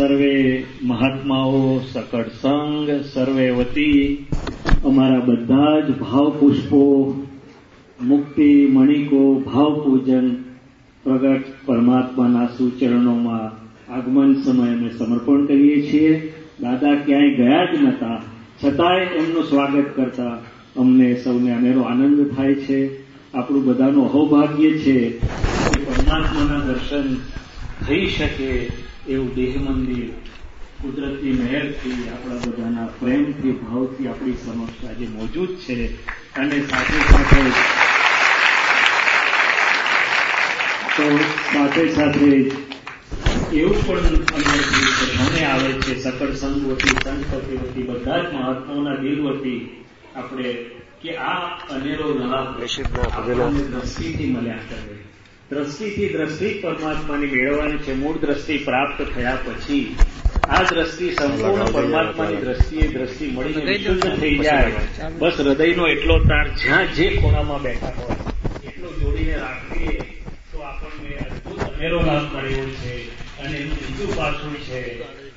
સર્વે મહાત્માઓ સકળ સંઘ સર્વે વતી. અમારા બધા જ ભાવપુષ્પો, મુક્તિ, મણિકો ભાવ પૂજન પ્રગટ પરમાત્માના સુચરણોમાં આગમન સમય અમે સમર્પણ કરીએ છીએ. દાદા ક્યાંય ગયા જ નહોતા છતાંય એમનું સ્વાગત કરતા અમને સૌને અનેરો આનંદ થાય છે. આપણું બધાનું અહોભાગ્ય છે કે પરમાત્માના દર્શન થઈ શકે. એવું દેહ મંદિર કુદરતની મહેરથી આપણા બધાના પ્રેમથી ભાવથી આપણી સમક્ષ આજે મોજૂદ છે. અને સાથે સાથે તો સાથે સાથે એવું પણ મને આવે છે સકળ સંઘ વતી સંતપતિ વતી બધા જ મહાત્માઓના દિલ વતી આપણે કે આ અનેરો નવા દ્રષ્ટિથી મળ્યા કરે. દ્રષ્ટિથી દ્રષ્ટિ પરમાત્માની મેળવવાની છે મૂળ દ્રષ્ટિ પ્રાપ્ત થયા પછી આ દ્રષ્ટિ સંપૂર્ણ પરમાત્માની દ્રષ્ટિએ દ્રષ્ટિ મળીને શુદ્ધ થઈ જાય. બસ હૃદયનો એટલો તાર જ્યાં જે ખૂણામાં બેઠા હોય એટલો જોડીને રાખીએ તો આપણને અદભુત અનેરો લાભ મળ્યો છે અને એનું બીજું પાછું છે.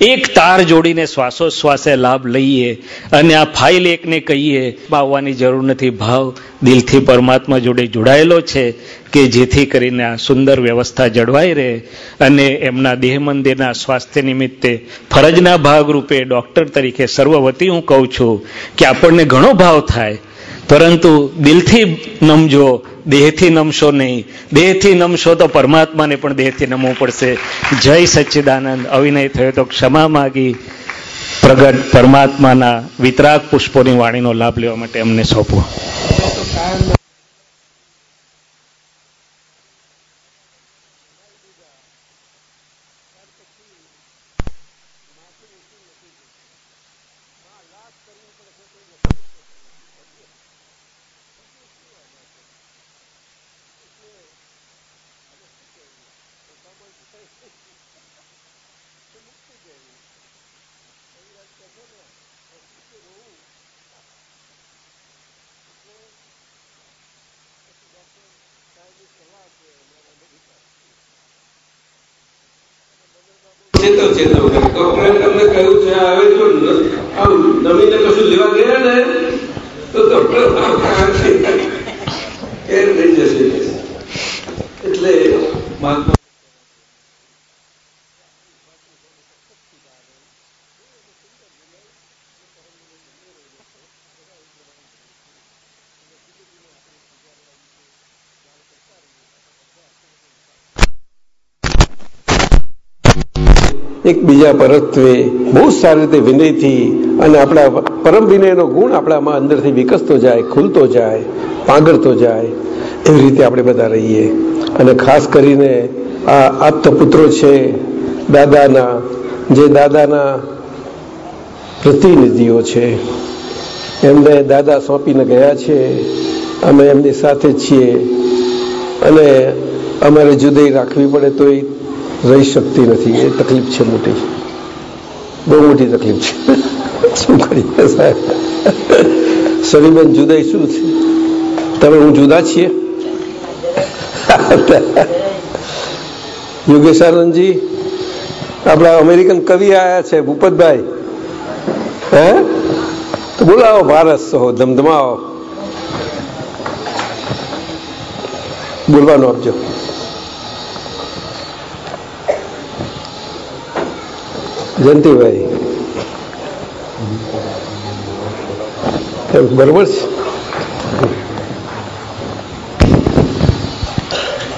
એક તાર જોડીને શ્વાસોશ્વાસે લાભ લઈએ અને આ ફાઇલ એકને કહીએ આવવાની જરૂર નથી, ભાવ દિલથી પરમાત્મા જોડે જોડાયેલો છે કે જેથી કરીને આ સુંદર વ્યવસ્થા જળવાઈ રહે અને એમના દેહ મંદિરના સ્વાસ્થ્ય નિમિત્તે ફરજના ભાગરૂપે ડૉક્ટર તરીકે સર્વવતી હું કહું છું કે આપણને ઘણો ભાવ થાય પરંતુ દિલથી નમજો, દેહથી નમશો નહીં. દેહથી નમશો તો પરમાત્માને પણ દેહથી નમવું પડશે. જય સચ્ચિદાનંદ. અવિનય થયો તો ક્ષમા માગી પ્રગટ પરમાત્માના વિતરાગ પુષ્પોની વાણીનો લાભ લેવા માટે અમને સોંપો ચેતવ ચેતવ કરે ડોક્ટરે તમને કહ્યું છે હવે જો આમ નમીને કશું લેવા ગયા ને તો ડોક્ટર કેર થઈ જશે એટલે મહાત્મા એકબીજા પરત્વે બહુ સારી રીતે વિનયથી અને આપણા પરમ વિનયનો ગુણ આપણામાં અંદરથી વિકસતો જાય, ખુલતો જાય પાંગરતો જાય. એવી રીતે આપણે બધા રહીએ. અને ખાસ કરીને આ આપતપુત્રો છે, દાદાના, જે દાદાના પ્રતિનિધિઓ છે. એમને દાદા સોંપીને ગયા છે. અમે એમની સાથે છીએ. અને અમારે જુદાઈ રાખવી પડે તો એ રહી શકતી નથી. એ તકલીફ છે મોટી. બહુ મોટી તકલીફ છે. શું કરીએ સાહેબ? સરીબેન જુદાઈ શું છે? તમે હું જુદા છીએ? યોગેશાનંદજી, આપણા અમેરિકન કવિ આવ્યા છે ભૂપતભાઈ. હે? તો બોલાવો ભારત સહો, ધમધમાવો. બોલવાનું આપજો. જયંતિભાઈ. બરોબર છે?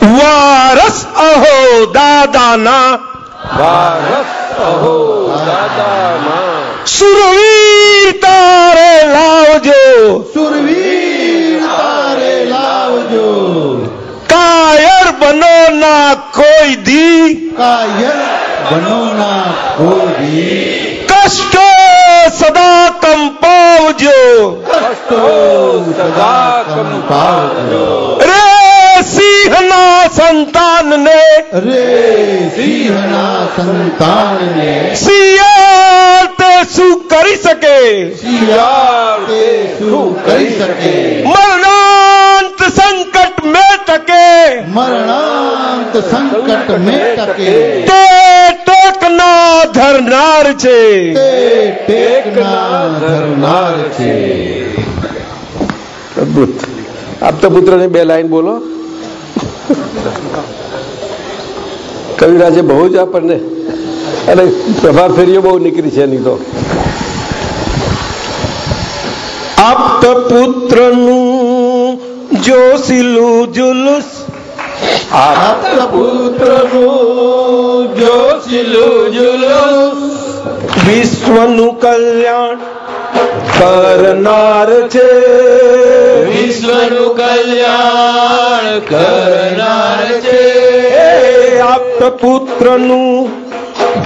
વારસ અહો દાદાના. વારસ અહો દાદાના. સુરવીર તારે લાવજો. સુરવીર તારે લાવજો. કાયર બનો ના કોઈ દી. કાયર બનો ના કોઈ કષ્ટો સદા કંપાવજો. કષ્ટો સદા કંપાવજો રે સિંહના સંતાનને રે સિંહના સંતાનને શિયાળ તે શું કરી શકે? શિયાળ તે શું કરી શકે? મરણાંત સંકટ મેં ટકે. મરણાંત સંકટ મે ટકે. તે ટેકના ધરનાર છે. તે ટેકના ધરનાર છે. અદભુત. આપતા પુત્રને બે લાઈન બોલો. કવિરાજે બહુ જ આપણને અને પ્રભાવ ફેરીઓ બહુ નીકળી છે એની તો. આપ્ત પુત્રનું જોશીલું જુલુસ. આપ્ત પુત્રનું જોશીલું જુલુસ. વિશ્વનું કલ્યાણ કરનાર છે. વિશ્વનું કલ્યાણ કરનાર છે. આપ્ત પુત્રનું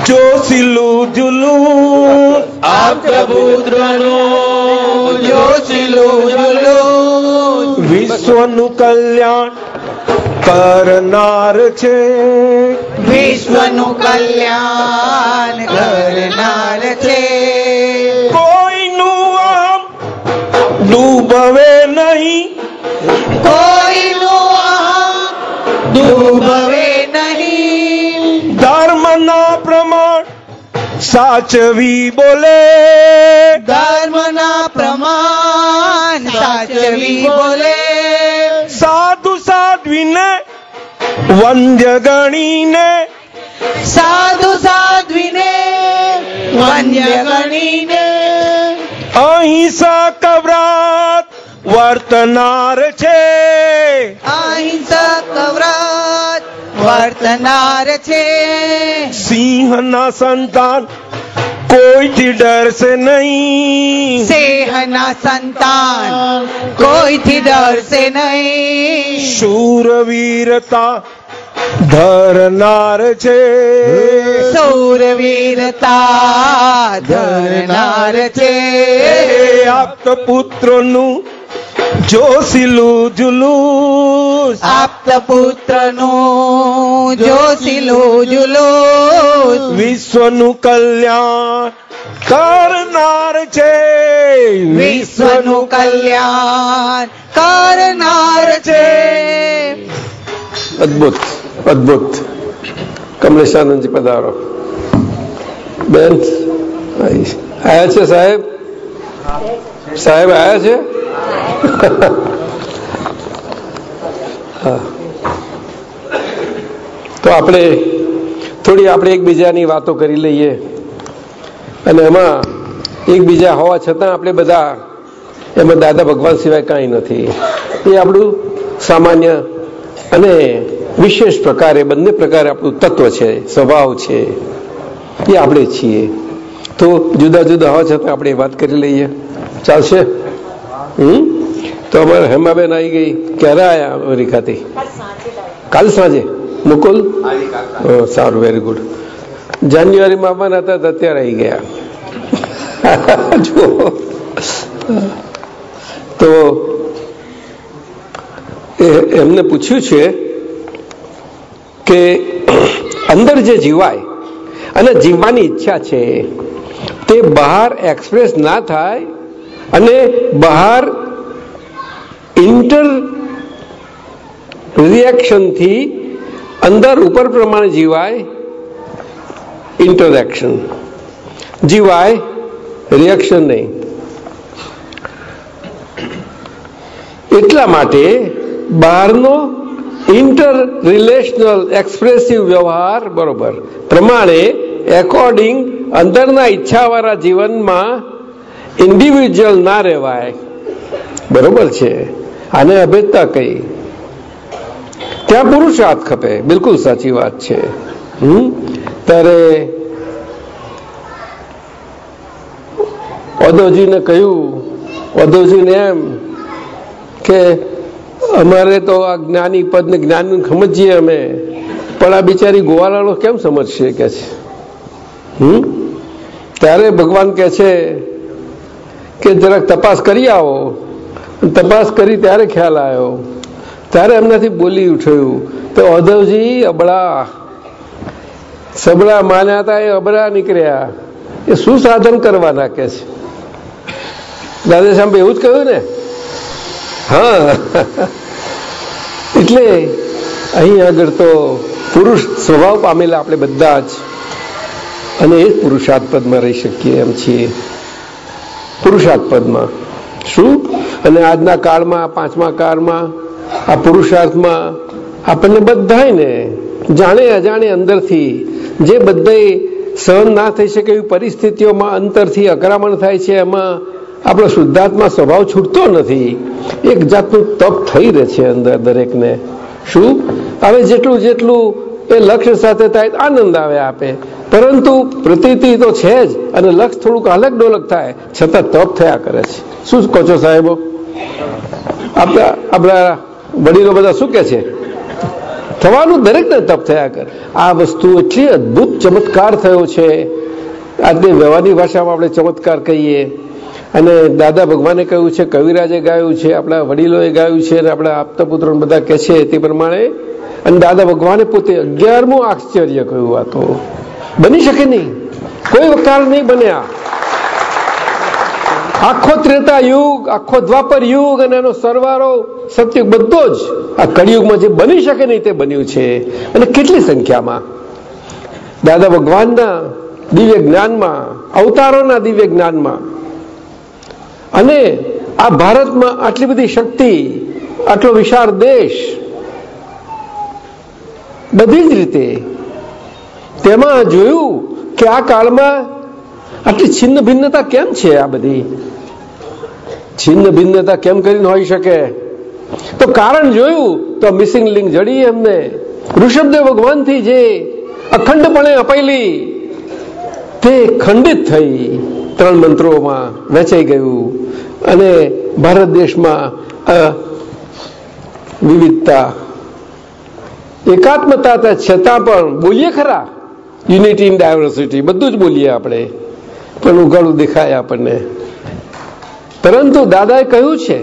જોશીલું જુલું આપત પુત્રનું જોશીલું જુલું વિશ્વનું કલ્યાણ કરનાર છે. વિશ્વનું કલ્યાણ કરનાર છે. આમ ડૂબવે નહીં. અહં ડૂબવે નહીં. ધર્મના પ્રમાણ સાચવી બોલે. ધર્મના પ્રમાણ સાચવી બોલે. સાધુ સાધ્વીને વંદ્ય ગણીને સાધુ સાધ્વીને વંદ્ય ગણીને અહિંસા કવરાત વર્તનાર છે. અહિંસા કવરાત વર્તનાર છે. સિંહના સંતાન કોઈથી ડરશે નહીં? સિંહના સંતાન કોઈથી ડરશે નહીં? શૂરવીરતા ધરનાર છે. સૌરવીરતા ધરનાર છે. આપ્ત પુત્રોનું જોશીલું જુલુસ. આપ્ત પુત્રનું જોશીલું જુલુસ. વિશ્વનું કલ્યાણ કરનાર છે. વિશ્વનું કલ્યાણ કરનાર છે. અદભુત. અદભુત. કમલેશાનંદજી પધારો. બેન, આયા છે સાહેબ? સાહેબ આયા છે. તો આપણે થોડી આપણે એકબીજાની વાતો કરી લઈએ. અને એમાં એકબીજા હોવા છતાં આપણે બધા એમાં દાદા ભગવાન સિવાય કાંઈ નથી. એ આપણું સામાન્ય અને વિશેષ પ્રકારે, બંને પ્રકારે આપણું તત્વ છે, સ્વભાવ છે, એ આપણે છીએ. તો જુદા જુદા હોવા છતાં આપણે વાત કરી લઈએ. ચાલશે? હમ? તો અમારે હેમાબેન આવી ગઈ. ક્યારે આવ્યા અમેરિકાથી? કાલ સાંજે. મુકુલ? સારું વેરી ગુડ જાન્યુઆરીમાં આવવાના હતા અત્યારે આવી ગયા. જુઓ. તો એમને પૂછ્યું છે કે અંદર જે જીવાય અને જીવવાની ઈચ્છા છે, તે બહાર એક્સપ્રેસ ના થાય અને બહાર ઇન્ટર રિએક્શનથી અંદર ઉપર પ્રમાણે જીવાય ઇન્ટરેક્શન જીવાય રિએક્શન નહીં. એટલા માટે બહારનો ઇન્ટર રિલેશનલ એક્સપ્રેસિવ વ્યવહાર, બરોબર. પ્રમાણે એકોર્ડિંગ અંદરના ઈચ્છાવાળા જીવનમાં ઇન્ડિવિજ્યુઅલ ના રહેવાય. બરોબર છે. આને અભેદતા કહી. ત્યાં પુરુષાર્થ ખપે. બિલકુલ સાચી વાત છે. હમ? ત્યારે ઓદોજીને કહ્યું ઓદોજીને એમ કે અમારે તો આ જ્ઞાની પદને જ્ઞાન સમજીએ અમે. પણ આ બિચારી ગોવાળાનો કેમ સમજશે કે છે? હમ? ત્યારે ભગવાન કહે છે કે જરાક તપાસ કરી આવો. તપાસ કરી ત્યારે ખ્યાલ આવ્યો. ત્યારે એમનાથી બોલી ઉઠ્યું તો ઓધવજી અબળા. સબળા માન્યા હતા એ અબળા નીકળ્યા. એ શું સાધન કરવાના કે છે? દાદા સાહેબ, એવું જ કહ્યું ને? હા. એટલે અહીં આગળ તો પુરુષ સ્વભાવ પામેલા આપણે બધા જ અને એ પુરુષાર્થ પદમાં રહી શકીએ એમ છીએ. પુરુષાર્થ પદમાં શું? અને આજના કાળમાં, પાંચમા કાળમાં, આ પુરુષાર્થમાં આપણને બધાને જાણે અજાણે અંદરથી જે બધા સહન ના થઈ શકે એવી પરિસ્થિતિઓમાં અંતરથી અકરામણ થાય છે, એમાં આપણો શુદ્ધાત્મા સ્વભાવ છૂટતો નથી. એક જાતનું તપ થઈ રહે છે અંદર દરેકને. શું? હવે જેટલું જેટલું એ લક્ષ્ય સાથે થાય, આનંદ આવે આપે. પરંતુ પ્રતીતિ તો છે જ અને લક્ષ્ય થોડુંક અલગ ડોલક થાય. છતાં તપ થયા કરે છે. શું કહો છો સાહેબો? આપણા આપણા વડીલો બધા શું કે છે? થવાનું દરેકને તપ થયા કરે. આ વસ્તુ એટલી અદભુત ચમત્કાર થયો છે. આજની વ્યવહારની ભાષામાં આપણે ચમત્કાર કહીએ. અને દાદા ભગવાને કહ્યું છે, કવિરાજે ગાયું છે, આપણા વડીલોએ ગાયું છે અને આપણા આપતાપુત્રો બધા કહે છે તે પ્રમાણે. અને દાદા ભગવાને પોતે અગિયારમું આશ્ચર્ય કહ્યું આ તો. બની શકે નહીં. કોઈ વકાલ નહીં બન્યા આખો ત્રેતા યુગ, આખો દ્વાપર યુગ અને એનો સરવારો સત્યુગ બધો જ આ કળિયુગમાં જે બની શકે નહીં તે બન્યું છે. અને કેટલી સંખ્યામાં? દાદા ભગવાનના દિવ્ય જ્ઞાનમાં, અવતારોના દિવ્ય જ્ઞાનમાં અને આ ભારતમાં આટલી બધી શક્તિ, આટલો વિશાળ દેશ, બધી જ રીતે તેમાં જોયું કે આ કાળમાં આટલી છિન્ન ભિન્નતા કેમ છે આ બધી? છિન્ન ભિન્નતા કેમ કરીને હોઈ શકે? તો કારણ જોયું તો મિસિંગ લિંક જડી એમને ઋષભદેવ ભગવાનથી જે અખંડપણે અપાયેલી, તે ખંડિત થઈ. ત્રણ મંત્રોમાં વેચાઈ ગયું અને ભારત દેશમાં વિવિધતા. એકાત્મતા છતાં પણ બોલીએ ખરા. યુનિટી ઇન ડાયવર્સિટી બધું જ બોલીએ આપણે. પણ ઉઘાડું દેખાય આપણને. પરંતુ દાદાએ કહ્યું છે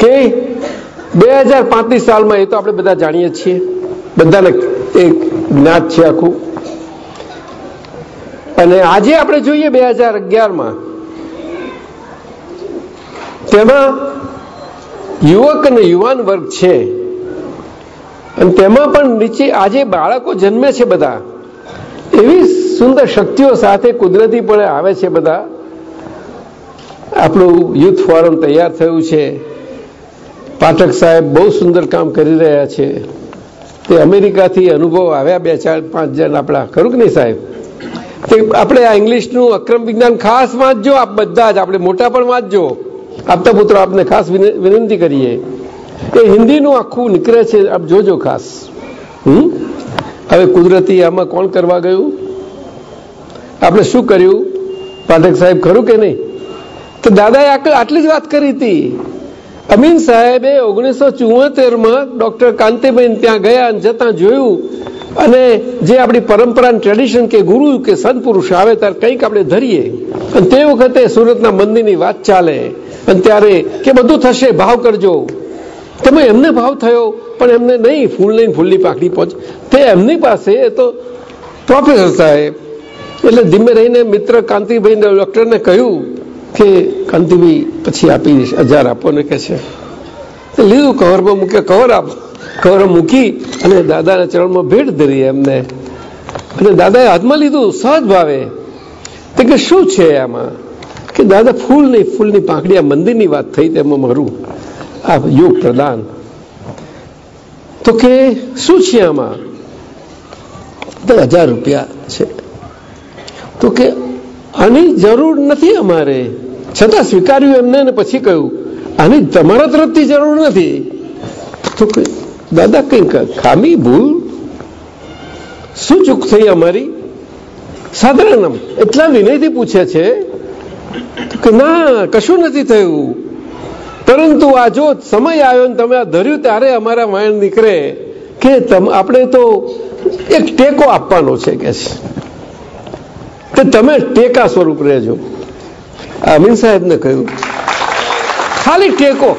કે બે હજાર પાંત્રીસ સાલમાં એ તો આપણે બધા જાણીએ છીએ. બધાને એક જ્ઞાત છે આખું. અને આજે આપણે જોઈએ બે હજાર અગિયારમાં. તેમાં યુવક અને યુવાન વર્ગ છે. અને તેમાં પણ નીચે આજે બાળકો જન્મે છે બધા. એવી સુંદર શક્તિઓ સાથે કુદરતી પણ આવે છે બધા. આપણું યુથ ફોરમ તૈયાર થયું છે. પાઠક સાહેબ બહુ સુંદર કામ કરી રહ્યા છે. તે અમેરિકાથી અનુભવ આવ્યા બે ચાર પાંચ જણ આપણા. ખરું કે નહીં સાહેબ? આપણે આ ઇંગ્લિશનું અક્રમ વિજ્ઞાન ખાસ વાંચજો, આપ બધા જ, આપણે મોટા પણ વાંચજો. આપતા પુત્રો આપને ખાસ વિનંતી કરીએ. એ હિન્દીનું આખું નીકળે છે, આપ જોજો ખાસ. હવે કુદરતી આમાં કોણ કરવા ગયું? આપણે શું કર્યું? પાઠક સાહેબ ખરું કે નહીં? તો દાદાએ આટલી જ વાત કરી હતી. અમીન સાહેબે ઓગણીસો ચુમ્મોતેરમાં ડોક્ટર કાંતિબેન ત્યાં ગયા અને જતાં જોયું અને જે આપણી પરંપરા ટ્રેડિશન કે ગુરુ કે સંત પુરુષ આવે ત્યારે કંઈક આપણે ધરીએ. અને તે વખતે સુરતના મંદિરની વાત ચાલે. અને ત્યારે કે બધું થશે, ભાવ કરજો. તમે એમને ભાવ થયો, પણ એમને નહીં, ફૂલ નહીં ફૂલની પાકડી પહોંચ. તે એમની પાસે તો પ્રોફેસર સાહેબ. એટલે ધીમે રહીને મિત્ર કાંતિભાઈ ડૉક્ટરને કહ્યું કે, કાંતિભાઈ, પછી આપી દઈશ, હજાર આપો. ને કે છે લીધું કવરમાં મૂકે કવર આપ. કવર મૂકી અને દાદાના ચરણમાં ભેટ ધરી એમને. અને દાદાએ હાથમાં લીધું સહજ ભાવે. કે, શું છે આમાં? કે, દાદા, ફૂલ નહીં, ફૂલની પાંખડી આ મંદિરની વાત થઈ તેમાં મારું આ યોગ પ્રદાન. તો કે, શું છે આમાં? હજાર રૂપિયા છે. તો કે, આની જરૂર નથી અમારે. છતાં સ્વીકાર્યું એમને ને પછી કહ્યું, આની તમારા તરફથી જરૂર નથી. તો દાદા, કંઈક ખામી, ભૂલ? શું ચૂક થઈ અમારી? સાધારણ એટલા વિનયથી પૂછે છે કે ના, કશું નથી થયું. પરંતુ આ જો સમય આવ્યો ને તમે ધર્યું ત્યારે અમારા માયણ નીકળે કે આપણે તો એક ટેકો આપવાનો છે કે છે. તમે ટેકા સ્વરૂપ રહેજો. અમીન સાહેબને કહ્યું. ખાલી ટેકો.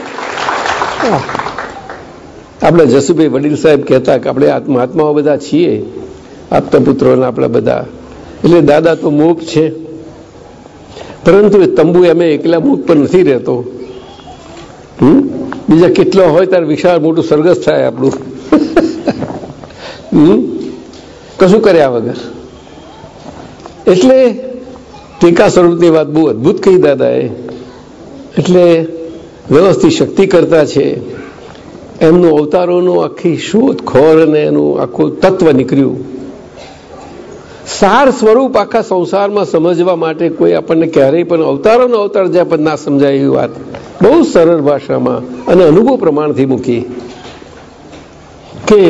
આપણા જસુભાઈ વડીલ સાહેબ કહેતા કે આપણે મહાત્માઓ બધા છીએ આપતા પુત્રોના આપણા બધા. એટલે દાદા તો મોપ છે. પરંતુ એ તંબુ અમે એકલા મૂક પર નથી રહેતો? બીજા કેટલા હોય ત્યારે વિશાળ મોટું સરગસ થાય આપણું? કશું કર્યા વગર. એટલે ટીકા સ્વરૂપની વાત બહુ અદભુત કહી દાદાએ. એટલે વ્યવસ્થિત શક્તિ કરતા છે. એમનું અવતારોનું, આખી શોધ, ખોર અને એનું આખું તત્વ નીકળ્યું. સાર સ્વરૂપ આખા સંસારમાં સમજવા માટે કોઈ આપણને ક્યારેય પણ અવતારોનો અવતાર જ્યાં પણ ના સમજાય એવી વાત. બહુ સરળ ભાષામાં અને અનુભવ પ્રમાણથી મૂકી કે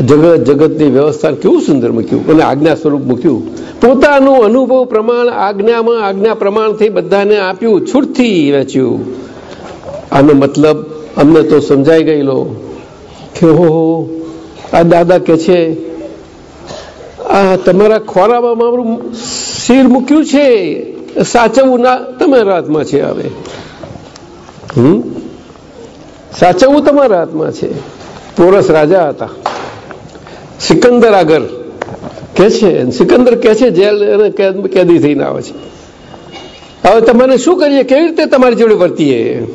જગત, જગતની વ્યવસ્થા કેવું સુંદર મૂક્યું અને આજ્ઞા સ્વરૂપ મૂક્યું. પોતાનું અનુભવ પ્રમાણ, આજ્ઞામાં આજ્ઞા પ્રમાણથી બધાને આપ્યું, છૂટથી વેચ્યું આનો મતલબ અમને તો સમજાઈ ગયેલો કે હો આ દાદા કે છે, આ તમારા ખોરામાં મારું શિર મૂક્યું છે, સાચવવું ના તમારા હાથમાં છે હવે હમ? સાચવવું તમારા હાથમાં છે. પોરસ રાજા હતા. સિકંદર આગળ કે છે, સિકંદર કે છે, જેલ અને કેદી થઈને આવે છે. હવે તમારે શું કરીએ? કેવી રીતે તમારી જોડે વર્તીએ?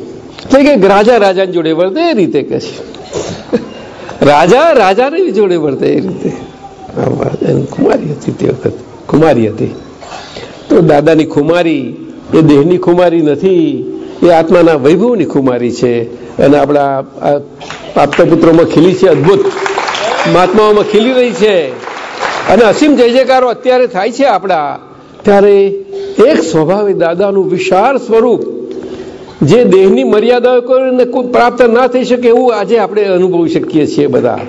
તો કે રાજા રાજાની જોડે વર્તે? એ રીતે કે છે. રાજા રાજાની જોડે વર્તે એ રીતે. કુમારી હતી તે વખત. કુમારી હતી. તો દાદાની ખુમારી એ દેહની ખુમારી નથી, એ આત્માના વૈભવની ખુમારી છે. અને આપણા આપતા પુત્રોમાં ખીલી છે, અદભુત. મહાત્માઓમાં ખીલી રહી છે. અને અસીમ જય જયકારો અત્યારે થાય છે આપણા. ત્યારે એક સ્વભાવે દાદાનું વિશાળ સ્વરૂપ જે દેહની મર્યાદાઓને પ્રાપ્ત ના થઈ શકે એવું આજે આપણે અનુભવી શકીએ છીએ બધા.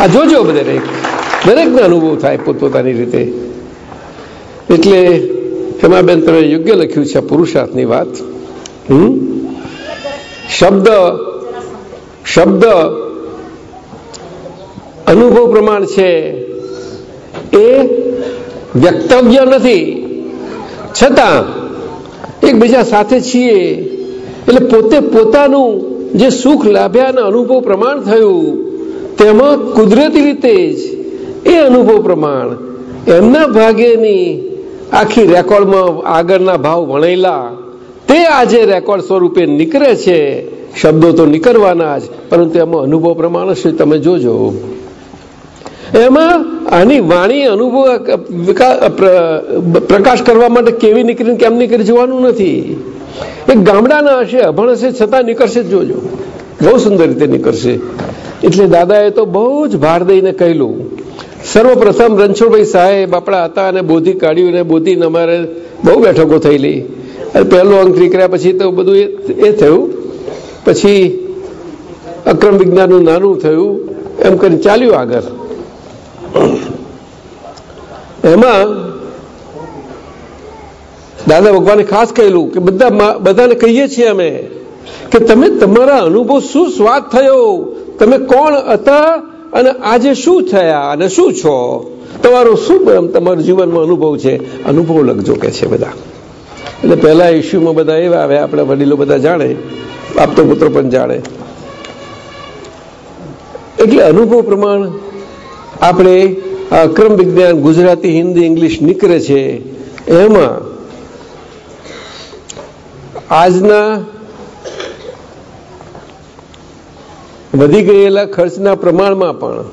આ જોજો દરેક દરેકને અનુભવ થાય પોતપોતાની રીતે. એટલે હેમાબેન તમે યોગ્ય લખ્યું છે પુરુષાર્થની વાત. હમ? શબ્દ શબ્દ અનુભવ પ્રમાણ છે એ વ્યક્તવ્ય નથી. છતાં એકબીજા સાથે છીએ. એટલે પોતે પોતાનું જે સુખ લાભ્યા અને અનુભવ પ્રમાણ થયું, તેમાં કુદરતી રીતે જ એ અનુભવ પ્રમાણ એમના ભાગેની આખી રેકોર્ડમાં આગળના ભાવ વણેલા, તે આજે રેકોર્ડ સ્વરૂપે નીકળે છે. શબ્દો તો નીકળવાના જ, પરંતુ એમાં અનુભવ પ્રમાણ હશે, તમે જોજો. એમાં આની વાણી અનુભવ પ્રકાશ કરવા માટે કેવી નીકળીને કેમ નીકળી જોવાનું નથી. એ ગામડાના હશે, અભણ હશે, છતાં નીકળશે જ જોજો. બહુ સુંદર રીતે નીકળશે. એટલે દાદાએ તો બહુ જ ભાર દઈને કહેલું, સર્વપ્રથમ રણછોડભાઈ સાહેબ આપણા હતા અને બોધી કાઢ્યું અને બોધીને અમારે બહુ બેઠકો થયેલી. અને પહેલો અંક નીકળ્યા પછી તો બધું એ થયું. પછી અક્રમ વિજ્ઞાનનું નાનું થયું. એમ કરીને ચાલ્યું આગળ. એમાં દાદા ભગવાને ખાસ કહેલું કે બધા બધાને કહીએ છીએ અમે કે તમે તમારા અનુભવ શું સ્વાદ થયો? તમે કોણ હતા અને આજે શું થયા અને શું છો? તમારો શું તમારા જીવનમાં અનુભવ છે? અનુભવ લખજો કે છે બધા. એટલે પહેલા ઇસ્યુમાં બધા એવા આવે આપણા વડીલો બધા જાણે, આપતો પુત્ર પણ જાણે. એટલે અનુભવ પ્રમાણ આપણે ક્રમ વિજ્ઞાન ગુજરાતી, હિન્દી, ઇંગ્લિશ નીકળે છે. એમાં આજના વધી ગયેલા ખર્ચના પ્રમાણમાં પણ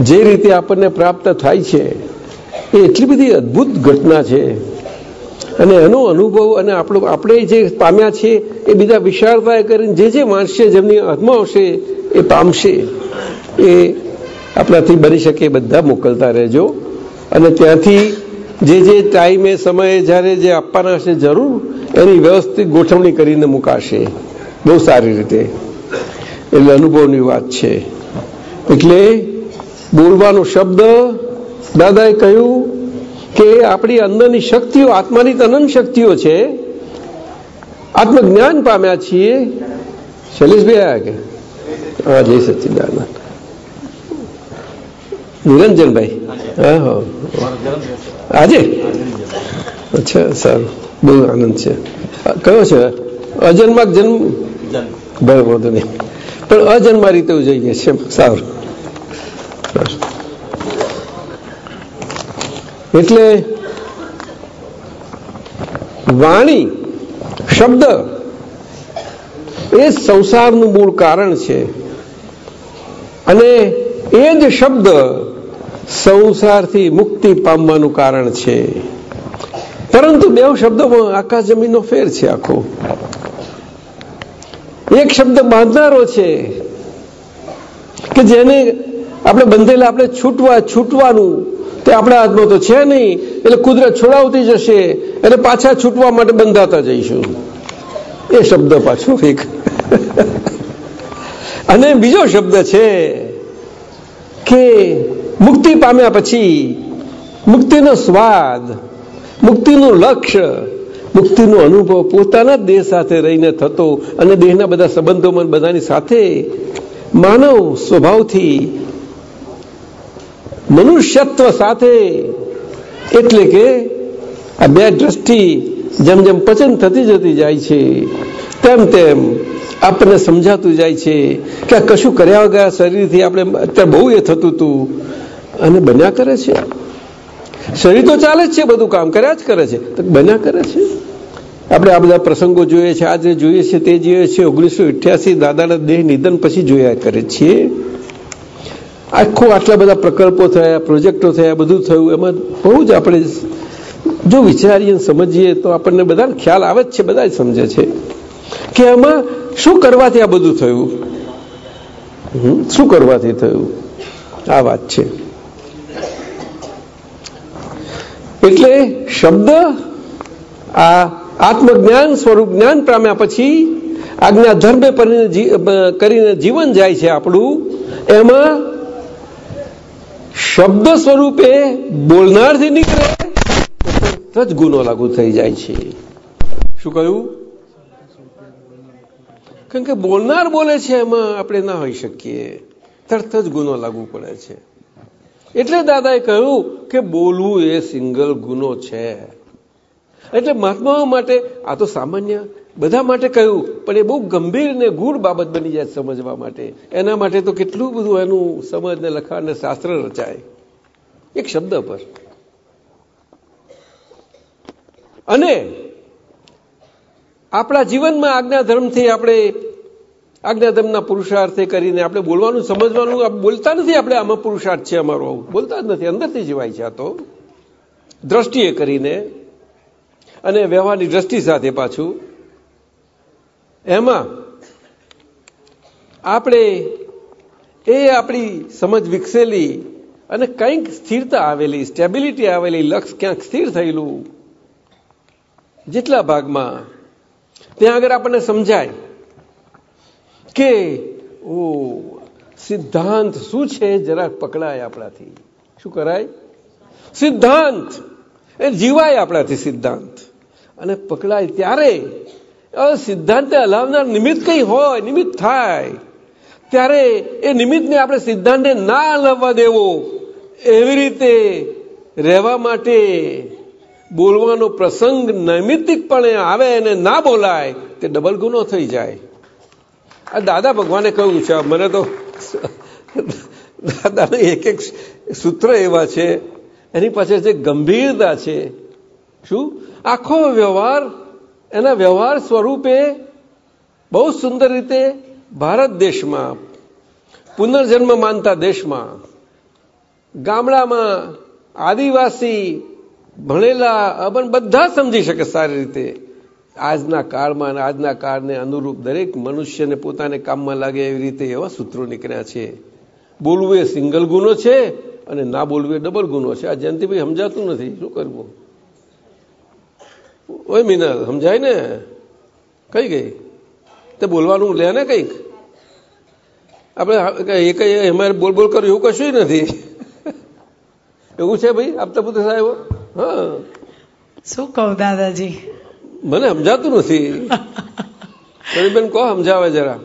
જે રીતે આપણને પ્રાપ્ત થાય છે, એ એટલી બધી અદ્ભુત ઘટના છે. અને એનો અનુભવ અને આપણો, આપણે જે પામ્યા છીએ, એ બીજા વિશાળતા કરીને જે જે માણસે જેમની હાથમાં આવશે એ પામશે. એ આપણાથી બની શકે બધા મોકલતા રહેજો. અને ત્યાંથી જે જે ટાઈમે સમયે જ્યારે જે આપવાના હશે જરૂર, એની વ્યવસ્થિત ગોઠવણી કરીને મુકાશે. બહુ સારી રીતે. એટલે અનુભવની વાત છે. એટલે બોલવાનો શબ્દ, દાદાએ કહ્યું કે આપણી અંદરની શક્તિઓ આત્માની અનંત શક્તિઓ છે. આત્મજ્ઞાન પામ્યા છીએ. શૈલેષભાઈ આવ્યા કે? હા, જય સચિદાનંદ. નિરંજનભાઈ હા હા આજે? અચ્છા સારું. બહુ આનંદ છે. કયો છે? અજન્માક જન્મ? બરાબર વાંધો નહીં. પણ અજન્મા રીતે જોઈએ છે સારું. એટલે વાણી શબ્દ એ સંસારનું મૂળ કારણ છે. અને એ જ શબ્દ સંસારથી મુક્તિ પામવાનું કારણ છે. પરંતુ બે શબ્દોમાં આકાશ જમીનનો ફેર છે આખો. એક શબ્દ બાંધનારો છે કે જેને આપણે બંધેલા આપણે છૂટવા છૂટવાનું તે આપણા હાથમાં તો છે નહીં, એટલે કુદરત છોડાવતી જશે, એટલે પાછા છૂટવા માટે બંધાતા જઈશું. એ શબ્દ પાછો એક. અને બીજો શબ્દ છે કે મુક્તિ પામ્યા પછી મુક્તિનો સ્વાદ, મુક્તિનું લક્ષ્ય મુક્તિનો અનુભવ પોતાના દેહ સાથે રહીને થતો અને દેહના બધા સંબંધોમાં બધાની સાથે માનવ સ્વભાવથી મનુષ્યત્વ સાથે એટલે કે આ બે દ્રષ્ટિ જેમ જેમ પચન થતી જતી જાય છે, તેમ તેમ આપણને સમજાતું જાય છે કે કશું કર્યા વગર શરીરથી આપણે અત્યારે બહુ એ થતું હતું અને બન્યા કરે છે. શરીર તો ચાલે જ છે, બધું કામ કર્યા જ કરે છે તો બન્યા કરે છે. આપણે આ બધા પ્રસંગો જોઈએ છે, આજે જોઈએ છે, તે જોઈએ છે, ઓગણીસો અઠ્યાસી દાદાના દેહ નિધન પછી જોયા કરે છીએ આખો આટલા બધા પ્રકલ્પો થયા, પ્રોજેક્ટો થયા, બધું થયું, એમાં બહુ જ આપણે જો વિચારીએ સમજીએ તો આપણને બધાને ખ્યાલ આવે જ છે, બધા જ સમજે છે કે એમાં શું કરવાથી આ બધું થયું? શું કરવાથી થયું? આ વાત છે. એટલે શબ્દ આ આત્મજ્ઞાન, સ્વરૂપ જ્ઞાન પામ્યા પછી આજ્ઞા ધર્મે કરીને જીવન જાય છે આપણું. એમાં શબ્દ સ્વરૂપે બોલનારથી નીકળે તરત જ ગુનો લાગુ થઈ જાય છે. શું કહ્યું? કારણ કે બોલનાર બોલે છે એમાં આપણે ના હોઈ શકીએ. તરત જ ગુનો લાગુ પડે છે. એટલે દાદાએ કહ્યું કે બોલવું એ સિંગલ ગુનો છે. એટલે મહાત્માઓ માટે આ તો સામાન્ય, બધા માટે કહ્યું, પણ એ બહુ ગંભીર ને ગૂઢ બાબત બની જાય સમજવા માટે. એના માટે તો કેટલું બધું એનું સમજ ને લખાણ ને શાસ્ત્ર રચાય. એક શબ્દ પર. અને આપણા જીવનમાં આજ્ઞા ધર્મથી આપણે આજ્ઞાધર્મના પુરુષાર્થે કરીને આપણે બોલવાનું, સમજવાનું બોલતા નથી આપણે આમાં પુરુષાર્થ છે અમારો બોલતા જ નથી, અંદરથી જીવાય છે આ તો. દ્રષ્ટિએ કરીને અને વ્યવહારની દ્રષ્ટિ સાથે પાછું. એમાં આપણે એ આપણી સમજ વિકસેલી અને કંઈક સ્થિરતા આવેલી સ્ટેબિલિટી આવેલી, લક્ષ ક્યાંક સ્થિર થયેલું, જેટલા ભાગમાં ત્યાં આગળ આપણને સમજાય. કે, ઓ, સિદ્ધાંત શું છે? જરાક પકડાય આપણાથી. શું કરાય? સિદ્ધાંત. એ જીવાય આપણાથી સિદ્ધાંત. અને પકડાય ત્યારે? સિદ્ધાંતને હલાવનાર નિમિત્ત કઈ હોય, નિમિત્ત થાય. ત્યારે એ નિમિત્તને આપણે સિદ્ધાંતને ના હલાવવા દેવો. એવી રીતે રહેવા માટે બોલવાનો પ્રસંગ નૈમિત્તિકપણે આવે અને ના બોલાય, તે ડબલ ગુનો થઈ જાય. આ દાદા ભગવાને કહ્યું છે, મને તો દાદાને એક એક સૂત્ર એવા છે, એની પાછળ જે ગંભીરતા છે. શું? આખો વ્યવહાર, એના વ્યવહાર સ્વરૂપે બહુ સુંદર રીતે ભારત દેશમાં, પુનર્જન્મ માનતા દેશમાં, ગામડામાં આદિવાસી ભણેલા અબન બધા સમજી શકે સારી રીતે. આજના કાળમાં અને આજના કાળને અનુરૂપ દરેક મનુષ્યને પોતાને કામમાં લાગે એવી રીતે એવા સૂત્રો નીકળ્યા છે. બોલવું એ સિંગલ ગુનો છે અને ના બોલવું એ ડબલ ગુનો છે. આ જયંતિભાઈ સમજાતું નથી. શું કરવું? ઓય મિનલ સમજાય ને? કઈ ગઈ? તે બોલવાનું લે ને કંઈક? આપણે એ કઈ અમારે બોલ બોલ કર્યું એવું કશું નથી. એવું છે ભાઈ આપતા પુત્ર સાહેબ? હા. શું કહું દાદાજી? મને સમજાતું નથી. બેન કહો સમજાવે જરા.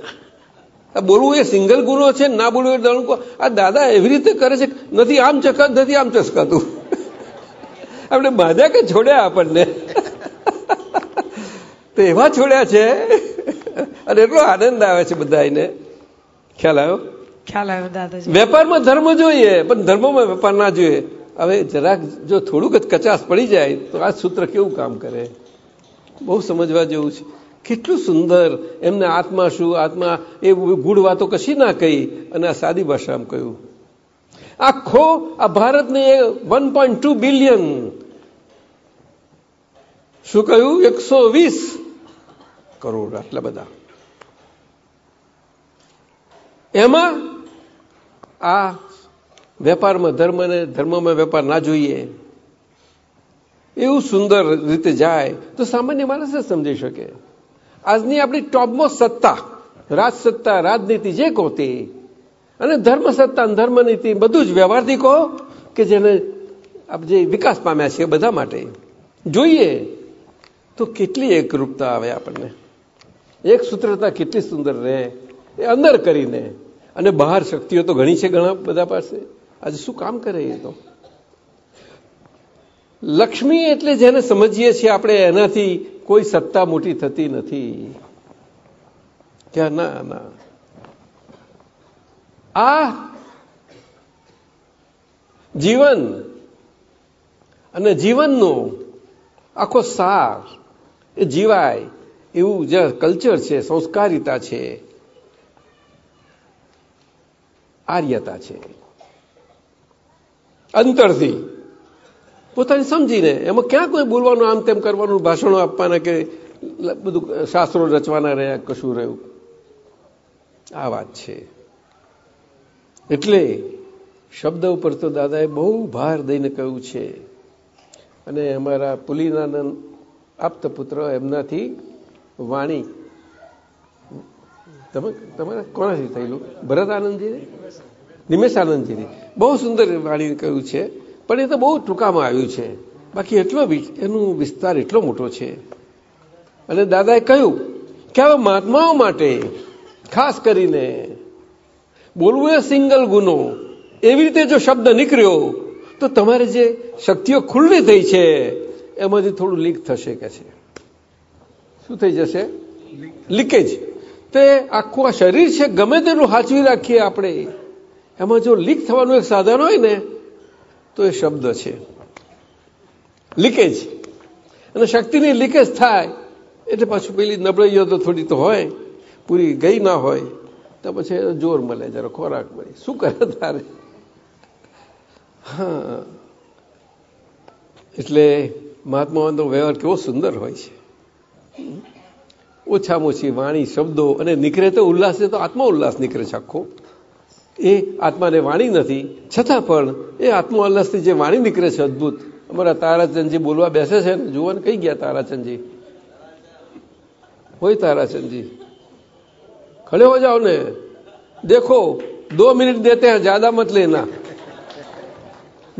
આ બોલવું એ સિંગલ ગુનો છે ના બોલવું એ દળ આ દાદા એવી રીતે કરે છે નથી આમ ચકાત નથી આમ ચસકાતું. આપણે બાંધ્યા કે છોડ્યા આપણને? તો એવા છોડ્યા છે. અને એટલો આનંદ આવે છે બધાને ખ્યાલ આવ્યો? ખ્યાલ આવ્યો દાદાજી. વેપારમાં ધર્મ જોઈએ પણ ધર્મમાં વેપાર ના જોઈએ. હવે જરાક જો થોડુંક જ કચાશ પડી જાય તો આ સૂત્ર કેવું કામ કરે? બહુ સમજવા જેવું છે. કેટલું સુંદર. એમને આત્મા શું? આત્મા એ ગુડ વાતો કશી ના કહી અને આ સાદી ભાષામાં કહ્યું. આખો આ ભારતને વન બિલિયન શું કહ્યું? એકસો વીસ કરોડ આટલા બધા. એમાં આ વેપારમાં ધર્મને, ધર્મમાં વેપાર ના જોઈએ. એવું સુંદર રીતે જાય, તો સામાન્ય માણસ જ સમજી શકે. આજની આપણી ટોપમાં સત્તા, રાજસત્તા, રાજનીતિ જે કહો તે, અને ધર્મ સત્તા ધર્મ બધું જ વ્યવહારથી કહો કે જેને જે વિકાસ પામ્યા છે બધા માટે. જોઈએ તો કેટલી એકરૂપતા આવે આપણને. એક સૂત્રતા કેટલી સુંદર રહે, એ અંદર કરીને. અને બહાર શક્તિઓ તો ઘણી છે ઘણા બધા પાસે. આજે શું કામ કરે એ તો? લક્ષ્મી એટલે જેને સમજીએ છીએ આપણે, એનાથી કોઈ સત્તા મોટી થતી નથી. ના ના. આ જીવન અને જીવનનો આખો સાર એ જીવાય એવું જે કલ્ચર છે, સંસ્કારિતા છે, આર્યતા છે. અંતરથી પોતાને સમજીને, એમાં ક્યાં કોઈ બોલવાનું આમ તેમ કરવાનું, ભાષણો આપવાના કે બધું શાસ્ત્રો રચવાના રહ્યા, કશું રહ્યું? આ વાત છે. એટલે શબ્દ ઉપર તો દાદાએ બહુ ભાર દઈને કહ્યું છે. અને અમારા પુલિનાનંદ આપતા પુત્ર એમનાથી વાણી, તમે, તમારા કોનાથી થયેલું? ભરત આનંદજી નિમેશ આનંદજીની. બહુ સુંદર વાણી કહ્યું છે. પણ એ તો બહુ ટૂંકામાં આવ્યું છે. બાકી એટલો એનું વિસ્તાર એટલો મોટો છે. અને દાદાએ કહ્યું કે હવે મહાત્માઓ માટે ખાસ કરીને બોલવું એ સિંગલ ગુનો. એવી રીતે જો શબ્દ નીકળ્યો, તો તમારે જે શક્તિઓ ખુલ્લી થઈ છે, એમાંથી થોડું લીક થશે કે છે. શું થઈ જશે? લીકેજ. તે આખું આ શરીર છે, ગમે તેનું હાચવી રાખીએ આપણે. એમાં જો લીક થવાનું એક સાધન હોય ને તો એ શબ્દ છે. લીકેજ. અને શક્તિની લીકેજ થાય, એટલે પાછું પેલી નબળાઈઓ તો થોડી તો હોય, પૂરી ગઈ ના હોય, તો પછી જોર મળે, જરા ખોરાક મળે. શું કરે તારે? હા. એટલે મહાત્માનો વ્યવહાર કેવો સુંદર હોય છે. ઓછામાં ઓછી વાણી, શબ્દો અને નીકળે તો ઉલ્લાસ તો આત્મા ઉલ્લાસ નીકળે છે આખો. એ આત્માને વાણી નથી. છતાં પણ એ આત્મોલ્લાસથી જે વાણી નીકળે છે અદભુત. અમારા તારાચંદજી બોલવા બેસે છે ને, જુઓ ને કઈ ગયા તારાચંદજી? હોય તારાચંદજી? ખડે હો જાઓ ને. દેખો, દો મિનિટ દેતે હૈ જ્યાદા મત લેના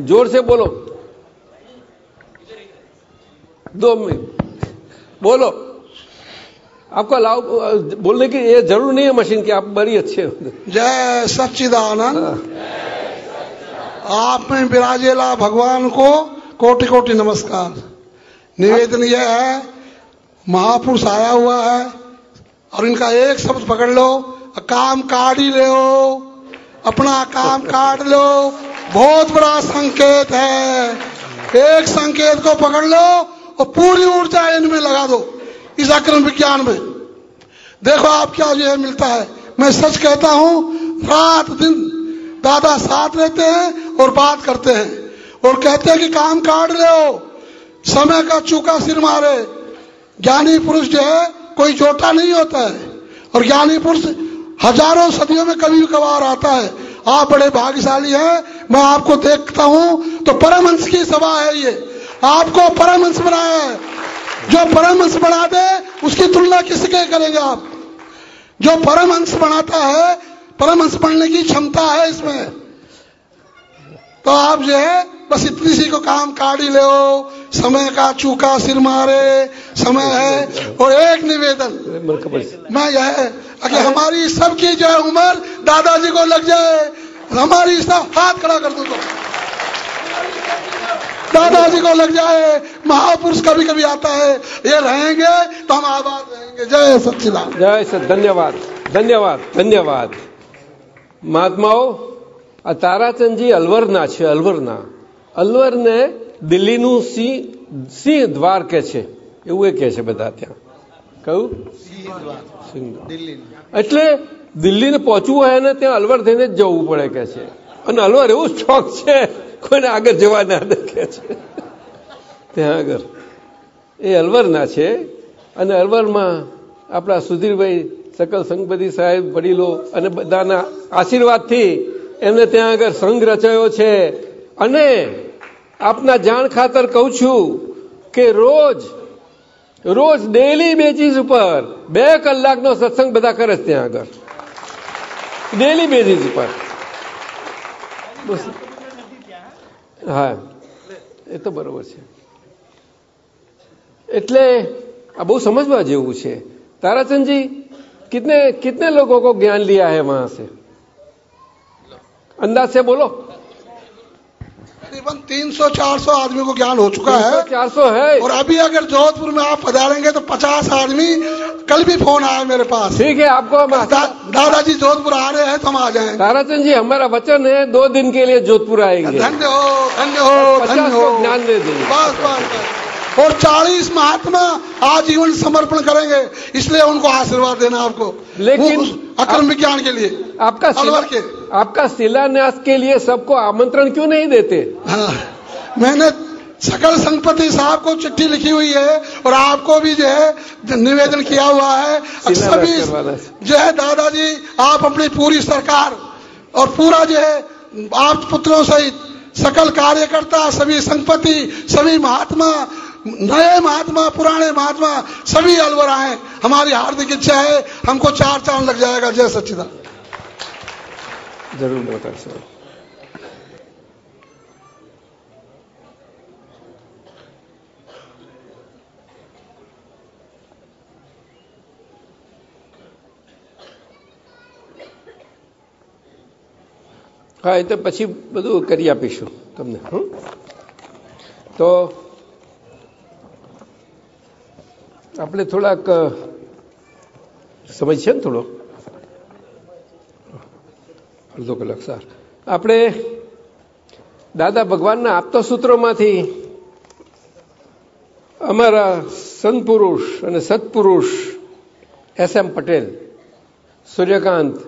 જોર છે, બોલો. દો મિનિટ. બોલો. आपको लाभ बोलने की ये ज़रूर नहीं है मशीन की आप बड़ी अच्छे हो। जय सच्चिदानंद। आप में विराजेला भगवान को कोटि कोटि नमस्कार। निवेदन यह है महापुरुष आया हुआ है और इनका एक शब्द पकड़ लो काम काट ही लो अपना काम काट लो। बहुत बड़ा संकेत है। एक संकेत को पकड़ लो और पूरी ऊर्जा इनमें लगा दो। इस अक्रम विज्ञान में। देखो आप क्या जो है मिलता है। मैं सच कहता हूँ, रात दिन दादा साथ रहते हैं और बात करते हैं और कहते हैं कि काम काट लो समय का चूका सिर मारे। ज्ञानी पुरुष जो है, कोई छोटा नहीं होता है और ज्ञानी पुरुष हज़ारों सदियों में कभी कभार आता है। आप बड़े भाग्यशाली हैं, मैं आपको देखता हूँ तो परमहंस की सभा है ये। आपको परमहंस बनाया है। जो परमहंस बना दे, उसकी तुलना किसके करेंगे आप? जो परमहंस बनाता है परमहंस बनने की क्षमता है इसमें। तो आप जो है, बस इतनी सी को काम ही लो समय का चूका सिर मारे, समय है, और एक निवेदन। मैं यह कि हमारी सबकी जो है उम्र, दादाजी को लग जाए, हमारी सब हाथ खड़ा कर दो तो। दादाजी को लग जाए महापुरुष कभी कभी आता है ये रहेंगे तो हम आबाद रहेंगे जय सच्चिदान જય સત ધન્યવાદ ધન્યવાદ ધન્યવાદ મહાત્માઓ આ તારાચંદજી અલવરના છે અલવરના અલવરને દિલ્હીનું સિંહ સિંહ દ્વાર કે છે એવું એ કે છે બધા ત્યાં કયું સિંહ દ્વાર. એટલે દિલ્હીને પહોંચવું હોય ને ત્યાં અલવર થઈને જ જવું પડે કે છે અને અલવર એવું શોખ છે કોઈને આગળ જવા ના દે છે. ત્યાં આગળ. એ અલવરના છે. અને અલવરમાં આપણા સુધીરભાઈ સકલ સંઘપતિ સાહેબ, વડીલો અને બધાના આશીર્વાદથી એમને ત્યાં આગળ સંઘ રચાયો છે. અને આપના જાણ ખાતર કહું છું કે રોજ રોજ ડેલી બેઝિસ ઉપર બે કલાકનો સત્સંગ બધા કરે છે ત્યાં આગળ. ડેલી બેઝિસ ઉપર. બસ. હા એ તો બરોબર છે એટલે આ બહુ समझवा જેવું છે ताराचंद जी कितने कितने लोगों को ज्ञान लिया है वहां से अंदाज से बोलो तकरीबन 300-400 आदमी को ज्ञान हो चुका है चार सौ है और अभी अगर जोधपुर में आप पधारेंगे तो 50 आदमी कल भी फ़ोन आया मेरे पास। ठीक है आपको दा, दादाजी जोधपुर आ रहे हैं तो हम आ जाएँगे ताराचंद जी हमारा वचन है दो दिन के लिए जोधपुर आएँगे। धन्य हो धन्य हो धन्य हो। ज्ञान दे देंगे। बस बस और 40 महात्मा आजीवन समर्पण करेंगे इसलिए उनको आशीर्वाद देना आपको। लेकिन- अक्रम विज्ञान के लिए आपका अलवर के। आपका शिलान्यास के लिए सबको आमंत्रण क्यों नहीं देते? हाँ, मैंने सकल संपति साहब को चिट्ठी लिखी हुई है और आपको भी जो है निवेदन किया हुआ है। सभी जो है दादाजी आप अपनी पूरी सरकार और पूरा जो है आप पुत्रों सहित सकल कार्यकर्ता सभी संपत्ति सभी महात्मा नए महात्मा पुराने महात्मा सभी अलवर आए। हमारी हार्दिक इच्छा है हमको चार चाँद लग जाएगा। जय सच्चिदा ज़रूर बता હા, એ તો પછી બધું કરી આપીશું તમને, હમ. તો આપણે થોડાક સમય છે ને થોડો? અડધો કલાક, સાર. આપણે દાદા ભગવાનના આપતા સૂત્રોમાંથી અમારા સંતપુરુષ અને સત્પુરુષ S M Patel, Suryakant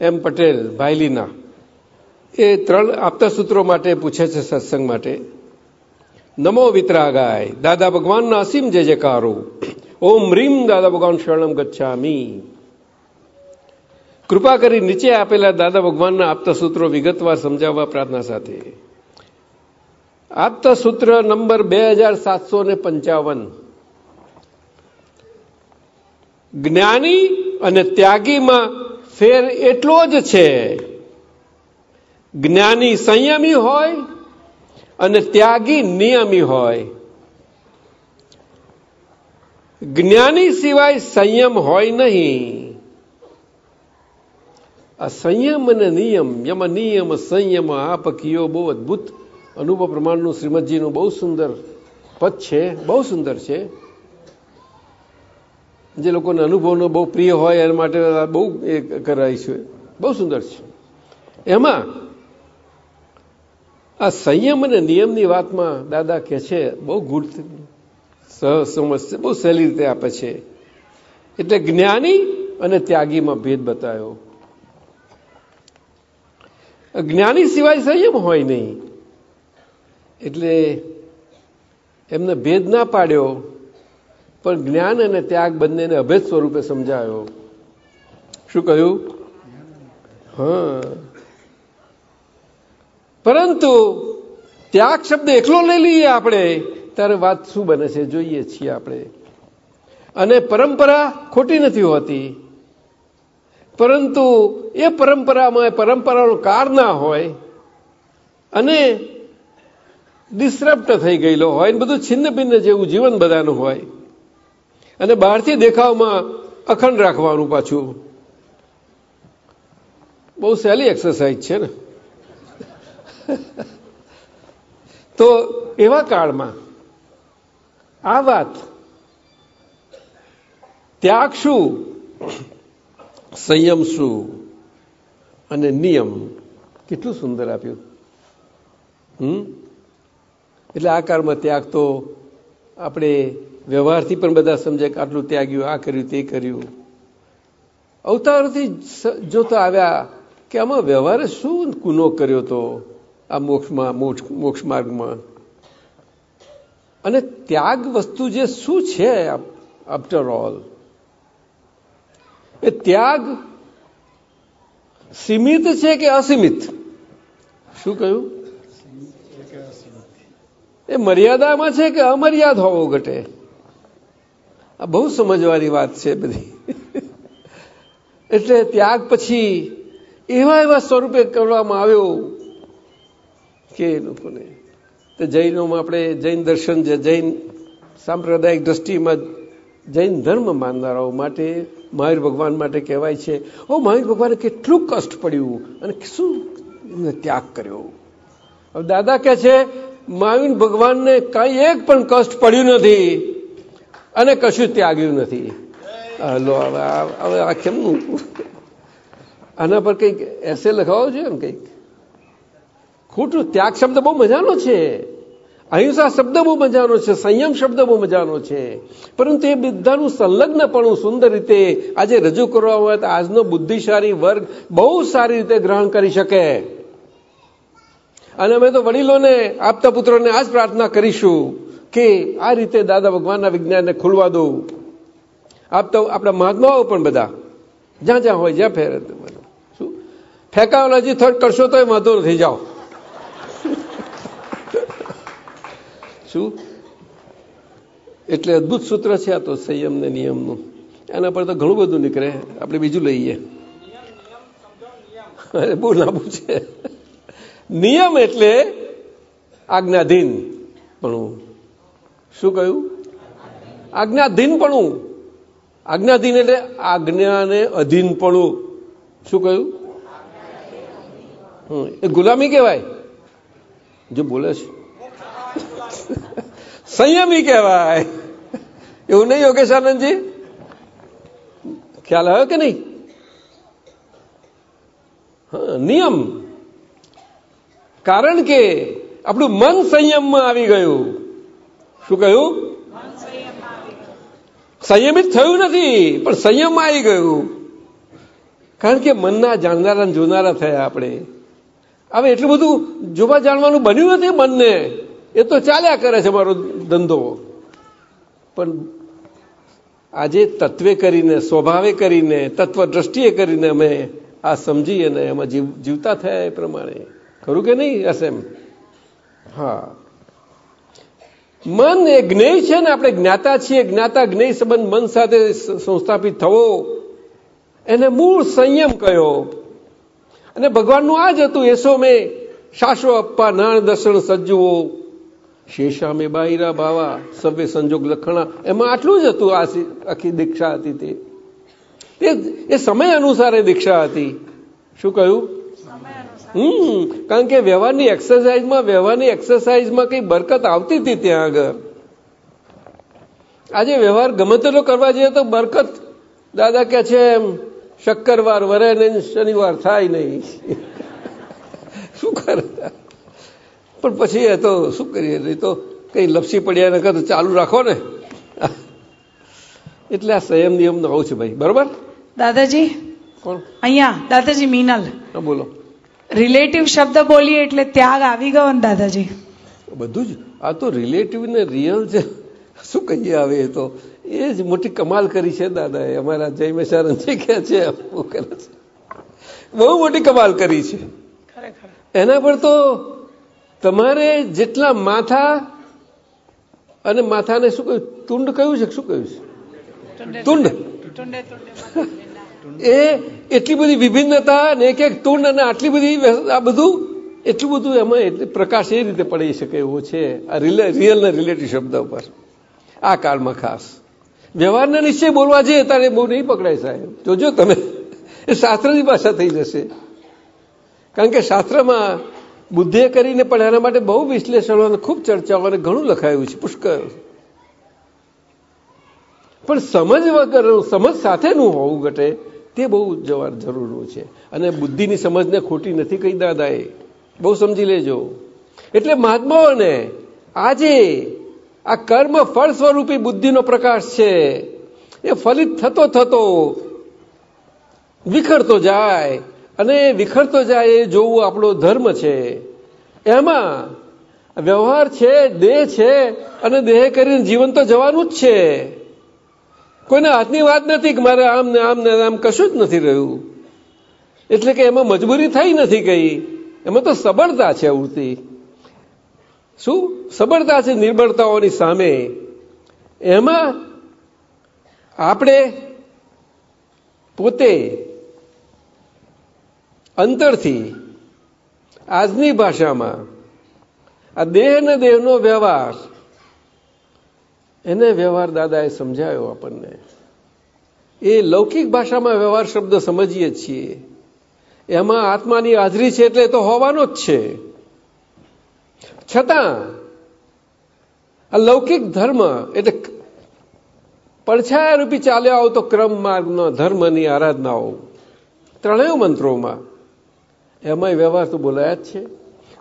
M Patel, ભાયલીના એ ત્રણ આપતા સૂત્રો માટે પૂછે છે સત્સંગ માટે. નમો વિતરાગાય, દાદા ભગવાનના અસીમ જય જયકારો. ઓમ રીમ દાદા ભગવાન શરણમ ગચ્છામી. કૃપા કરી નીચે આપેલા દાદા ભગવાનના આપતા સૂત્રો વિગતવાર સમજાવવા પ્રાર્થના સાથે. આપતા સૂત્ર નંબર બે હજાર સાતસો ને પંચાવન. જ્ઞાની અને ત્યાગીમાં ફેર એટલો જ છે જ્ઞાની સંયમી હોય અને ત્યાગી નિયમી હોય. જ્ઞાની સિવાય સંયમ હોય નહીં. આ સંયમ અને નિયમ, યમ નિયમ, સંયમ આ પકીઓ બહુ અદભુત અનુભવ પ્રમાણનું શ્રીમદજીનું બહુ સુંદર પદ છે, બહુ સુંદર છે. જે લોકોને અનુભવનો બહુ પ્રિય હોય એના માટે બહુ એ કરાય છે. બહુ સુંદર છે. એમાં આ સંયમ અને નિયમની વાતમાં દાદા કહે છે, બહુ ગુડ સમજ બહુ સહેલી રીતે આપે છે. એટલે જ્ઞાની અને ત્યાગીમાં ભેદ બતાવ્યો જ્ઞાની સિવાય સંયમ હોય નહીં. એટલે એમને ભેદ ના પાડ્યો, પણ જ્ઞાન અને ત્યાગ બંનેને અભેદ સ્વરૂપે સમજાયો. શું કહ્યું? હા. પરંતુ ત્યાગ શબ્દ એકલો લઈ લઈએ આપણે, ત્યારે વાત શું બને છે? જોઈએ છીએ આપણે. અને પરંપરા ખોટી નથી હોતી. પરંતુ એ પરંપરામાં પરંપરાનો કાર ના હોય અને ડિસ્ટર્બ થઈ ગયેલો હોય બધું છિન્ન ભિન્ન જેવું જીવન બધાનું હોય. અને બહારથી દેખાવમાં અખંડ રાખવાનું પાછું. બહુ સહેલી એક્સરસાઇઝ છે ને. તો એવા કાળમાં આ વાત ત્યાગ શું સંયમ શું અને નિયમ કેટલું સુંદર આપ્યું. હમ? એટલે આ કાળમાં ત્યાગ તો આપણે વ્યવહારથી પણ બધા સમજે કે આટલું ત્યાગ્યું, આ કર્યું, તે કર્યું. અવતારથી જોતા આવ્યા કે આમાં વ્યવહારે શું ગુનો કર્યો તો? આ મોક્ષમાં, મોક્ષ માર્ગમાં. અને ત્યાગ વસ્તુ જે શું છે આફ્ટર ઓલ એ ત્યાગ સીમિત છે કે અસીમિત? શું કહ્યું? એ મર્યાદામાં છે કે અમર્યાદ હોવો ઘટે? આ બહુ સમજવાની વાત છે બધી. એટલે ત્યાગ પછી એવા એવા સ્વરૂપે કરવામાં આવ્યો કે લોકોને? તો જૈનોમાં આપણે જૈન દર્શન છે જૈન સાંપ્રદાયિક દ્રષ્ટિમાં જૈન ધર્મ માનનારાઓ માટે મહાવીર ભગવાન માટે કહેવાય છે, ઓ મહાવીર ભગવાને કેટલું કષ્ટ પડ્યું અને શું ત્યાગ કર્યો? હવે દાદા કે છે, મહાવીર ભગવાનને કઈ એક પણ કષ્ટ પડ્યું નથી અને કશું ત્યાગ્યું નથી. હલો હવે આ કેમનું? આના પર કંઈક એસે લખાવો જોઈએ એમ કંઈક? ખોટું. ત્યાગ શબ્દ બહુ મજાનો છે. અહિંસા શબ્દ બહુ મજાનો છે. સંયમ શબ્દ બહુ મજાનો છે. પરંતુ એ બધાનું સંલગ્નપણું સુંદર રીતે આજે રજૂ કરવા હોય તો આજનો બુદ્ધિશાળી વર્ગ બહુ સારી રીતે ગ્રહણ કરી શકે. અને અમે તો વડીલોને, આપતા પુત્રોને આ જ પ્રાર્થના કરીશું કે આ રીતે દાદા ભગવાનના વિજ્ઞાનને ખુલવા દઉં આપતા આપણા મહાત્માઓ પણ બધા. જ્યાં જ્યાં હોય, જ્યાં ફેર શું? ફેંકાવલાજી થર્ડ કરશો તો એ વાંધો થઈ જાઓ. શું એટલે અદભુત સૂત્ર છે આ તો સંયમ ને નિયમનું. એના પર તો ઘણું બધું નીકળે. આપણે બીજું લઈએ. બહુ લાંબુ છે. નિયમ એટલે આજ્ઞાધીન પણ. શું કહ્યું? આજ્ઞાધીનપણું આજ્ઞાધીન એટલે આજ્ઞાને અધીનપણું શું કહ્યું? એ ગુલામી કહેવાય. જો બોલે છે. સંયમી કહેવાય. એવું નહીં યોગેશ આનંદજી ખ્યાલ આવ્યો કે નહીં? નિયમ. કારણ કે આપણું મન સંયમમાં આવી ગયું. શું કહ્યું? સંયમિત થયું નથી, પણ સંયમમાં આવી ગયું. કારણ કે મનના જાણનારા જોનારા થયા આપણે. હવે એટલું બધું જોવા જાણવાનું બન્યું નથી મનને. એ તો ચાલ્યા કરે છે મારો ધંધો. પણ આજે તત્વે કરીને, સ્વભાવે કરીને તત્વ દ્રષ્ટિએ કરીને અમે આ સમજી અને એમાં જીવતા થયા એ પ્રમાણે. ખરું કે નહીં એમ હા. મન એ જ્ઞેય છે ને આપણે જ્ઞાતા છીએ, જ્ઞાતા જ્ઞેય સંબંધ મન સાથે સંસ્થાપિત થવો. એને મૂળ સંયમ કયો. અને ભગવાનનું આ જ હતું એસો મેં શાશ્વ અપ્પા, નાણ દર્શન સજ્જુઓ શેષામે બાયરા બાવા સવે સંજોગ લખણા. એમાં આટલું જ હતું આખી દીક્ષા હતી તે. એ સમય અનુસારે દીક્ષા હતી. શું કહ્યું? હમ, કારણ કે વ્યવહારની એક્સરસાઇઝમાં વ્યવહારની એક્સરસાઇઝમાં કઈ બરકત આવતી હતી ત્યાં આગળ. આજે વ્યવહાર ગમે તેટલો કરવા જઈએ તો બરકત. દાદા કે છે એમ, શક્કરવાર વરે ને શનિવાર થાય નહીં. શું કરે? પણ પછી એ તો શું કરીએ? નહીં તો કઈ લપસી પડ્યા ને તો ચાલુ રાખો ને. એટલે આ સંયમ નિયમ નો છે ભાઈ. બરોબર? દાદાજી? કોણ? અહીંયા દાદાજી મીનલ. બોલો. રિલેટિવ શબ્દ બોલીએ એટલે ત્યાગ આવી ગયો ને દાદાજી. બધું જ. આ તો રિલેટિવ ને રિયલ છે શું કહીએ આવે એ તો. એ જ મોટી કમાલ કરી છે દાદાએ. અમારા જય મેશારણજી કે છે બહુ મોટી કમાલ કરી છે. એના પર તો તમારે જેટલા માથા અને માથાને શું કહ્યું? તુંડ કહ્યું છે? શું કહ્યું છે? તુંડ એ એટલી બધી વિભિન્નતા ને એક એક તુંડ અને આટલી બધી આ બધું એટલું બધું એમાં એટલે પ્રકાશ એ રીતે પડી શકે એવો છે આ રિયલ ને રિલેટિવ શબ્દ ઉપર. આ કાળમાં ખાસ. વ્યવહારના નિશ્ચય બોલવા જઈએ તારે બહુ નહીં પકડાય સાહેબ. જોજો તમે. એ શાસ્ત્રની ભાષા થઈ જશે. કારણ કે શાસ્ત્રમાં બુદ્ધિએ કરીને પણ એના માટે બહુ વિશ્લેષણો ખૂબ ચર્ચાઓ અને ઘણું લખાયું છે. પુષ્કળ. પણ સમજ વગર સમજ સાથેનું હોવું ઘટે તે બહુ જવાર જરૂરનું છે. અને બુદ્ધિની સમજને ખોટી નથી કહી દાદાએ. બહુ સમજી લેજો. એટલે મહાત્માઓને આજે આ કર્મ ફળ સ્વરૂપી બુદ્ધિનો પ્રકાશ છે. એ ફલિત થતો થતો વિખરતો જાય. અને વિખરતો જાય એ જોવું આપણો ધર્મ છે. એમાં વ્યવહાર છે, દેહ છે, અને દેહ કરીને જીવન તો જવાનું જ છે. કોઈના હાથની વાત નથી કે મારે આમ ને આમ ને આમ કશું જ નથી રહ્યું. એટલે કે એમાં મજબૂરી થઈ નથી ગઈ. એમાં તો સબળતા છે ઉડતી શું? સબળતા છે નિર્બળતાઓની સામે. એમાં આપણે પોતે અંતરથી આજની ભાષામાં આ દેહ ને દેહનો વ્યવહાર, એને વ્યવહાર દાદાએ સમજાયો આપણને. એ લૌકિક ભાષામાં વ્યવહાર શબ્દ સમજીએ છીએ. એમાં આત્માની હાજરી છે એટલે તો હોવાનો જ છે. છતાં, આ લૌકિક ધર્મ એટલે પડછાયા રૂપી ચાલ્યો આવતો ક્રમ માર્ગનો ધર્મની આરાધનાઓ. ત્રણેય મંત્રોમાં એમાં વ્યવહાર તો બોલાયા જ છે.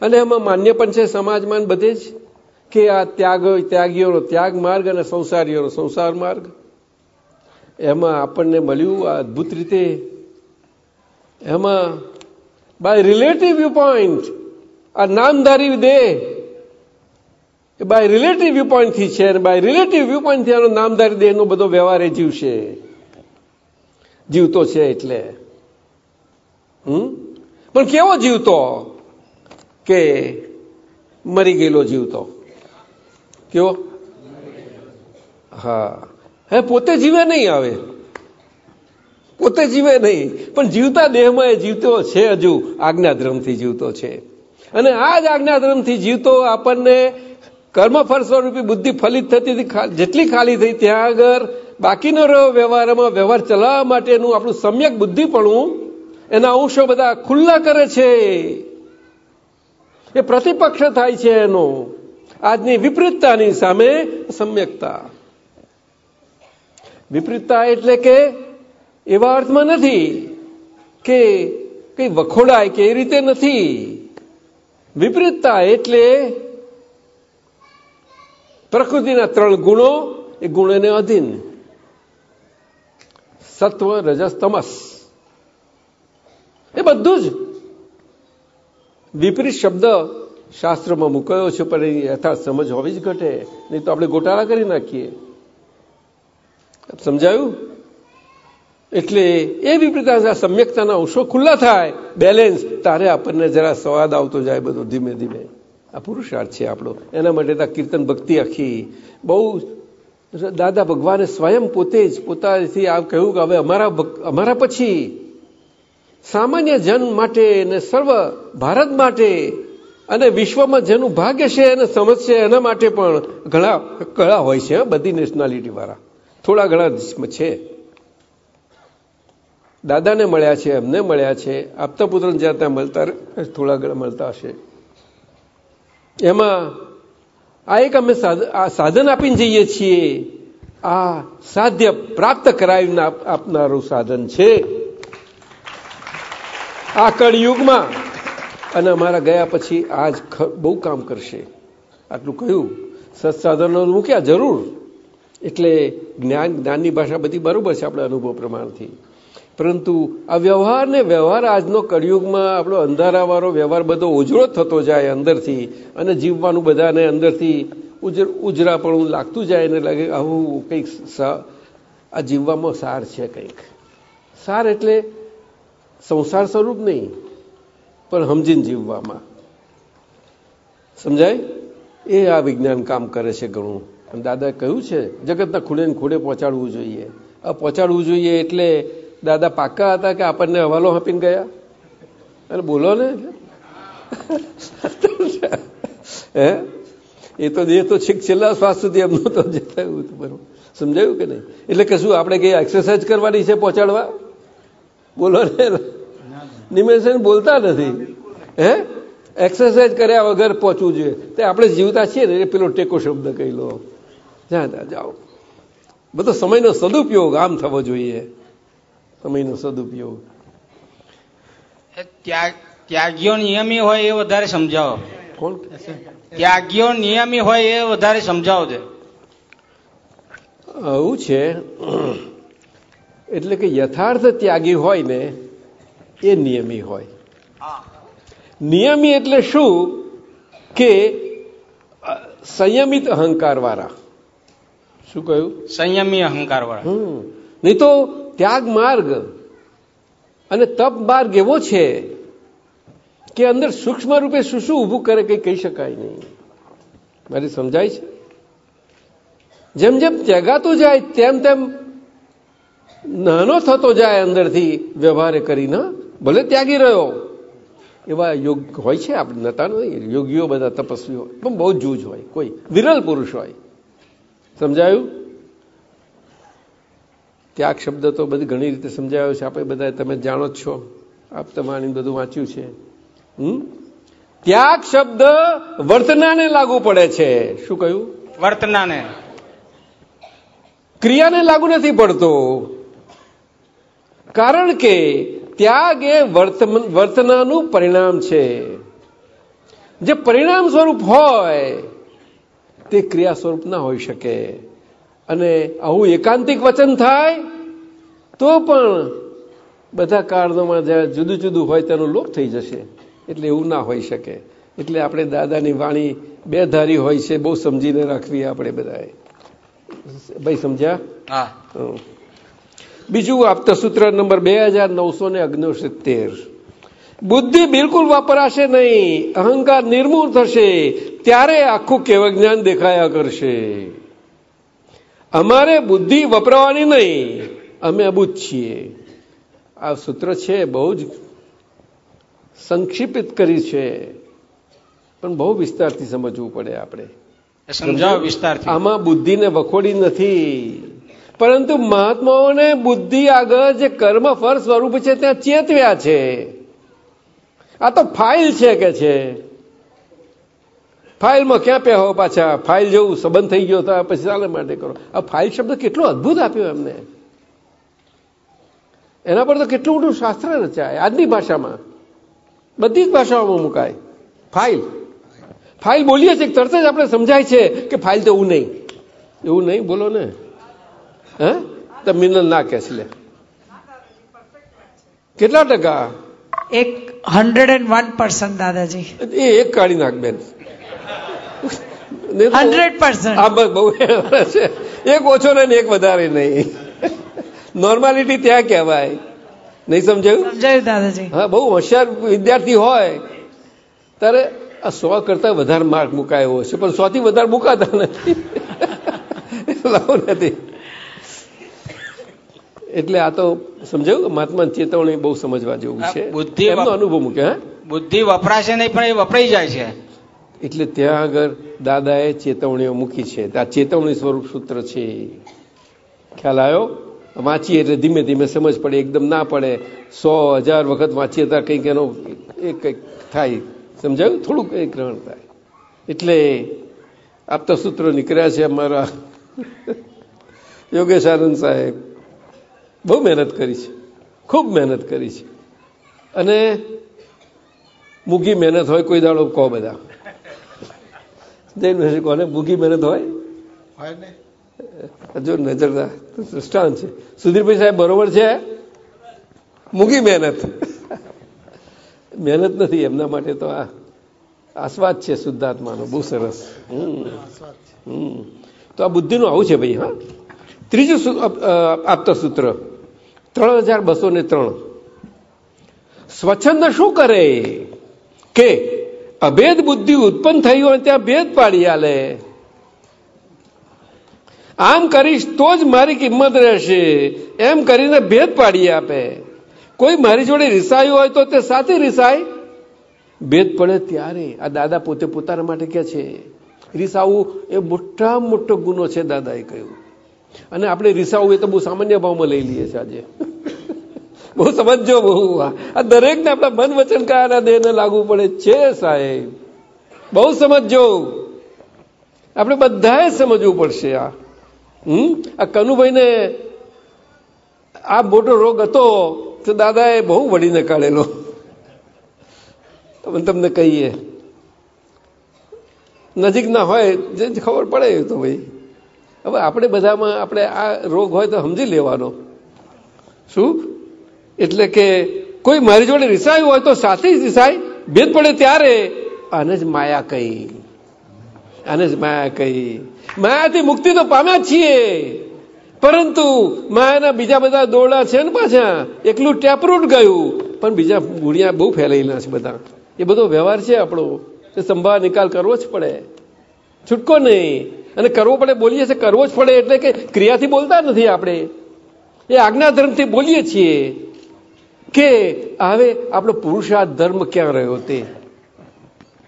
અને એમાં માન્ય પણ છે સમાજમાં બધે જ કે આ ત્યાગ ત્યાગીઓનો ત્યાગ માર્ગ અને સંસારીઓનો સંસાર માર્ગ. એમાં આપણને મળ્યું આ અદભુત રીતે. એમાં બાય રિલેટિવ વ્યૂ પોઈન્ટ આ નામધારી દેહ એ બાય રિલેટિવ વ્યૂ પોઈન્ટથી છે અને બાય રિલેટિવ વ્યૂ પોઈન્ટથી આનો નામધારી દેહનો બધો વ્યવહાર એ જીવશે. જીવતો છે એટલે. હમ? પણ કેવો જીવતો કે મરી ગયેલો જીવતો? કેવો? હા. હે, પોતે જીવે નહીં આવે. પોતે જીવે નહીં. પણ જીવતા દેહમાં એ જીવતો છે હજુ. આજ્ઞાધર્મથી જીવતો છે. અને આ જ આજ્ઞાધર્મથી જીવતો આપણને કર્મફળ સ્વરૂપી બુદ્ધિ ફલિત થતી જેટલી ખાલી થઈ ત્યાં આગળ બાકીનો રહ્યો વ્યવહારમાં, વ્યવહાર ચલાવવા માટેનું આપણું સમ્યક બુદ્ધિપણું એના અંશો બધા ખુલ્લા કરે છે. એ પ્રતિપક્ષ થાય છે એનો. આજની વિપરીતતાની સામે સમ્યકતા. વિપરીતતા એટલે કે એવા અર્થમાં નથી કે કઈ વખોડાય કે એ રીતે નથી. વિપરીતતા એટલે પ્રકૃતિના ત્રણ ગુણો, એ ગુણોને અધીન. સત્વ, રજસ, તમસ. એ બધું જ વિપરીત શબ્દ શાસ્ત્રમાં મૂકાયો છે, પણ એની યથાર્થ સમજ હોવી જ ઘટે. નહીં તો આપણે ગોટાળા કરી નાખીએ. સમજાયું? એટલે એ વિપરીતા સમ્યકતાના અંશો ખુલ્લા થાય. બેલેન્સ તારે આપણને જરા સ્વાદ આવતો જાય બધો ધીમે ધીમે. આ પુરુષાર્થ છે આપણો. એના માટે આ કીર્તન ભક્તિ આખી. બહુ દાદા ભગવાને સ્વયં પોતે જ પોતાથી આ કહ્યું કે હવે અમારા અમારા પછી સામાન્ય જન માટે અને સર્વ ભારત માટે અને વિશ્વમાં જેનું ભાગ્ય છે અને સમજશે એના માટે પણ ઘણા કળા હોય છે બધી નેશનાલિટી વાળા. થોડા ઘણા છે. દાદાને મળ્યા છે, એમને મળ્યા છે. આપતા પુત્રને જ્યાં ત્યાં મળતા થોડા ઘણા મળતા હશે. એમાં આ એક અમે સાધન આપીને જઈએ છીએ. આ સાધ્ય પ્રાપ્ત કરાવીને આપનારું સાધન છે. આ કળયુગમાં અને અમારા ગયા પછી આજ બહુ કામ કરશે. આટલું કહ્યું. સત્સાધનો મૂક્યા જરૂર. એટલે જ્ઞાન, જ્ઞાનની ભાષા બધી બરાબર છે આપણે અનુભવ પ્રમાણથી. પરંતુ આ વ્યવહાર ને વ્યવહાર આજનો કળિયુગમાં આપણો અંધારાવાળો વ્યવહાર બધો ઉજળો થતો જાય અંદરથી અને જીવવાનું બધાને અંદરથી ઉજર, ઉજરાપણું લાગતું જાય એને લાગે આવું કંઈક આ જીવવામાં સાર છે કંઈક. સાર એટલે સંસાર સ્વરૂપ નહીં, પણ સમજીને જીવવામાં. સમજાય? એ આ વિજ્ઞાન કામ કરે છે ઘણું. અને દાદાએ કહ્યું છે, જગતના ખૂણે ને ખૂણે પહોંચાડવું જોઈએ. આ પહોંચાડવું જોઈએ એટલે દાદા પાક્કા હતા કે આપણને હવાલો આપીને ગયા? અને બોલો ને. હે? એ તો એ તો છેક છેલ્લા શ્વાસ સુધી એમનું તો જતા બરોબર. સમજાયું કે નહીં? એટલે કશું આપણે કઈ એક્સરસાઇઝ કરવાની છે પહોંચાડવા? બોલો ને. નિમેશન બોલતા નથી. હે? એક્સરસાઇઝ કર્યા વગર પહોંચવું જોઈએ. તે આપણે જીવતા છીએ ને એ પેલો ટેકો શબ્દ કહી લો. જ્યાં જાઓ. બધો સમયનો સદુપયોગ આમ થવો જોઈએ. સમયનો સદુપયોગ. ત્યાગીઓ નિયમી હોય એ વધારે સમજાવો. કોણ? ત્યાગીઓ નિયમી હોય એ વધારે સમજાવો છે આવું છે. એટલે કે યથાર્થ ત્યાગી હોય ને એ નિયમી હોય. નિયમી એટલે શું? કે સંયમિત અહંકાર વાળા શું કહ્યું? સંયમી અહંકાર વાળા નહીં તો ત્યાગ માર્ગ અને તપ માર્ગ એવો છે કે અંદર સૂક્ષ્મ રૂપે શું શું ઊભું કરે કંઈ કહી શકાય નહીં. મારી સમજાય છે? જેમ જેમ ત્યાગાતો જાય તેમ તેમ નાનો થતો જાય અંદરથી વ્યવહારે કરીને ભલે ત્યાગી રહ્યો. એવા યોગ હોય છે આપણે નતા નહીં યોગીઓ બધા તપસ્વીઓ. પણ બહુ જૂજ હોય કોઈ વિરલ પુરુષ હોય. સમજાયું? ત્યાગ શબ્દ તો બધી ઘણી રીતે સમજાયો છે. આપણે બધા તમે જાણો જ છો. આપ તમારી બધું વાંચ્યું છે. હમ? ત્યાગ શબ્દ વર્તનાને લાગુ પડે છે. શું કહ્યું? વર્તનાને. ક્રિયાને લાગુ નથી પડતો. કારણ કે ત્યાગ એ વર્તનાનું પરિણામ છે. જે પરિણામ સ્વરૂપ હોય તે ક્રિયા સ્વરૂપ ના હોઈ શકે. અને આવું એકાંતિક વચન થાય તો પણ બધા કારણોમાં જ્યાં જુદું જુદું હોય તેનો લોપ થઈ જશે. એટલે એવું ના હોઈ શકે. એટલે આપણે દાદાની વાણી બે ધારી હોય છે બહુ સમજીને રાખવી આપણે બધાએ. ભાઈ સમજ્યા? હા. બીજું આપતા સૂત્ર નંબર બે હજાર નવસો ને ઓગણસિત્તેર બુદ્ધિ બિલકુલ વાપરાશે નહીં અહંકાર નિર્મૂળ થશે ત્યારે આખું કેવ જ્ઞાન દેખાયા કરશે. અમારે બુદ્ધિ વપરાવાની નહીં અમે અબુધ છીએ. આ સૂત્ર છે બહુ જ સંક્ષિપ્ત કરી છે પણ બહુ વિસ્તારથી સમજવું પડે આપણે. સમજાવ વિસ્તાર આમાં બુદ્ધિને વખોડી નથી. પરંતુ મહાત્માઓને બુદ્ધિ આગળ જે કર્મ ફળ સ્વરૂપ છે, ત્યાં ચેતવ્યા છે. આ તો ફાઇલ છે કે છે? ફાઇલમાં ક્યાં પહેવો પાછા? ફાઇલ જેવું સંબંધ થઈ ગયો તો પછી ચાલે માટે કરો. આ ફાઇલ શબ્દ કેટલો અદભુત આપ્યો એમને. એના પર તો કેટલું મોટું શાસ્ત્ર રચાય. આજની ભાષામાં. બધી જ ભાષાઓમાં મુકાય. ફાઇલ. ફાઇલ બોલીએ છીએ તરત જ આપણે સમજાય છે કે ફાઇલ તો એવું નહીં. એવું નહીં? બોલો ને. હે? તો મિનલ ના કે લે. કેટલા ટકા? એક હંડ્રેડ એન્ડ વન પર્સન્ટ દાદાજી. એ એક કાઢી નાખ બેન. હંડ્રેડ પર્સન્ટ હા બસ બહુ છે. એક ઓછો ને એક વધારે નહીં. નોર્માલિટી ત્યાં કહેવાય. નહીં સમજાયું? સમજાયું દાદાજી. હા બહુ હોશિયાર વિદ્યાર્થી હોય. ત્યારે આ સો કરતા વધારે માર્ક મુકાયો છે પણ સો થી વધારે મુકાતા નથી. લાવો નથી એટલે આ તો સમજાયું મહાત્મા ચેતવણી બહુ સમજવા જેવું છે. બુદ્ધિ અનુભવ મૂકે હા? બુદ્ધિ વપરાશે નહીં પણ એ વપરાઈ જાય છે. એટલે ત્યાં આગળ દાદાએ ચેતવણીઓ મૂકી છે. આ ચેતવણી સ્વરૂપ સૂત્ર છે. ખ્યાલ આવ્યો? વાંચીએ એટલે ધીમે ધીમે સમજ પડે એકદમ ના પડે. સો હજાર વખત વાંચીએ ત્યાં કંઈક એનો એક કંઈક થાય. સમજાયું? થોડુંક એ ગ્રહણ થાય. એટલે આપતા સૂત્રો નીકળ્યા છે અમારા. યોગેશ આનંદ સાહેબ. બહુ મહેનત કરી છે. ખૂબ મહેનત કરી છે. અને મૂગી મહેનત હોય કોઈ દાડો કહો બધા. જૈન કોને મૂગી મહેનત હોય? જો નજર દૃષ્ટાંત છે. સુધીરભાઈ સાહેબ બરોબર છે? મૂગી મહેનત. મહેનત નથી એમના માટે તો આ આસ્વાદ છે શુદ્ધાત્માનો બહુ સરસ. તો આ બુદ્ધિનું આવું છે ભાઈ હા? ત્રીજું આપતા સૂત્ર. ત્રણ હજાર બસો ને ત્રણ. સ્વચ્છંદ શું કરે? કે અભેદ બુદ્ધિ ઉત્પન્ન થઈ હોય ત્યાં ભેદ પાડી આલે. આમ કરીશ તો જ મારી કિંમત રહેશે. એમ કરીને ભેદ પાડી આપે. કોઈ મારી જોડે રિસાયું હોય તો તે સાથે રિસાય? ભેદ પડે ત્યારે. આ દાદા પોતે પોતાના માટે કે છે. રિસાવું એ મોટા મોટો ગુનો છે દાદાએ કહ્યું. અને આપણે રિસાવું એ તો બહુ સામાન્ય ભાવમાં લઈ લઈએ છીએ આજે. બહુ સમજો બહુ. આ દરેકને આપણા મન વચન દેહને લાગુ પડે છે સાહેબ. બહુ સમજો આપણે બધાએ સમજવું પડશે આ. હમ? આ કનુભાઈને આ મોટો રોગ હતો તો દાદાએ બહુ વળીને કાઢેલો. અમે તમને કહીએ. નજીક ના હોય, જે ખબર પડે તો ભાઈ. હવે આપણે બધામાં આપણે આ રોગ હોય તો સમજી લેવાનો. શું? એટલે કે કોઈ મારી જોડે રિસાયું હોય તો સાથે જ રિસાય ભેદ પડે ત્યારે આને જ માયા કહી. આને જ માયા કહી. માયાથી મુક્તિ તો પામ્યા છીએ. પરંતુ માયાના બીજા બધા દોરડા છે ને પાછા, એકલું ટેપરૂટ ગયું. પણ બીજા ગુણિયા બહુ ફેલાયેલા છે બધા. એ બધો વ્યવહાર છે આપણો. એ સંભાળ નિકાલ કરવો જ પડે. છૂટકો નહીં. અને કરવો પડે બોલીએ છીએ, કરવો જ પડે એટલે કે ક્રિયાથી બોલતા નથી આપણે. એ આજ્ઞા ધર્મથી બોલીએ છીએ કે હવે આપણો પુરુષાર્થ ધર્મ ક્યાં રહ્યો તે?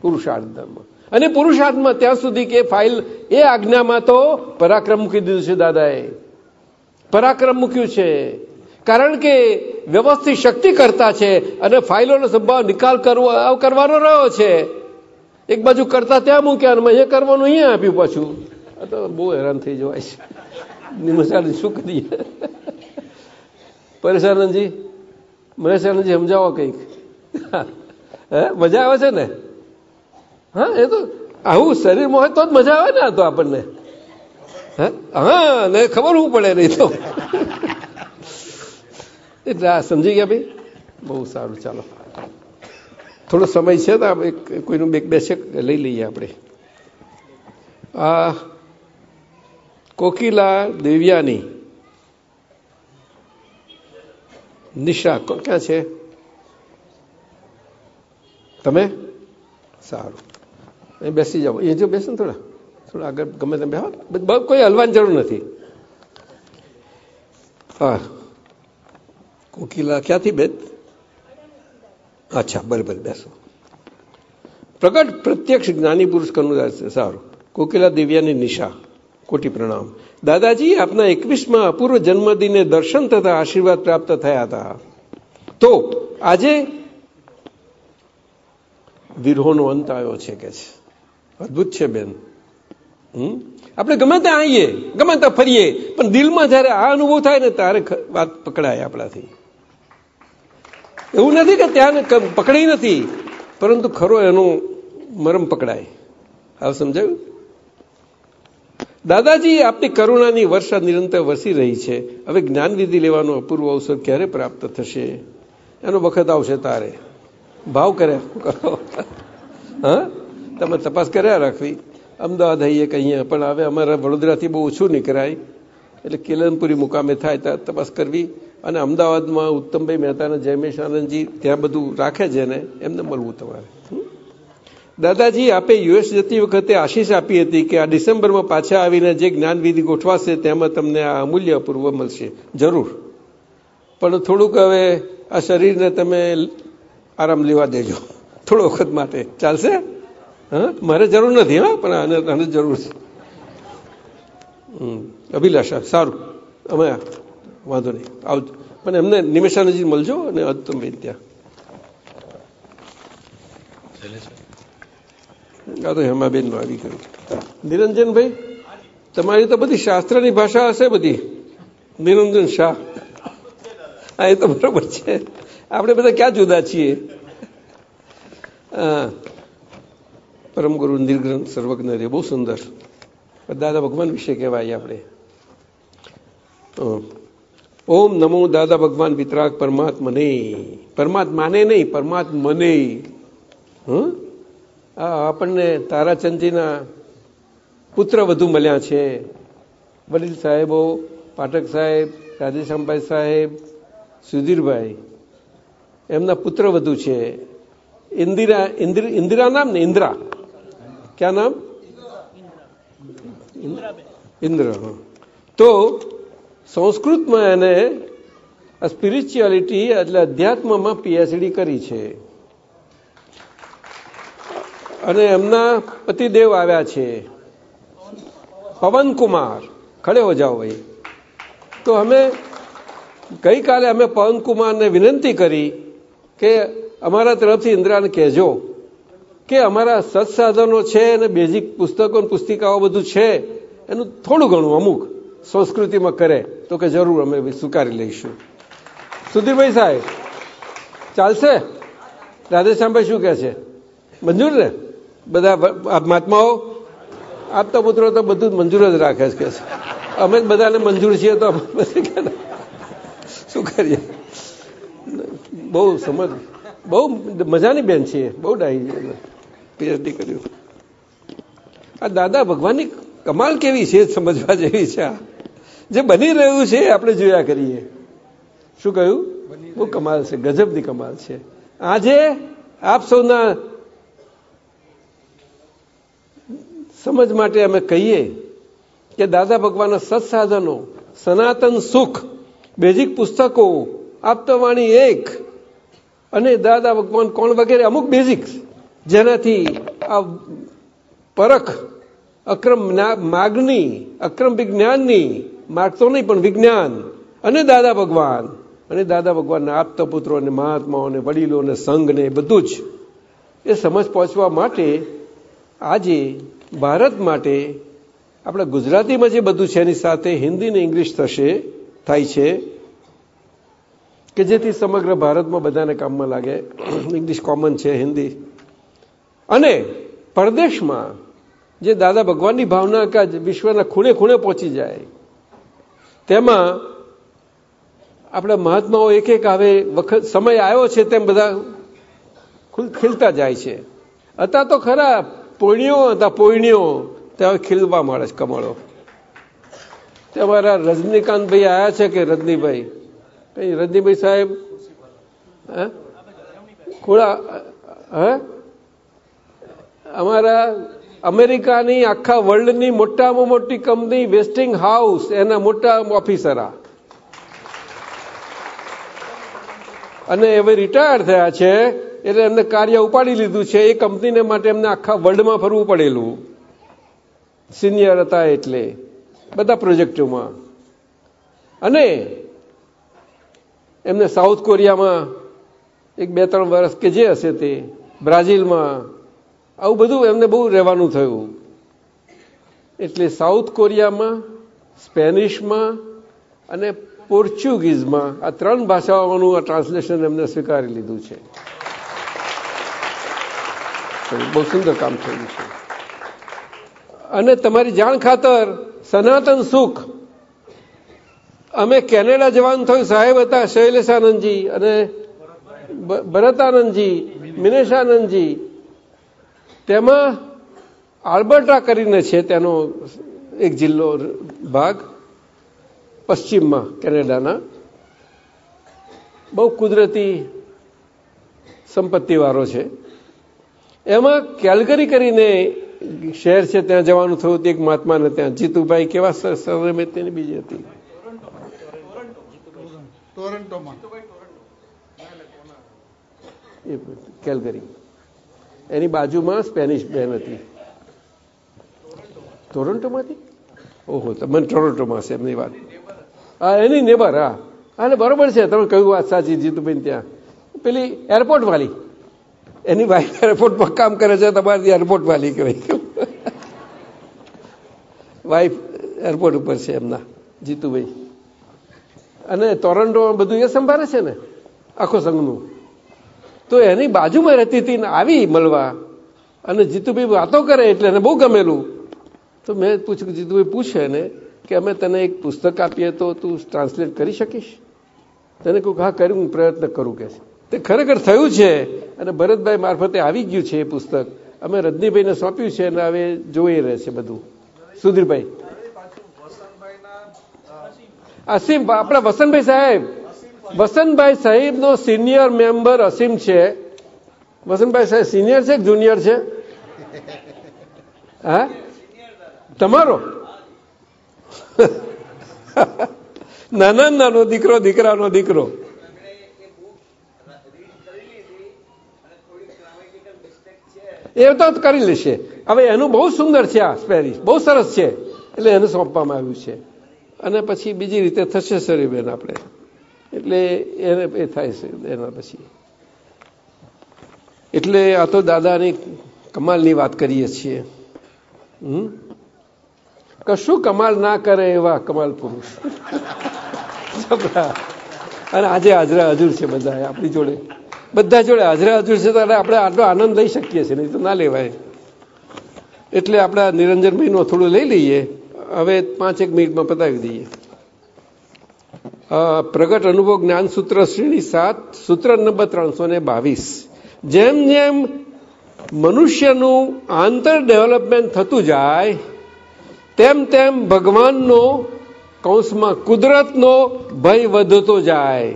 પુરુષાર્થ ધર્મ અને પુરુષાર્થમાં ત્યાં સુધી કે ફાઇલ એ આજ્ઞામાં તો પરાક્રમ મૂકી દીધું છે દાદાએ. પરાક્રમ મૂક્યું છે. કારણ કે વ્યવસ્થિત શક્તિ કરતા છે અને ફાઇલોનો સંભાવ નિકાલ કરવો કરવાનો રહ્યો છે. એક બાજુ કરતા ત્યાં મૂક્યા અને એ કરવાનું અહીંયા આપ્યું પાછું. તો બહુ હેરાન થઈ જવાય છે. નિમસાન શું કરીએ? પરેશાનંદજી મહેશાનંદજી સમજાવો કંઈક. હે, મજા આવે છે ને? હા, એ તો આવું શરીરમાં હોય તો જ મજા આવે ને તો આપણને. હા? ને ખબર હું પડે નહીં તો. એટલે આ સમજી ગયા ભાઈ? બહુ સારું, ચાલો. થોડો સમય છે તો કોઈનું બે બે લઈ લઈએ આપણે. આ કોકિલા દેવ્યાની નિશા ક્યાં છે? તમે? સારું. એ બેસી જાઓ. એ જો બેસો ને થોડા. થોડા આગળ ગમે તમે બેહો. કોઈ હલવાની જરૂર નથી. હા. કોકિલા ક્યાંથી બેન? અચ્છા, બરાબર, બેસો. પ્રગટ પ્રત્યક્ષ જ્ઞાની પુરુષ કરનું સારું. કોકિલા દિવ્યાની નિશા. કોટી પ્રણામ. દાદાજી, આપના એકવીસમાં અપૂર્વ જન્મદિને દર્શન તથા આશીર્વાદ પ્રાપ્ત થયા હતા. તો, આજે વિરહોનો અંત આવ્યો છે કે છે. અદભુત છે બેન. આપણે ગમે ત્યાં આવીએ ગમે ત્યાં ફરીએ, પણ દિલમાં જયારે આ અનુભવ થાય ને ત્યારે વાત પકડાય આપણાથી. એવું નથી કે ત્યાં પકડી નથી, પરંતુ ખરો એનો મરમ પકડાય. હવે સમજાયું? દાદાજી, આપની કરુણાની વર્ષા નિરંતર વસી રહી છે. હવે જ્ઞાનવિધિ લેવાનો અપૂર્વ અવસર ક્યારે પ્રાપ્ત થશે? એનો વખત આવશે તારે. ભાવ કર્યા હા? તમે તપાસ કર્યા રાખવી. અમદાવાદ આવીએ કહીએ પણ હવે અમારા વડોદરાથી બહુ ઓછું નીકળાય. એટલે કેલનપુરી મુકામે થાય ત્યાં તપાસ કરવી. અને અમદાવાદમાં ઉત્તમભાઈ મહેતાના જયમેશ આનંદજી, ત્યાં બધું રાખે છે ને, એમને મળવું તમારે. દાદાજી, આપે યુએસ જતી વખતે આશીષ આપી હતી કે આ ડિસેમ્બરમાં પાછા આવીને જે જ્ઞાનવિધિ ગોઠવાશે તેમાં તમને આ અમૂલ્ય અપૂર્વ મળશે. જરૂર. પણ થોડુંક હવે આ શરીરને તમે આરામ લેવા દેજો. થોડો વખત માટે. ચાલશે? હા? મારે જરૂર નથી, હા? પણ આને આને જરૂર છે. અભિલાષા, સારું. અમે વાંધો નહીં. આવજો. પણ એમને નિમેશાનજી મળજો અને અદતમભાઈ ત્યાં નિરંજનભાઈ, તમારી તો બધી શાસ્ત્રની ભાષા હશે બધી. નિરંજન શાહ. હા એ તો બરોબર છે. આપણે બધા ક્યાં જુદા છીએ? હા પરમ ગુરુ નિર્ગ્રંથ સર્વજ્ઞ રે, બહુ સુંદર. દાદા ભગવાન વિશે કહેવાય આપણે. ઓમ નમો દાદા ભગવાન વિતરાગ પરમાત્મને. પરમાત્માને નહીં, પરમાત્મને. હમ આપણને તારાચંદજીના પુત્ર વધુ મળ્યા છે. વડીલ સાહેબો, પાઠક સાહેબ રાધેશ્યામભાઈ સાહેબ, સુધીરભાઈ, એમના પુત્ર વધુ છે. ઇન્દિરા ઇન્દિરા નામ ને ઇન્દ્રા? ક્યાં નામ? ઇન્દ્ર તો સંસ્કૃતમાં એને સ્પિરિચ્યુઆલિટી એટલે અધ્યાત્મમાં પીએચડી કરી છે. અને એમના પતિદેવ આવ્યા છે. પવનકુમાર. ખડે હો જાઓ ભાઈ. તો અમે ગઈકાલે અમે પવનકુમારને વિનંતી કરી કે અમારા તરફથી ઇન્દ્રાને કહેજો કે અમારા સત્સાધનો છે અને બેઝિક પુસ્તકો પુસ્તિકાઓ બધું છે. એનું થોડું ઘણું અમુક સંસ્કૃતિમાં કરે. તો કે જરૂર અમે સ્વીકારી લઈશું. સુધીરભાઈ સાહેબ, ચાલશે? રાધેશ્યામભાઈ શું કહે છે? મંજૂર ને? બધા મહાત્માઓ આપતા પુત્રો તો બધું જ મંજૂર જ રાખે છે કે અમે જ બધાને મંજૂર છીએ તો શું કરીએ? બહુ સમજ બહુ મજાની બેન છીએ બહુ ડાહી પીએચડી કર્યું. આ દાદા ભગવાનની કમાલ કેવી છે સમજવા જેવી છે આ. જે બની રહ્યું છે આપણે જોયા કરીએ. શું કહ્યું? બહુ કમાલ છે ગજબની કમાલ છે. આજે આપ સૌના સમજ માટે અમે કહીએ કે દાદા ભગવાનના સત્સાધનો, સનાતન સુખ, બેઝિક પુસ્તકો, આપતવાણી એક અને દાદા ભગવાન કોણ વગેરે અમુક બેઝિક્સ જેનાથી આ પરખ, અક્રમ માગની અક્રમ વિજ્ઞાનની માર્ગ તો નહીં પણ વિજ્ઞાન અને દાદા ભગવાન અને દાદા ભગવાનના આપતા પુત્રો અને મહાત્માઓ અને વડીલો અને સંઘને, બધું જ એ સમજ પહોંચવા માટે આજે ભારત માટે આપણા ગુજરાતીમાં જે બધું છે એની સાથે હિન્દી ને ઇંગ્લિશ થશે, થાય છે, કે જેથી સમગ્ર ભારતમાં બધાને કામમાં લાગે. ઇંગ્લિશ કોમન છે, હિન્દી. અને પરદેશમાં જે દાદા ભગવાનની ભાવના કા વિશ્વના ખૂણે ખૂણે પહોંચી જાય, તેમાં આપણા મહાત્માઓ એક એક આવે, વખત સમય આવ્યો છે તેમ બધા ખીલતા જાય છે. હતા તો ખરા પોઈણીઓ હતા પુણ્યો. ત્યાં ખીલવા મળે છે કમળો. તમારા રજનીકાંતભાઈ આવ્યા છે કે રજનીભાઈ? કઈ રજનીભાઈ સાહેબ? હે? અમારા અમેરિકાની આખા વર્લ્ડની મોટામાં મોટી કંપની વેસ્ટિંગ હાઉસ, એના મોટા ઓફિસરા અને હવે રિટાયર થયા છે. એટલે એમને કાર્ય ઉપાડી લીધું છે. એ કંપનીને માટે એમને આખા વર્લ્ડમાં ફરવું પડેલું. સિનિયર હતા એટલે. બધા પ્રોજેક્ટોમાં. અને એમને સાઉથ કોરિયામાં એક બે ત્રણ વર્ષ કે જે હશે તે, બ્રાઝિલમાં, આવું બધું એમને બહુ રહેવાનું થયું. એટલે સાઉથ કોરિયામાં સ્પેનિશમાં અને પોર્ચ્યુગીઝમાં આ ત્રણ ભાષાઓનું આ ટ્રાન્સલેશન એમને સ્વીકારી લીધું છે. બહુ સુંદર કામ થયું છે. અને તમારી જાણ ખાતર, સનાતન સુખ. અમે કેનેડા જવાનું થયું, સાહેબ હતા, શૈલેષાનંદજી અને ભરતાનંદજી, મિનેશાનંદજી. તેમાં આલ્બર્ટા કરીને છે તેનો એક જિલ્લો ભાગ, પશ્ચિમમાં કેનેડાના. બહુ કુદરતી સંપત્તિવાળો છે. એમાં કેલગરી કરીને શહેર છે ત્યાં જવાનું થયું એક મહાત્માને ત્યાં. જીતુભાઈ કેવા સરમે તેની બીજી હતી. કેલગરી. એની બાજુમાં સ્પેનિશ બેન હતી. ટોરન્ટોમાંથી? ઓહો મને ટોરન્ટોમાં છે એમની વાત. હા એની નેબર હા. હા બરોબર છે તમે કહ્યું વાત સાચી જીતુભાઈ ત્યાં. પેલી એરપોર્ટ વાળી એની વાઈફ એરપોર્ટમાં કામ કરે છે, તમારી એરપોર્ટ વાલી કહેવાય વાઈફ એરપોર્ટ ઉપર છે એમના, જીતુભાઈ. અને ટોરન્ટો બધું એ સંભાળે છે ને, આખો સંઘનું. તો એની બાજુમાં રહેતી હતી ને આવી મળવા. અને જીતુભાઈ વાતો કરે એટલે એને બહુ ગમેલું. તો મેં પૂછ્યું જીતુભાઈ પૂછે ને કે અમે તને એક પુસ્તક આપીએ તો તું ટ્રાન્સલેટ કરી શકીશ? તને કહું હા, કર્યું, હું પ્રયત્ન કરું કે તે ખરેખર થયું છે અને ભરતભાઈ મારફતે આવી ગયું છે એ પુસ્તક. અમે રજનીભાઈને સોંપ્યું છે અને હવે જોઈ રહે છે બધું. સુધીરભાઈ. અસીમ આપણા વસંતભાઈ સાહેબ. વસંતભાઈ સાહેબનો સિનિયર મેમ્બર અસીમ છે. વસંતભાઈ સાહેબ સિનિયર છે કે જુનિયર છે? હા? તમારો? નાના નાનો દીકરો, દીકરાનો દીકરો. એ તો કરી લેશે. હવે એનું બહુ સુંદર છે આ સ્પેરિશ બહુ સરસ છે. એટલે એને સોંપવામાં આવ્યું છે. અને પછી બીજી રીતે થશે સરીબેન આપણે. એટલે એને એ થાય છે, એના પછી. એટલે આ તો દાદાની કમાલની વાત કરીએ છીએ. કશું કમાલ ના કરે એવા કમાલ પુરુષ. અને આજે હાજરા હજુર છે બધા આપણી જોડે. બધા જોડે હાજરા હાજર છે ત્યારે આપણે આટલો આનંદ લઈ શકીએ છીએ, નહીં તો ના લેવાય. એટલે આપણે નિરંજનભાઈનો થોડું લઈ લઈએ. હવે પાંચ એક મિનિટમાં પતાવી દઈએ. પ્રગટ અનુભવ જ્ઞાન સૂત્ર શ્રેણી સાત, સૂત્ર નંબર ત્રણસો ને બાવીસ. જેમ જેમ મનુષ્યનું આંતર ડેવલપમેન્ટ થતું જાય, તેમ તેમ ભગવાનનો કૌંસમાં કુદરતનો ભય વધતો જાય.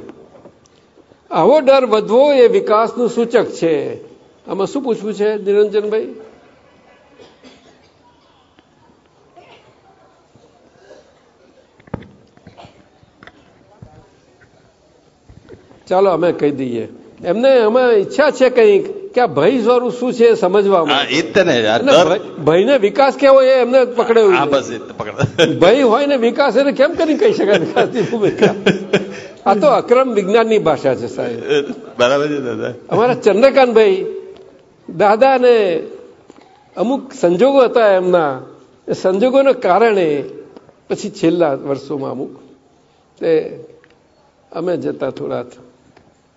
આવો ડર વધવો એ વિકાસનું સૂચક છે. આમાં શું પૂછવું છે નિરંજનભાઈ? ચાલો અમે કહી દઈએ. એમને અમે ઈચ્છા છે કંઈક કે આ ભય સ્વરૂપ શું છે સમજવામાં. એ જ ને યાર અને ડર ભય- ભયને વિકાસ કેવો એ એમને પકડાયું ભય હોય ને વિકાસ એને કેમ કરી કહી શકાય આ તો અક્રમ વિજ્ઞાનની ભાષા છે સાહેબ. બરાબર છે દાદા. અમારા ચંદ્રકાંતભાઈ દાદાને અમુક સંજોગો હતા એમના. સંજોગોને કારણે પછી છેલ્લા વર્ષોમાં અમુક. તે અમે જતા થોડા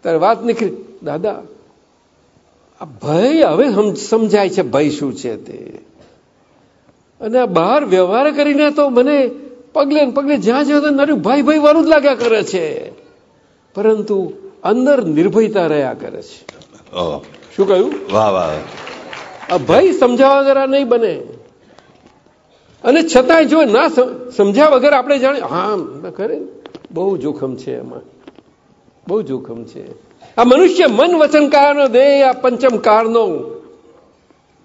ત્યારે વાત નીકળી દાદા આ ભય હવે સમજાય છે ભય શું છે તે? અને આ બહાર વ્યવહાર કરીને તો મને પગલે ને પગલે જ્યાં જ્યાં નર્યું ભાઈ ભાઈ વાળું જ લાગ્યા કરે છે. પરંતુ અંદર નિર્ભયતા રહ્યા કરે છે. શું કહ્યું? વાહ વાહ આ ભય સમજાવવા વગર નહીં બને. અને છતાંય જો ના સમજ્યા વગર આપણે જાણે હા ખરે. બહુ જોખમ છે એમાં. બહુ જોખમ છે. આ મનુષ્ય મન વચન કાયાનો દેહ આ પંચમ કારનો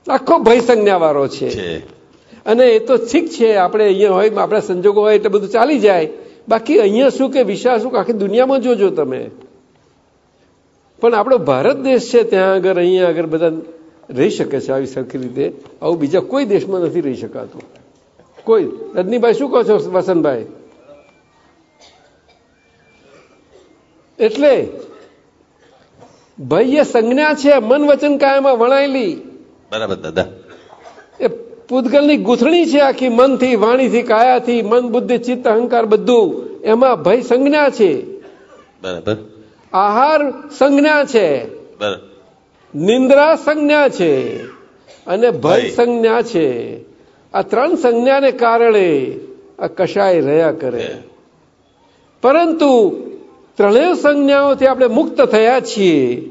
આખો ભય સંજ્ઞાવાળો છે. અને એ તો ઠીક છે આપણે અહીંયા હોય આપણા સંજોગો હોય એટલે બધું ચાલી જાય. બાકી અહીંયા શું કે વિશાળ શું? આખી દુનિયામાં જોજો તમે. પણ આપણો ભારત દેશ છે, ત્યાં આગળ, અહીંયા આગળ બધા રહી શકે છે આવી સરખી રીતે. આવું બીજા કોઈ દેશમાં નથી રહી શકાતું. કોઈ. રજનીભાઈ, શું કહો છો વસંતભાઈ એટલે ભય એ સંજ્ઞા છે, મન વચન કાયમાં વણાયેલી. બરાબર, દાદા. પૂતગલની ગૂંથણી છે આખી મનથી વાણીથી કાયાથી મન બુદ્ધિ ચિત્ત અહંકાર બધું. એમાં ભય સંજ્ઞા છે. બરાબર. આહાર સંજ્ઞા છે. નિંદ્રા સંજ્ઞા છે. અને ભય ભય. સંજ્ઞા છે. આ ત્રણ સંજ્ઞાને કારણે આ કશાય રહ્યા કરે. પરંતુ ત્રણેય સંજ્ઞાઓથી આપણે મુક્ત થયા છીએ.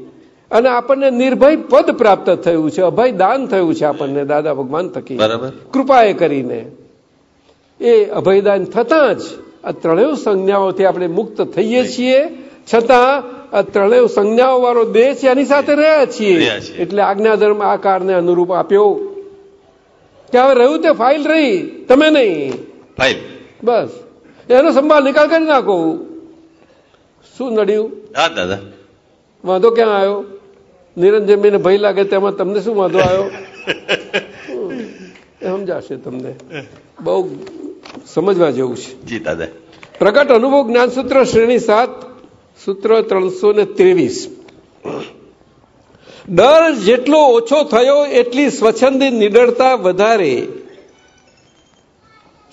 અને આપણને નિર્ભય પદ પ્રાપ્ત થયું છે અભય દાન થયું છે આપણને દાદા ભગવાન થકી. બરાબર. કૃપાએ કરીને. એ અભયદાન થતાં જ આ ત્રણેય સંજ્ઞાઓથી આપણે મુક્ત થઈએ છીએ. છતાં આ ત્રણેય સંજ્ઞાઓ વાળો દેહ છે એની સાથે રહ્યા છીએ. એટલે આજ્ઞાધર્મ કારને અનુરૂપ આપ્યો. કે હવે રહ્યું તે ફાઇલ રહી. તમે નહીં. ફાઇલ. બસ. એનો સંભાળ નિકાલ કરી નાખો. શું નડ્યું? હા દાદા. વાંધો ક્યાં આવ્યો? નિરંજનભાઈને ભય લાગે તેમાં તમને શું વાંધો આવ્યો? સમજાશે તમને. બહુ સમજવા જેવું છે. જી દાદા. પ્રગટ અનુભવ જ્ઞાનસૂત્ર શ્રેણી સાત સૂત્ર ત્રણસો ને ત્રેવીસ. ડર જેટલો ઓછો થયો એટલી સ્વચ્છંદી નિડરતા વધારે.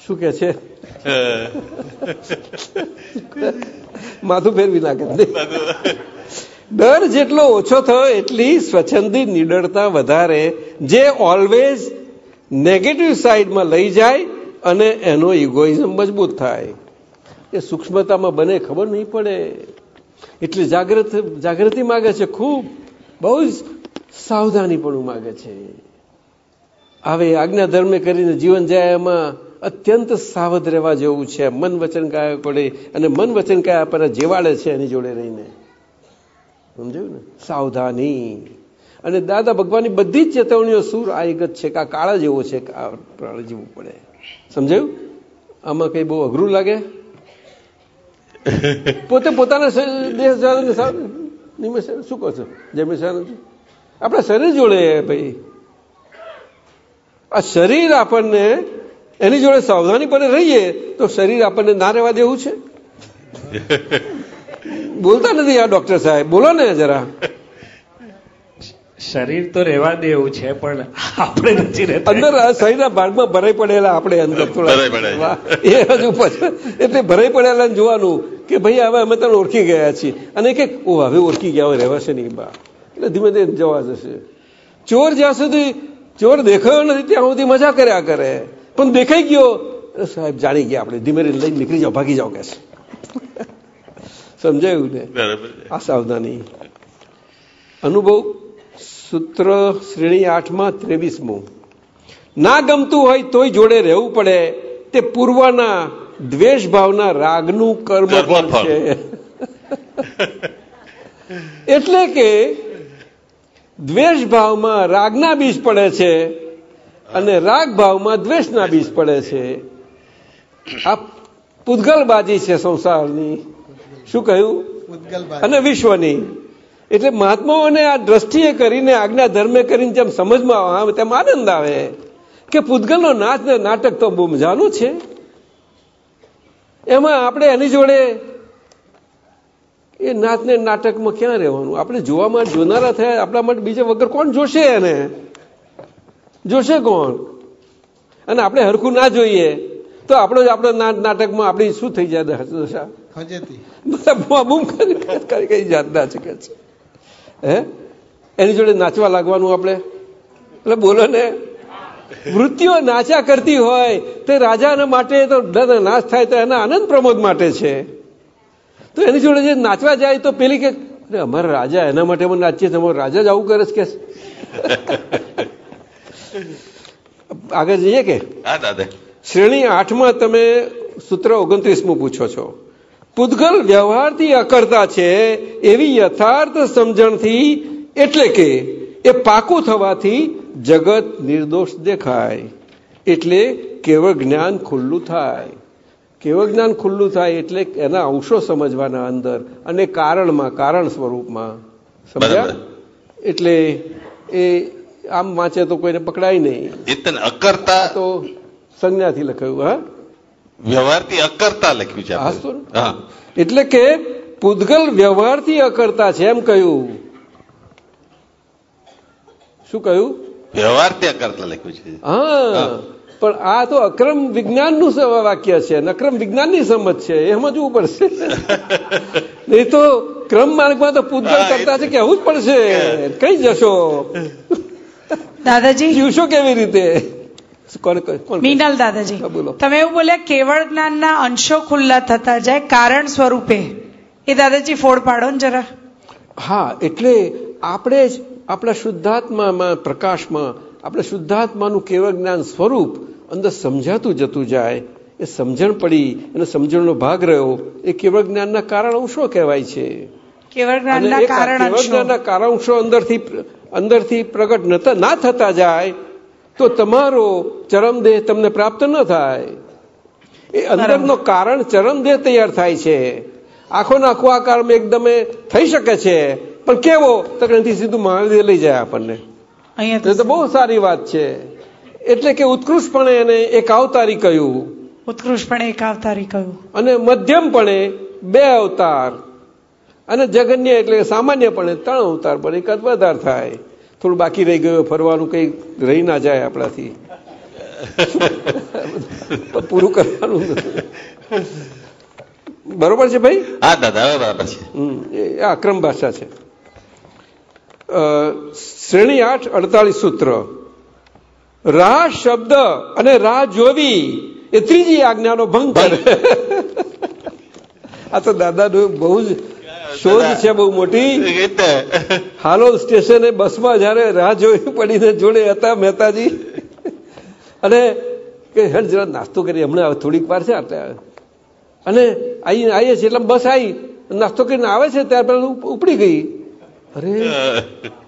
શું કે છે? માથું ફેરવી નાખે. ડર જેટલો ઓછો થયો, એટલી સ્વચ્છંદી નિડરતા વધારે, જે ઓલવેઝ નેગેટિવ સાઈડમાં લઈ જાય અને એનો ઇગોઇઝમ મજબૂત થાય. એ સૂક્ષ્મતામાં બને, ખબર નહીં પડે. એટલે જાગૃત જાગૃતિ માગે છે, ખૂબ. બહુ જ સાવધાની પણ માગે છે. હવે આજ્ઞા ધર્મે કરીને જીવન જાય એમાં અત્યંત સાવધ રહેવા જેવું છે. મન વચન કાયા પડે અને મન વચન કાયા પર જેવાડે છે એની જોડે રહીને. સમજાયું ને? સાવધાની. અને દાદા ભગવાનની બધી જ ચેતવણીઓ સુર આ એક જ છે કે આ કાળા જેવો છે કે આ પ્રાણ જેવું પડે. સમજાયું? આમાં કઈ બહુ અઘરું લાગે? પોતે પોતાના શ- કહો છો? જેમી આપણા શરીર જોડે ભાઈ. આ શરીર આપણને એની જોડે સાવધાની પડે રહીએ તો શરીર આપણને ના રહેવા દેવું છે? બોલતા નથી આ ડોક્ટર સાહેબ. બોલો ને જરા. શરીર તો રહેવા દે એવું છે પણ આપણે નથી રહેતા. અંદર શરીરના ભાગમાં ભરાઈ પડેલા આપણે અંદર થોડા. એ હજુ એટલે ભરાઈ પડેલા જોવાનું કે ભાઈ હવે અમે તને ઓળખી ગયા છીએ. અને કે ઓ હવે ઓળખી ગયા હવે રહેવાશે નહીં બા. એટલે ધીમે ધીમે જવા જશે. ચોર જ્યાં સુધી ચોર દેખાયો નથી ત્યાં સુધી મજા કર્યા કરે. પણ દેખાઈ ગયો. સાહેબ જાણી ગયા આપણે. ધીમે ધીમે લઈને નીકળી જાઓ ભાગી જાઓ કે છે સમજાયું ને. આ સાવધાની. અનુભવ સૂત્ર શ્રેણી આઠમાં ત્રેવીસમું. ના ગમતું હોય તોય જોડે રહેવું પડે. તે પૂર્વના દ્વેષ ભાવના રાગનું કર્મ છે. એટલે કે દ્વેષ ભાવમાં રાગના બીજ પડે છે અને રાગ ભાવમાં દ્વેષના બીજ પડે છે. આ પૂતગલબાજી છે સંસારની. શું કહ્યું? અને વિશ્વની. એટલે મહાત્માઓને આ દ્રષ્ટિએ કરીને આજ્ઞા ધર્મે કરીને જેમ સમજમાં આવે તેમ આનંદ આવે. કે પૂતગલનો નાચ ને નાટક તો બહુ મજાનું છે. એમાં આપણે એની જોડે એ નાચ ને નાટકમાં ક્યાં રહેવાનું? આપણે જોવામાં જોનારા થયા આપણા માટે બીજા વગર કોણ જોશે એને? જોશે કોણ? અને આપણે હરખું ના જોઈએ તો આપણો જ આપણો નાટકમાં આપણી શું થઈ જાય દશા? બધા બૂમ કરી કરી કઈ જાતના છે કે છે. હે? એની જોડે નાચવા લાગવાનું આપણે? એટલે બોલો ને. વૃત્તિઓ નાચ્યા કરતી હોય તે રાજાના માટે તો નાશ થાય તો એના આનંદ પ્રમોદ માટે છે. તો એની જોડે જે નાચવા જાય તો પેલી કે અરે અમારા રાજા એના માટે અમે નાચીએ અમારો રાજા જ આવું કરે છે કે? આગળ જઈએ કે? હા દાદા. શ્રેણી આઠમાં તમે સૂત્ર ઓગણત્રીસમું પૂછો છો. પૂતગલ વ્યવહારથી અકર્તા છે એવી યથાર્થ સમજણથી એટલે કે એ પાકું થવાથી જગત નિર્દોષ દેખાય. એટલે કેવળ જ્ઞાન ખુલ્લું થાય. કેવળ જ્ઞાન ખુલ્લું થાય એટલે એના અંશો સમજવાના અંદર અને કારણમાં કારણ સ્વરૂપમાં. સમજ્યા? એટલે એ આમ વાંચે તો કોઈને પકડાય નહીં. અકર્તા તો સંજ્ઞાથી લખાયું હા? વ્યવહારથી અકર્તા લખ્યું છે? હા. એટલે કે પૂદગલ વ્યવહારથી અકર્તા છે એમ કહ્યું. શું કહ્યું? વ્યવહારથી અકર્તા લખ્યું છે. હા પણ આ તો અક્રમ વિજ્ઞાનનું વાક્ય છે અક્રમ વિજ્ઞાનની સમજ છે એ સમજવું પડશે. નહીં તો ક્રમ માર્ગમાં તો પૂતગલ કરતા છે કહેવું જ પડશે. કઈ જશો? દાદાજી? જીવશો કેવી રીતે? મીનલ દાદાજી. તમે એવું બોલ્યા કેવળ જ્ઞાનના અંશો ખુલ્લા થતા જાય કારણ સ્વરૂપે. એ દાદાજી ફોડ પાડો ને જરા. હા એટલે આપણે જ આપણા શુદ્ધાત્મામાં પ્રકાશમાં આપણે શુદ્ધાત્માનું કેવળ જ્ઞાન સ્વરૂપ અંદર સમજાતું જતું જાય એ સમજણ પડી અને સમજણનો ભાગ રહ્યો એ કેવળ જ્ઞાનના કારણ અંશો કહેવાય છે. કેવળ જ્ઞાનના કારણ અંશો અંદરથી અંદરથી પ્રગટ ના થતા જાય તો તમારો ચરમદેહ તમને પ્રાપ્ત ન થાય. એ અંદરનો કારણ ચરમદેહ તૈયાર થાય છે. આખો નાખો આકાર એકદમ થઈ શકે છે. પણ કેવો? તો સીધું મહાવીર લઈ જાય આપણને. અહીંયા તો બહુ સારી વાત છે. એટલે કે ઉત્કૃષ્ટપણે એને એક અવતારી કહ્યું. ઉત્કૃષ્ટપણે એક અવતારી કહ્યું. અને મધ્યમપણે બે અવતાર. અને જગન્ય એટલે સામાન્યપણે ત્રણ અવતાર પણ એકાદ વધાર થાય. થોડું બાકી રહી ગયું ફરવાનું કંઈ રહી ના જાય આપણાથી. પૂરું કરવાનું બરોબર છે ભાઈ? હા દાદા બરાબર છે. હમ, એ આ ભાષા છે. શ્રેણી આઠ અડતાલીસ સૂત્ર. રાહ શબ્દ અને રાહ જોવી એ ત્રીજી આજ્ઞાનો ભંગ કરે. આ તો દાદાનું બહુ જ શોધ છે બહુ મોટી. હાલોલ સ્ટેશને બસમાં જયારે રાહ જોઈ પડીને જોડે હતા મહેતાજી. અને કે હેડ જરા નાસ્તો કરી હમણાં થોડીક વાર છે આટલે. અને આવીને આવીએ છીએ એટલે બસ આવી નાસ્તો કરીને આવે છે ત્યાર પહેલા ઉપડી ગઈ. અરે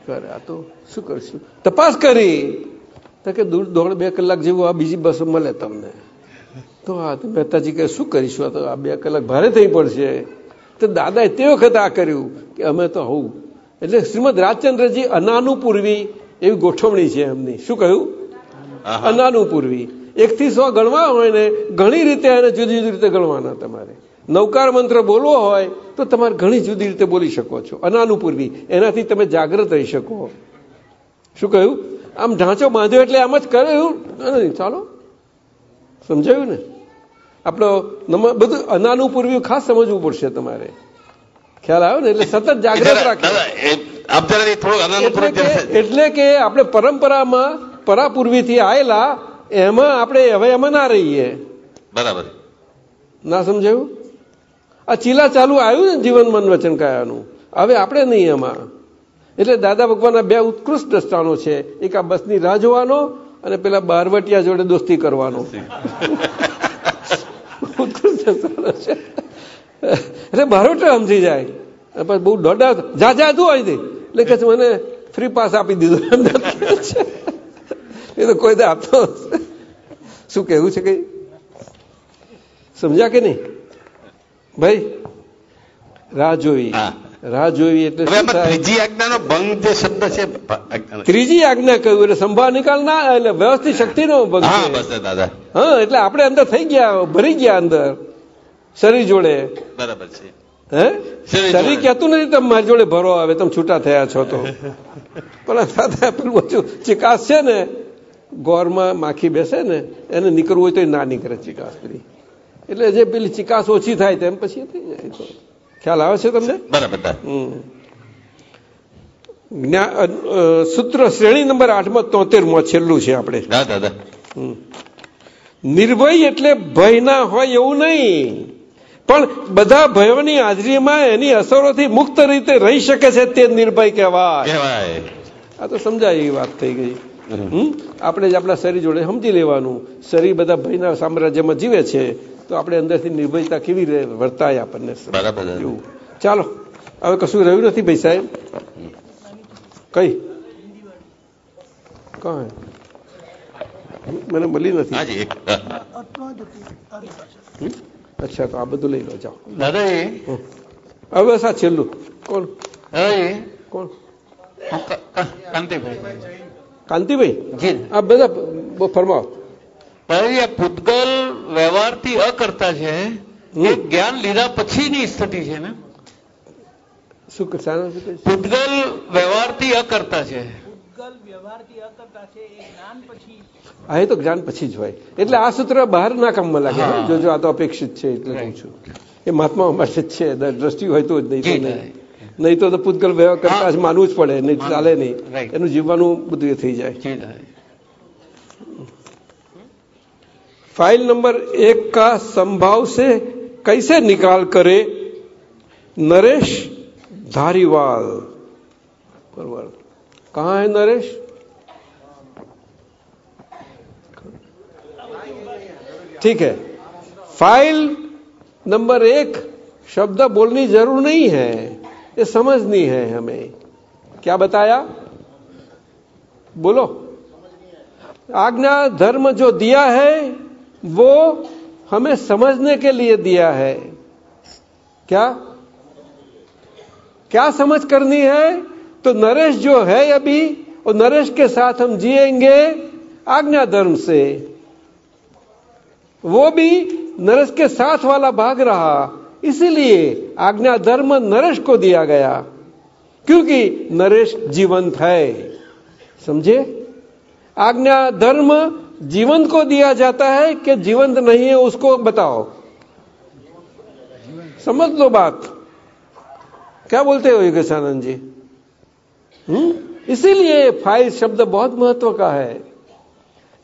અરે આ તો શું કરશું? તપાસ કરી. તો કે દૂર દોઢ બે કલાક જેવું આ બીજી બસ મળે તમને. તો આ મહેતાજી કે શું કરીશું? આ તો આ બે કલાક ભારે થઈ પડશે. તો દાદાએ તે વખતે આ કર્યું કે અમે તો હોવું એટલે શ્રીમદ રાજચંદ્રજી અનાનુપૂર્વી એવી ગોઠવણી છે એમની. શું કહ્યું? અનાનુપૂર્વી. એકથી સો ગણવા હોય ને ઘણી રીતે એને જુદી જુદી રીતે ગણવાના તમારે. નૌકાર મંત્ર બોલવો હોય તો તમારે ઘણી જુદી રીતે બોલી શકો છો. અનાનુપૂર્વી. એનાથી તમે જાગૃત રહી શકો. શું કહ્યું? આમ ઢાંચો બાંધ્યો એટલે આમ જ કર્યું ચાલો. સમજાયું ને? આપણો નમ- બધું અનાનું પૂર્વ્યું ખાસ સમજવું પડશે તમારે. ખ્યાલ આવ્યો ને? એટલે સતત જાગૃત રાખે એટલે કે આપણે પરંપરામાં પરાપૂર્વીથી આવેલા એમાં આપણે હવે એમાં ના રહીએ. બરાબર. ના સમજાયું? આ ચીલા ચાલુ આવ્યું ને જીવન મન વચન કાયાનું? હવે આપણે નહીં એમાં. એટલે દાદા ભગવાનના બે ઉત્કૃષ્ટ દ્રષ્ટાનો છે. એક આ બસની રાહ જોવાનો અને પેલા બારવટિયા જોડે દોસ્તી કરવાનો. ઉત્કૃષ્ટ સ્થાનો છે. એટલે બારવટા સમજી જાય. બહુ દોડા જા જા તું અહીંથી. એટલે કે મને ફ્રી પાસ આપી દીધો. એ તો કોઈ આપતો શું કહેવું છે કઈ? સમજ્યા કે નહીં? ભાઈ, રાહ જોઈ. રાહ જોવી એટલે ત્રીજી આજ્ઞાનો ભંગ જે શબ્દ છે ત્રીજી આજ્ઞા કહ્યું એટલે સંભાવ નિકાલ ના એટલે વ્યવસ્થિત શક્તિનો ભંગ હા બસ દાદા. હા એટલે આપણે અંદર થઈ ગયા ભરી ગયા અંદર શરીર જોડે. બરાબર છે. હે? શરીર કહેતું નથી તમે મારી જોડે ભરો આવે તમે છૂટા થયા છો તો. પણ આ પેલું ચિકાસ છે ને ગોરમાં માખી બેસે ને એને નીકળવું હોય તો ના નીકળે ચિકાસ કરી. એટલે જે પેલી ચિકાસ ઓછી થાય તેમ પછી થઈ જાય ખ્યાલ આવે છે તમને? બરાબર સૂત્ર શ્રેણી નંબર આઠમાં તોતેરમાં છેલ્લું છે આપણે. દાદા નિર્ભય એટલે ભય ના હોય એવું નહીં. પણ બધા ભયોની હાજરીમાં એની અસરોથી મુક્ત રીતે રહી શકે છે તે નિર્ભય કહેવાય. આ તો સમજાય એવી વાત થઈ ગઈ. હમ? આપણે જ આપણા શરીર જોડે સમજી લેવાનું. શરીર બધા ભયના સામ્રાજ્યમાં જીવે છે. તો આપણે અંદરથી નિર્ભયતા કેવી રીતે વર્તાય આપણને? બરાબર. ચાલો હવે કશું રહ્યું નથી ભાઈ સાહેબ? કઈ? કઈ? મને મળી નથી? અચ્છા તો આ બધું લઈ લો જાઓ. દાદા હવે સા છેલ્લું? કોણ? કોણ? કાંતિભાઈ. કાંતિભાઈ? આ બધા ફરમાવો. દાદાજી આ પૂતગલ વ્યવહારથી અકર્તા છે એ જ્ઞાન લીધા પછીની સ્થિતિ છે ને. શું? પૂતગલ વ્યવહારથી અકર્તા છે. હા તો જ્ઞાન પછી જ હોય. એટલે આ સૂત્ર બહાર ના કામમાં લાગે જો જો આ તો અપેક્ષિત છે એટલે કહું છું. એ મહાત્મા માટે જ છે દ્રષ્ટિ હોય તો જ નહીં તો નહીં. તો તો પૂતગલ વ્યવહાર કરતા માનવું જ પડે નહીં ચાલે નહીં. એનું જીવવાનું બધું એ થઈ જાય. फ़ाइल नंबर एक का संभाव से कैसे निकाल करे? नरेश धारीवाल। कहाँ है नरेश? ठीक है। फ़ाइल नंबर एक, शब्द बोलनी ज़रूर नहीं है। ये समझनी है हमें। क्या बताया? बोलो। आज्ञा धर्म जो दिया है वो हमें समझने के लिए दिया है। क्या? क्या समझ करनी है? तो नरेश जो है अभी, और नरेश के साथ हम जिएँगे आज्ञा धर्म से। वो भी नरेश के साथ वाला भाग रहा। इसीलिए आज्ञा धर्म नरेश को दिया गया। क्योंकि नरेश जीवंत है। समझे? आज्ञा धर्म जीवंत को दिया जाता है कि जीवंत नहीं है उसको बताओ। समझ लो बात। क्या बोलते हो योगेशानंद जी? हम्म? इसीलिए फ़ाइल शब्द बहुत महत्व का है।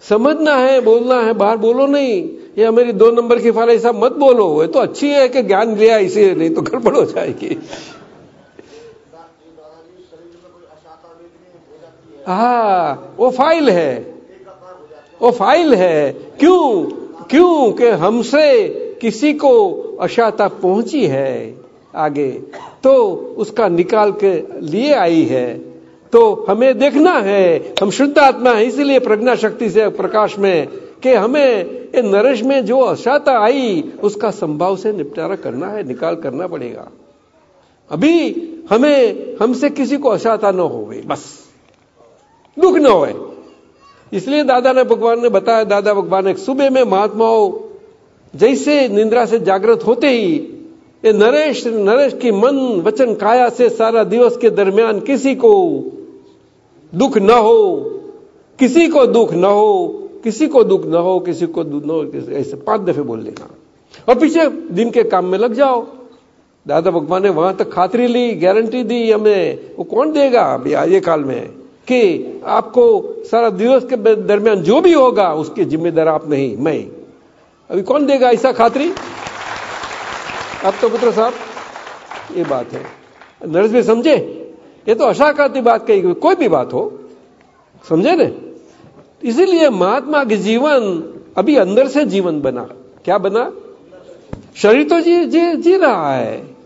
समझना है, बोलना है, बाहर बोलो नहीं। ये मेरी दो नंबर की फ़ाइल ऐसा मत बोलो। ये तो अच्छी है कि ज्ञान लिया इसे नहीं तो गड़बड़ हो जाएगी। हाँ वो फ़ाइल है। वो फ़ाइल है। क्यों? क्यों कि हमसे किसी को अशाता पहुँची है आगे? तो उसका निकाल के लिए आई है। तो हमें देखना है। हम शुद्ध आत्मा है, इसीलिए प्रज्ञा शक्ति से प्रकाश में कि हमें ये नरेश में जो अशाता आई, उसका संभाव से निपटारा करना है, निकाल करना पड़ेगा। अभी हमें, हमसे किसी को अशाता न हो बस। दुख न होए इसलिए दादा ने भगवान ने बताया, दादा भगवान, एक सुबह में महात्माओं जैसे निंद्रा से जागृत होते ही, ये नरेश नरेश की मन वचन काया से सारा दिवस के दरमियान किसी को दुख न हो, किसी को दुख न हो, किसी को दुख न हो, किसी को दुख न हो ऐसे पाँच दफे बोल लेना। और पीछे दिन के काम में लग जाओ। दादा भगवान ने वहाँ तक खातरी ली गारंटी दी हमें, वो कौन देगा अभी आगे काल में? कि आपको सारा दिवस के दरमियान जो भी होगा, उसके जिम्मेदार आप नहीं, मैं। अभी कौन देगा ऐसा खातरी? अब तो पुत्र साहब, ये बात है। नरेश भाई समझे? ये तो अशाकाती बात कही कोई भी बात हो। समझे ने? इसीलिए महात्मा के जीवन अभी अंदर से जीवन बना। क्या बना? शरीर तो जी जी जी रहा है।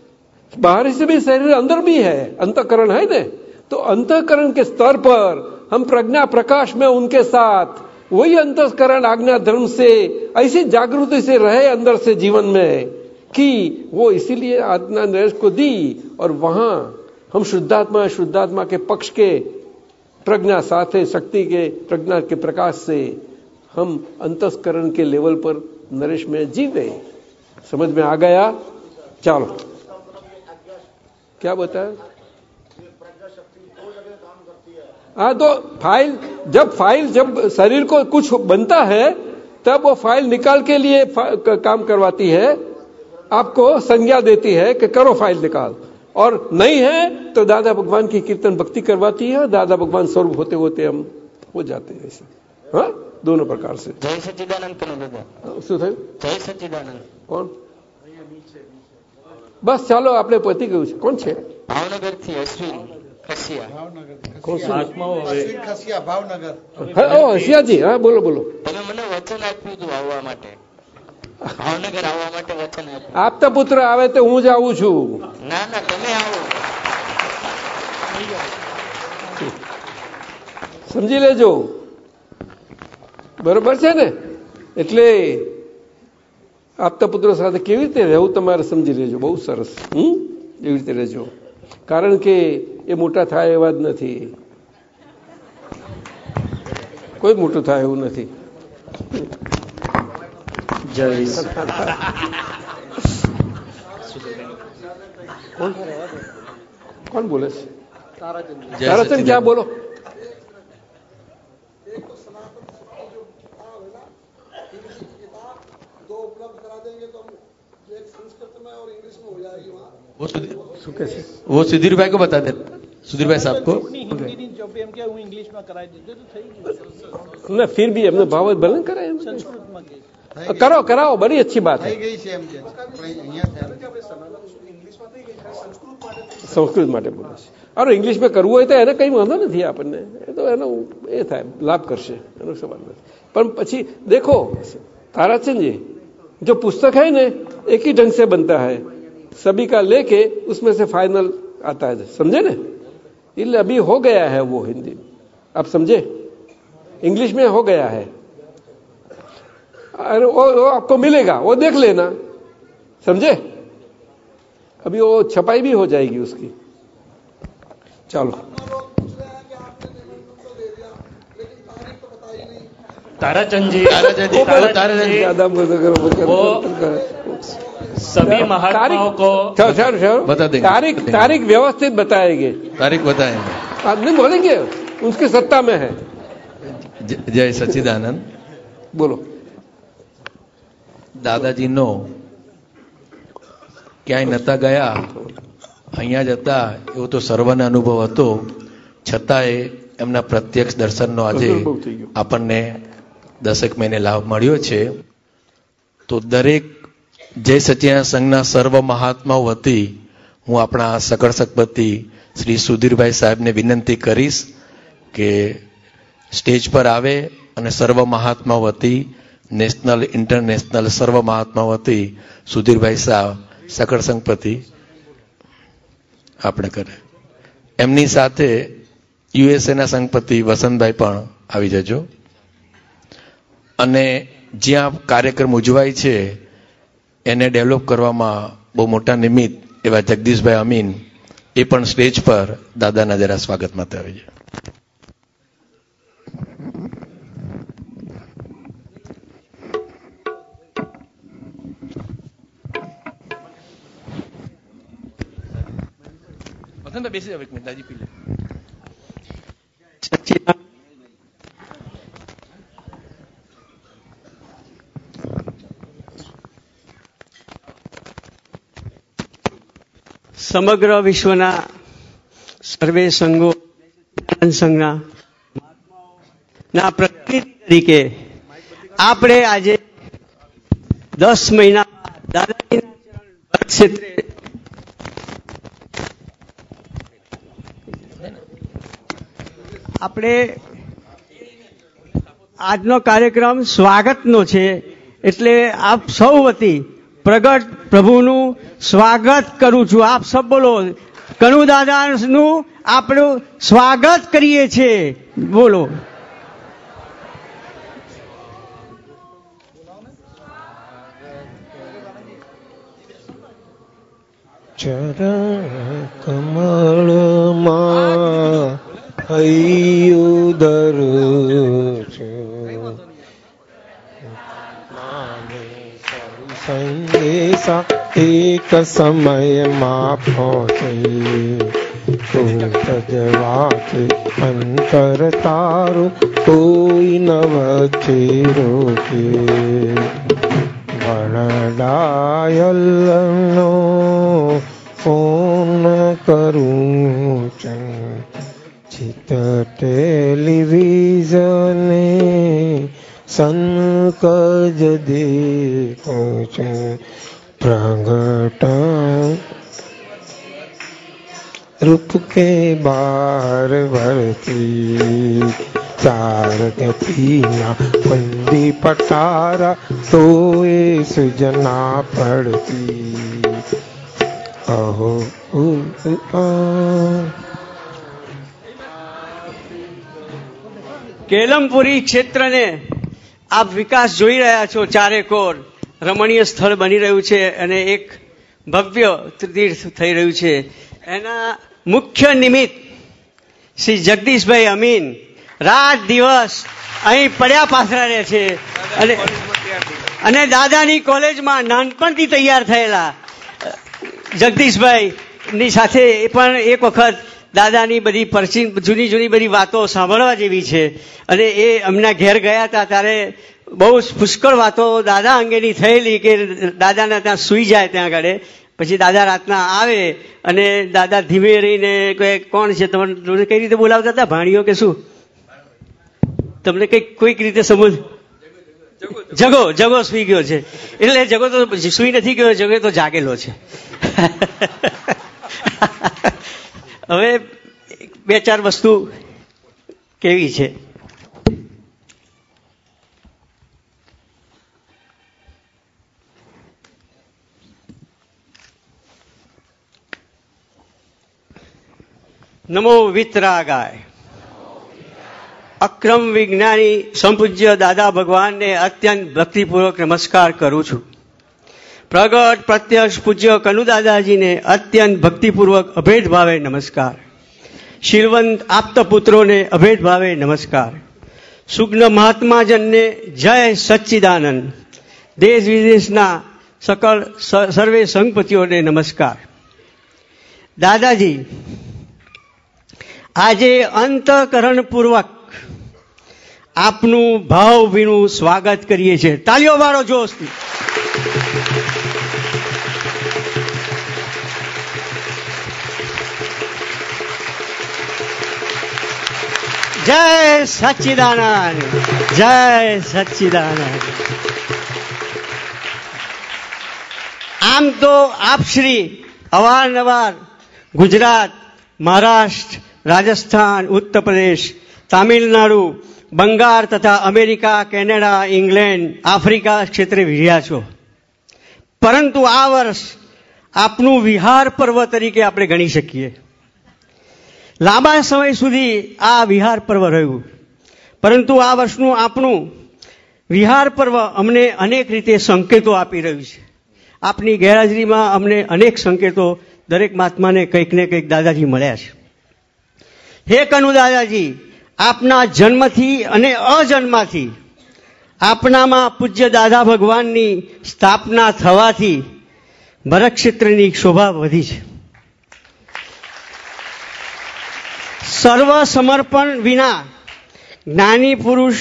बाहर से भी शरीर अंदर भी है, अंतकरण है ना? तो अंतकरण के स्तर पर हम प्रज्ञा प्रकाश में उनके साथ, वही अंतकरण आज्ञा धर्म से, ऐसी जागृति से रहे अंदर से जीवन में कि वो इसीलिए आज्ञा नरेश को दी और वहाँ हम शुद्धात्मा शुद्धात्मा के पक्ष के प्रज्ञा साथ, शक्ति के प्रज्ञा के प्रकाश से हम अंतस्करण के लेवल पर नरेश में जी गए समझ में आ गया? चलो। क्या बताया? हाँ तो फाइल जब फाइल जब शरीर को कुछ बनता है तब वो फाइल निकाल के लिए फा- क- काम करवाती है आपको संज्ञा देती है कि करो फाइल निकाल और नहीं है तो दादा भगवान की कीर्तन भक्ति करवाती है दादा भगवान स्वरूप होते होते हम हो जाते हैं ऐसे हाँ दोनों प्रकार से જય સચ્ચિદાનંદ કનો દાદા શું થયું જય સચ્ચિદાનંદ કોણ બસ ચાલો આપણે પતી ગયું છે કોણ છે ભાવનગર થી અશ્વિન આપતા પુત્ર આવે તો હું જ આવું છું. ના ના તમે આવો. સમજી લેજો. બરોબર છે ને? એટલે આપતા પુત્રો સાથે કેવી રીતે રહેવું તમારે સમજી લેજો. બહુ સરસ. હમ? એવી રીતે રહેજો. કારણ કે એ મોટા થાય એવા જ નથી કોઈ મોટું થાય એવું નથી જય કોણ કોણ બોલે છે તારાચંદ ક્યાં બોલો दो उपलब्ध करा देंगे तो हम एक संस्कृत में और इंग्लिश में हो जाएगी वहाँ वो सुधीर શું કે છે वो सुधीर भाई को बता दे સુધીરભાઈ સાહેબ કો ના ફિર ભી એમને ભાવ ભલે કરાય એમ કરો કરાવો બડી અચ્છી બાત થઈ ગઈ છે એમ કે સંસ્કૃત માટે બોલે છે અરે ઇંગ્લિશમાં કરવું હોય તો એને કંઈ વાંધો નથી આપણને એ તો એનો એ થાય લાભ કરશે એનો સવાલ નથી પણ પછી દેખો તારાચંદજી जो पुस्तक है ना एक ही ढंग से बनता है सभी का लेके उसमें से फाइनल आता है समझे ना इसलिए अभी हो गया है वो हिंदी। आप समझे? इंग्लिश में हो गया है। अरे वो, वो आपको मिलेगा वो देख लेना। समझे? अभी वो छपाई भी हो जाएगी उसकी। चलो। ताराचंद जी ताराचंद जी, ताराचंद जी। बोल करो वो-। सभी महात्माओं को ठहरो, ठहरो, ठहरो। बता देंगे, तारीख बता देंगे। तारीख व्यवस्थित बताएंगे तारीख बताएंगे आप नहीं बोलेंगे उसकी सत्ता में है ज- जय सच्चिदानंद બોલો દાદાજીનો ક્યાંય નતા ગયા અહીંયા જ હતા એવો તો સર્વને અનુભવ હતો છતાંય એમના પ્રત્યક્ષ દર્શનનો આજે બહુ થઈ ગયું. આપણને દસેક મહિને લાભ મળ્યો છે તો દરેક જય સચિદાનંદ સંઘના સર્વ મહાત્માઓ વતી હું આપણા સકળ સકપતિ શ્રી સુધીરભાઈ સાહેબને વિનંતી કરીશ કે સ્ટેજ પર આવે અને સર્વ મહાત્મા વતી નેશનલ, ઇન્ટરનેશનલ સર્વ મહાત્મા વતી સુધીરભાઈ સાહેબ સકળ સંઘપતિ આપણે કરે. એમની સાથે યુએસએના સંઘપતિ વસંતભાઈ પણ આવી જજો. અને જ્યાં કાર્યક્રમ ઉજવાય છે એને ડેવલપ કરવામાં બહુ મોટા નિમિત્ત એવા જગદીશભાઈ અમીન એ પણ સ્ટેજ પર દાદાના જરા સ્વાગત માટે આવી છે બેસી જાવ એક મિનિટ દાદી પી લે. સમગ્ર વિશ્વના સર્વે સંઘો સંઘના ના પ્રતિનિધિ તરીકે આપણે આજે દસ મહિના દાદાજીના ક્ષેત્રે આપણે આજનો કાર્યક્રમ સ્વાગતનો છે. એટલે આપ સૌ વતી પ્રગટ પ્રભુનું સ્વાગત કરું છું. આપ સબ બોલો, કનુ દાદાનું આપણું સ્વાગત કરીએ છીએ. બોલો. ચરણ કમળમાં હૈયુદર છે. સંદેશા એક સમયમાં પહોંચે તું તજવાત અંતર તારું કોઈ નવથી રોકે વરડાયલનો ફોન કરું ચિત ટેલિવિઝને संकज कुछ प्रगटा। रूप के बार भरती चार गतिना बंदी पटारा सोए सुजना पड़ती। अहो केलमपुरी क्षेत्र ने આપ વિકાસ જોઈ રહ્યા છો ચારે કોર. રમણીય સ્થળ બની રહ્યું છે અને એક ભવ્ય તીર્થ થઈ રહ્યું છે. એના મુખ્ય નિમિત્ત શ્રી જગદીશભાઈ અમીન રાત દિવસ અહીં પડ્યા પાથરા રહે છે. અને અને દાદાની કોલેજમાં નાનપણથી તૈયાર થયેલા જગદીશભાઈ ની સાથે પણ એક વખત દાદાની બધી પરચી જૂની જૂની બધી વાતો સાંભળવા જેવી છે. અને એ એમના ઘેર ગયા હતા ત્યારે બહુ પુષ્કળ વાતો દાદા અંગેની થયેલી કે દાદાના ત્યાં સૂઈ જાય ત્યાં આગળ. પછી દાદા રાતના આવે અને દાદા ધીમે રહીને કોઈ કોણ છે તમને? કઈ રીતે બોલાવતા હતા? ભાણીઓ કે શું? તમને કઈ કોઈક રીતે સમજ જગો જગો સુઈ ગયો છે. એટલે જગો તો સુઈ નથી ગયો, જગો તો જાગેલો છે. હવે બે ચાર વસ્તુ કેવી છે? નમો વિતરાગાય. અક્રમ વિજ્ઞાની સંપૂજ્ય દાદા ભગવાનને અત્યંત ભક્તિપૂર્વક નમસ્કાર કરું છું. પ્રગટ પ્રત્યક્ષ પૂજ્ય કનુ દાદાજીને અત્યંત ભક્તિપૂર્વક અભેદ ભાવે નમસ્કાર. શીલવંત આપત પુત્રોને અભેદ ભાવે નમસ્કાર. સુગ્ન મહાત્માજનને જય સચ્ચિદાનંદ. દેશ વિદેશના સકળ સર્વે સંઘપતિઓને નમસ્કાર. દાદાજી, આજે અંતકરણપૂર્વક આપનું ભાવભીનું સ્વાગત કરીએ છીએ. તાલીઓ વાળો જોશથી જય સચ્ચિદાનંદ જય સચ્ચિદાનંદ. આમ તો આપ શ્રી અવારનવાર ગુજરાત, મહારાષ્ટ્ર, રાજસ્થાન ઉત્તર પ્રદેશ તામિલનાડુ, બંગાળ તથા અમેરિકા, કેનેડા, ઇંગ્લેન્ડ, આફ્રિકા ક્ષેત્રે વિહ્યા છો. પરંતુ આ વર્ષ આપનું વિહાર પર્વ તરીકે આપણે ગણી શકીએ. લાંબા સમય સુધી આ વિહાર પર્વ રહ્યું. પરંતુ આ વર્ષનું આપણું વિહાર પર્વ અમને અનેક રીતે સંકેતો આપી રહ્યું છે. આપની ગેરહાજરીમાં અમને અનેક સંકેતો દરેક મહાત્માને કંઈક ને કંઈક દાદાજી મળ્યા છે. હે કનુ દાદાજી, આપના જન્મથી અને અજન્માથી, આપનામાં પૂજ્ય દાદા ભગવાનની સ્થાપના થવાથી ભરત શોભા વધી છે. સર્વ સમર્પણ વિના જ્ઞાની પુરુષ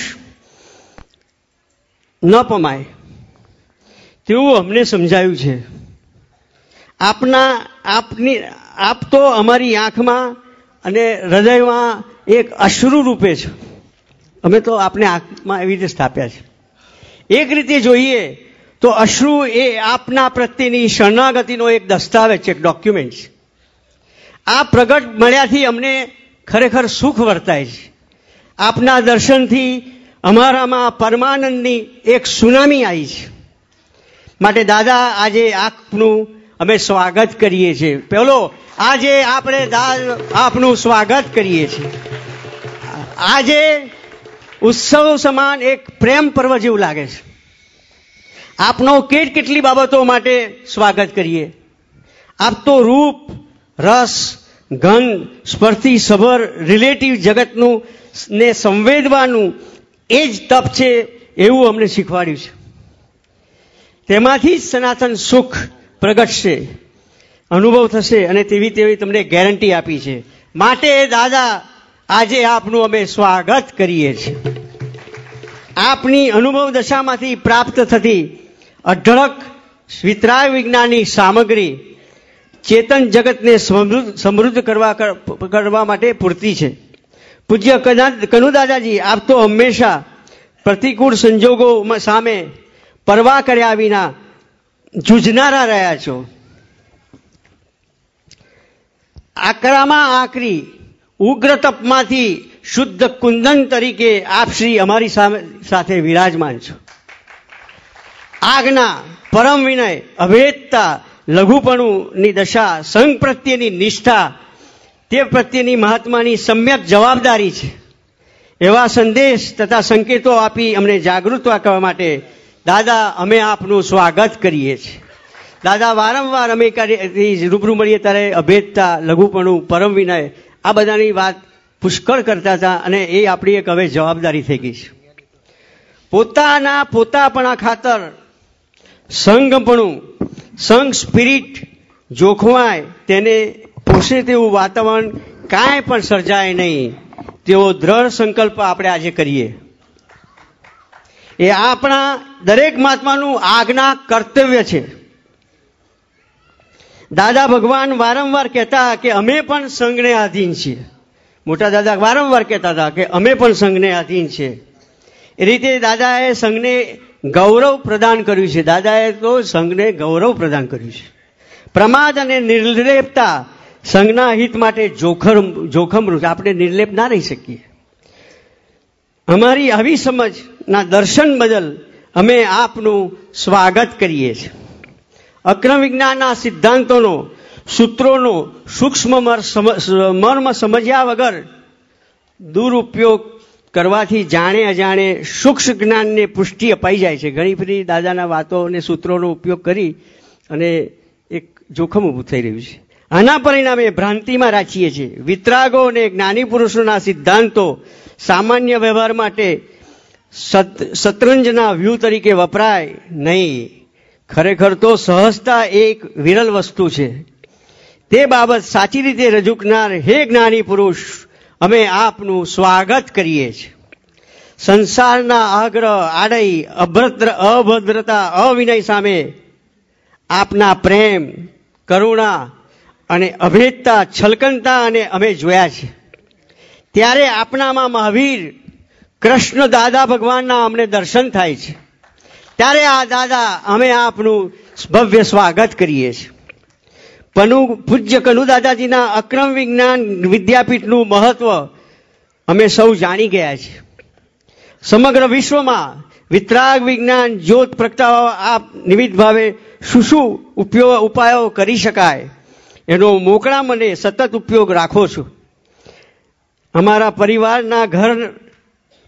ન પમાય. તેવું અમને સમજાયું છે. આપના, આપની, આપ તો અમારી આંખમાં અને હૃદયમાં એક અશ્રુ રૂપે છે. અમે તો આપને આંખમાં એવી રીતે સ્થાપ્યા છે. એક રીતે જોઈએ તો અશ્રુ એ આપના પ્રત્યેની શરણાગતિનો એક દસ્તાવેજ છે, એક ડોક્યુમેન્ટ છે. આ પ્રગટ મળ્યાથી અમને ખરેખર સુખ વર્તાય છે. આપના દર્શનથી અમારામાં પરમાનંદની એક સુનામી આવી છે. માટે દાદા, આજે આપનું અમે સ્વાગત કરીએ છીએ. પેલો, આજે આપણે આપનું સ્વાગત કરીએ છીએ. આજે ઉત્સવ સમાન એક પ્રેમ પર્વ જેવું લાગે છે. આપનો કેટ કેટલી બાબતો માટે સ્વાગત કરીએ. આપ તો રૂપ, રસ ગંધ સ્પર્શી, સભર રિલેટિવ જગતનું ને સંવેદવાનું એ જ તપ છે એવું અમને શીખવાડ્યું છે. તેમાંથી જ સનાતન સુખ પ્રગટશે, અનુભવ થશે અને તેવી તેવી તમને ગેરંટી આપી છે. માટે દાદા, આજે આપનું અમે સ્વાગત કરીએ છીએ. આપની અનુભવ દશામાંથી પ્રાપ્ત થતી અઢળક વિતરાય વિજ્ઞાનની સામગ્રી ચેતન જગતને સમૃદ્ધ કરવા કરવા માટે પૂરતી છે. પૂજ્ય કનુ દાદાજી આપ તો હંમેશા પ્રતિકૂળ સંજોગો સામે પરવા કર્યા વિના જૂજનારા રહ્યા છો. આકરામાં આકરી ઉગ્ર તપમાંથી શુદ્ધ કુંદન તરીકે આપ શ્રી અમારી સાથે વિરાજમાન છો. આજ્ઞા, પરમ વિનય, અભેદતા લઘુપણુની દશા સંઘ પ્રત્યેની નિષ્ઠા, તે પ્રત્યેની મહાત્માની સમ્યક જવાબદારી છે. એવા સંદેશ તથા સંકેતો આપી અમને જાગૃત કરવા માટે દાદા, અમે આપનું સ્વાગત કરીએ છીએ. દાદા, વારંવાર અમે રૂબરૂ મળીએ ત્યારે અભેદતા, લઘુપણું, પરમ વિનય, આ બધાની વાત પુષ્કળ કરતા હતા અને એ આપણી એક હવે જવાબદારી થઈ ગઈ છે. પોતાના પોતાપણા ખાતર સંઘપણું સંઘ સ્પિરિટ જોખવાય, તેને પોષે તેવું વાતાવરણ કાંઈ પણ સર્જાય નહીં. તેવો દ્રઢ સંકલ્પ આપણે આજે કરીએ. એ આપણા દરેક મહાત્માનું આજ્ઞા કર્તવ્ય છે. દાદા ભગવાન વારંવાર કહેતા કે અમે પણ સંઘને આધીન છીએ. મોટા દાદા વારંવાર કહેતા હતા કે અમે પણ સંઘને આધીન છીએ. એ રીતે દાદાએ સંઘને ગૌરવ પ્રદાન કર્યું છે. દાદાએ તો સંઘને ગૌરવ પ્રદાન કર્યું છે. પ્રમાદ અને નિર્લેપતા સંઘના હિત માટે જોખમ જોખમરૂપ આપણે નિર્લેપ ના રહી શકીએ. અમારી આવી સમજના દર્શન બદલ અમે આપનું સ્વાગત કરીએ છીએ. અક્રમ વિજ્ઞાનના સિદ્ધાંતોનો, સૂત્રોનો સૂક્ષ્મ મર્મ સમજ્યા વગર દુરુપયોગ કરવાથી જાણે અજાણે સૂક્ષ્મ જ્ઞાનને પુષ્ટિ અપાઈ જાય છે. ઘણી બધી દાદાના વાતો અને સૂત્રોનો ઉપયોગ કરી અને એક જોખમ ઊભું થઈ રહ્યું છે. આના પરિણામે ભ્રાંતિમાં રાખીએ છીએ. વિતરાગો અને જ્ઞાની પુરુષોના સિદ્ધાંતો સામાન્ય વ્યવહાર માટે શતરંજના વ્યૂ તરીકે વપરાય નહીં. ખરેખર તો સહજતા એક વિરલ વસ્તુ છે. તે બાબત સાચી રીતે રજૂ કરનાર હે જ્ઞાની પુરુષ અમે આપનું સ્વાગત કરીએ છીએ. સંસારના આગ્રહ, આડઈ, અભદ્ર, અભદ્રતા, અવિનય સામે આપના પ્રેમ, કરુણા અને અભેદતા, છલકનતા અને અમે જોયા છે ત્યારે આપનામાં મહાવીર કૃષ્ણ દાદા ભગવાનના અમને દર્શન થાય છે. ત્યારે આ દાદા અમે આપનું ભવ્ય સ્વાગત કરીએ છીએ. પનુ પૂજ્ય કનુ દાદાજીના અક્રમ વિજ્ઞાન વિદ્યાપીઠનું મહત્વ અમે સૌ જાણી ગયા છીએ. સમગ્ર વિશ્વમાં વિતરાગ વિજ્ઞાન જ્યોત પ્રગટાવવા આપ નિમિત્ત ભાવે શું શું ઉપયોગ ઉપાયો કરી શકાય એનો મોકળા મને સતત ઉપયોગ રાખો છો. અમારા પરિવારના ઘર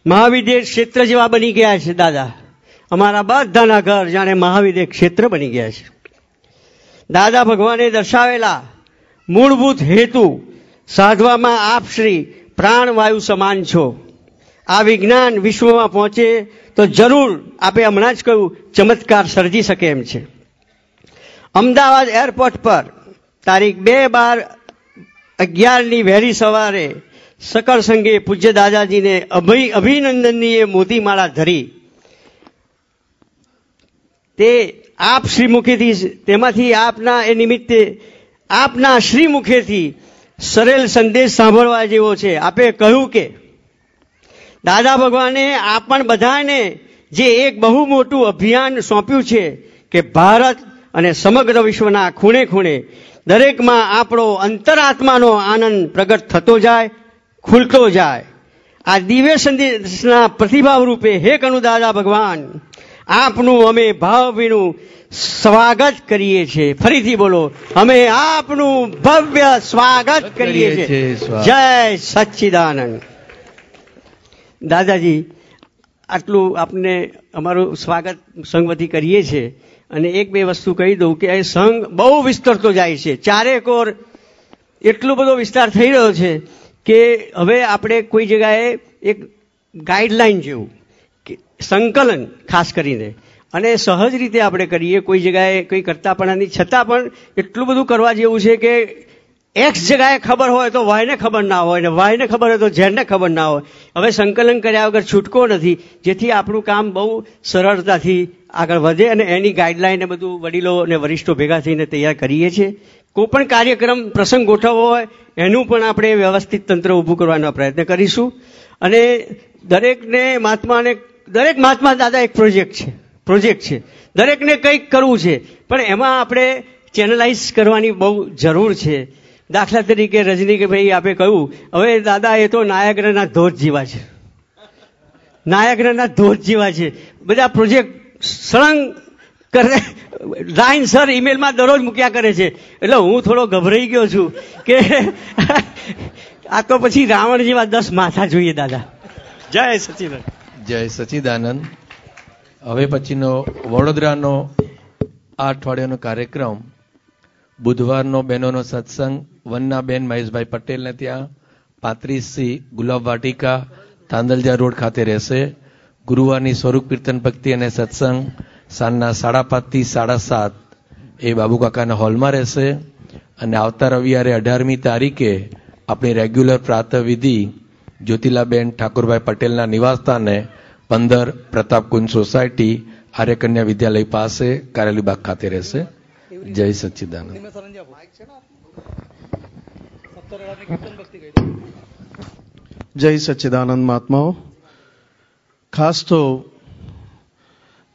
મહાવિદ્ય ક્ષેત્ર જેવા બની ગયા છે દાદા. અમારા બધાના ઘર જાણે મહાવિદ્ય ક્ષેત્ર બની ગયા છે. દાદા ભગવાને દર્શાવેલા મૂળભૂત હેતુ સાધવામાં આપ શ્રી પ્રાણવાયુ સમાન છો. આ વિજ્ઞાન વિશ્વમાં પહોંચે તો જરૂર આપે હમણાં જ કહ્યું, ચમત્કાર સર્જી શકે એમ છે. અમદાવાદ એરપોર્ટ પર તારીખ બે બાર અગિયારની વહેલી સવારે સકળ સંઘે પૂજ્ય દાદાજીને અભિ અભિનંદનની એ મોતીમાળા ધરી તે આપ શ્રીમુખેથી તેમાંથી આપના એ નિમિત્તે આપના શ્રીમુખેથી સરેલ સંદેશ સાંભળવા જેવો છે. આપે કહ્યું કે, દાદા ભગવાને આપણ બધાને જે એક બહુ મોટું અભિયાન સોંપ્યું છે કે ભારત અને સમગ્ર વિશ્વના ખૂણે ખૂણે દરેકમાં આપણો અંતરાત્માનો આનંદ પ્રગટ થતો જાય, ખુલતો જાય. આ દિવ્ય સંદેશના પ્રતિભાવ રૂપે હે કનુ દાદા ભગવાન આપનું અમે ભાવભીનું સ્વાગત કરીએ છીએ. ફરીથી બોલો અમે આપનું ભવ્ય સ્વાગત કરીએ છીએ. જય સચ્ચિદાનંદ. દાદાજી આટલું આપને અમારું સ્વાગત સંગવતી કરીએ છીએ અને એક બે વસ્તુ કહી દઉં કે એ સંઘ બહુ વિસ્તરતો જાય છે. ચારે કોર એટલો બધો વિસ્તાર થઈ રહ્યો છે કે હવે આપણે કોઈ જગ્યાએ એક ગાઈડલાઈન જેવું સંકલન ખાસ કરીને. અને સહજ રીતે આપણે કરીએ, કોઈ જગ્યાએ કંઈ કરતા પણ નથી. છતાં પણ એટલું બધું કરવા જેવું છે કે એક્સ જગ્યાએ ખબર હોય તો વાયને ખબર ના હોય ને વાયને ખબર હોય તો ઝેડને ખબર ના હોય. હવે સંકલન કર્યા વગર છૂટકો નથી. જેથી આપણું કામ બહુ સરળતાથી આગળ વધે અને એની ગાઈડલાઈન બધું વડીલો અને વરિષ્ઠો ભેગા થઈને તૈયાર કરીએ છીએ. કોઈ પણ કાર્યક્રમ પ્રસંગ ગોઠવવો હોય, એનું પણ આપણે વ્યવસ્થિત તંત્ર ઊભું કરવાનો પ્રયત્ન કરીશું. અને દરેકને, મહાત્માને દરેક મહાત્મા દાદા એક પ્રોજેક્ટ છે પ્રોજેક્ટ છે. દરેકને કંઈક કરવું છે. પણ એમાં આપણે ચેનલાઇઝ કરવાની બહુ જરૂર છે. દાખલા તરીકે રજની ભાઈ આપે કહ્યું, હવે દાદા, એ તો નાયગ્રના ધોધ જેવા છે. નાયગ્રના ધોધ જેવા છે. બધા પ્રોજેક્ટ સળંગ કરે, લાઈન સર ઈમેલમાં દરરોજ મૂક્યા કરે છે. એટલે હું થોડો ગભરાઈ ગયો છું કે આ તો પછી રાવણ જેવા દસ માથા જોઈએ દાદા. જય સચિદાનંદ. જય સચિદાનંદ. હવે પછીનો વડોદરાનો આ અઠવાડિયાનો કાર્યક્રમ, બુધવારનો બહેનોનો સત્સંગ વનના બેન મહેશભાઈ પટેલને ત્યાં પાંત્રીસ સી ગુલાબ વાટિકા, તાંદલજા રોડ ખાતે રહેશે. ગુરુવારની સ્વરૂપ કીર્તન ભક્તિ અને સત્સંગ સાંજના સાડા પાંચથી સાડા સાત એ બાબુ કાકાના હોલમાં રહેશે. અને આવતા રવિવારે અઢારમી તારીખે આપણી રેગ્યુલર પ્રાતઃ વિધિ જ્યોતિલાબેન ઠાકોરભાઈ પટેલના નિવાસસ્થાને પંદર પ્રતાપકુંજ સોસાયટી આર્યકન્યા વિદ્યાલય પાસે કારેલીબાગ ખાતે રહેશે. જય સચ્ચિદાનંદ. જય સચ્ચિદાનંદ મહાત્માઓ. ખાસ તો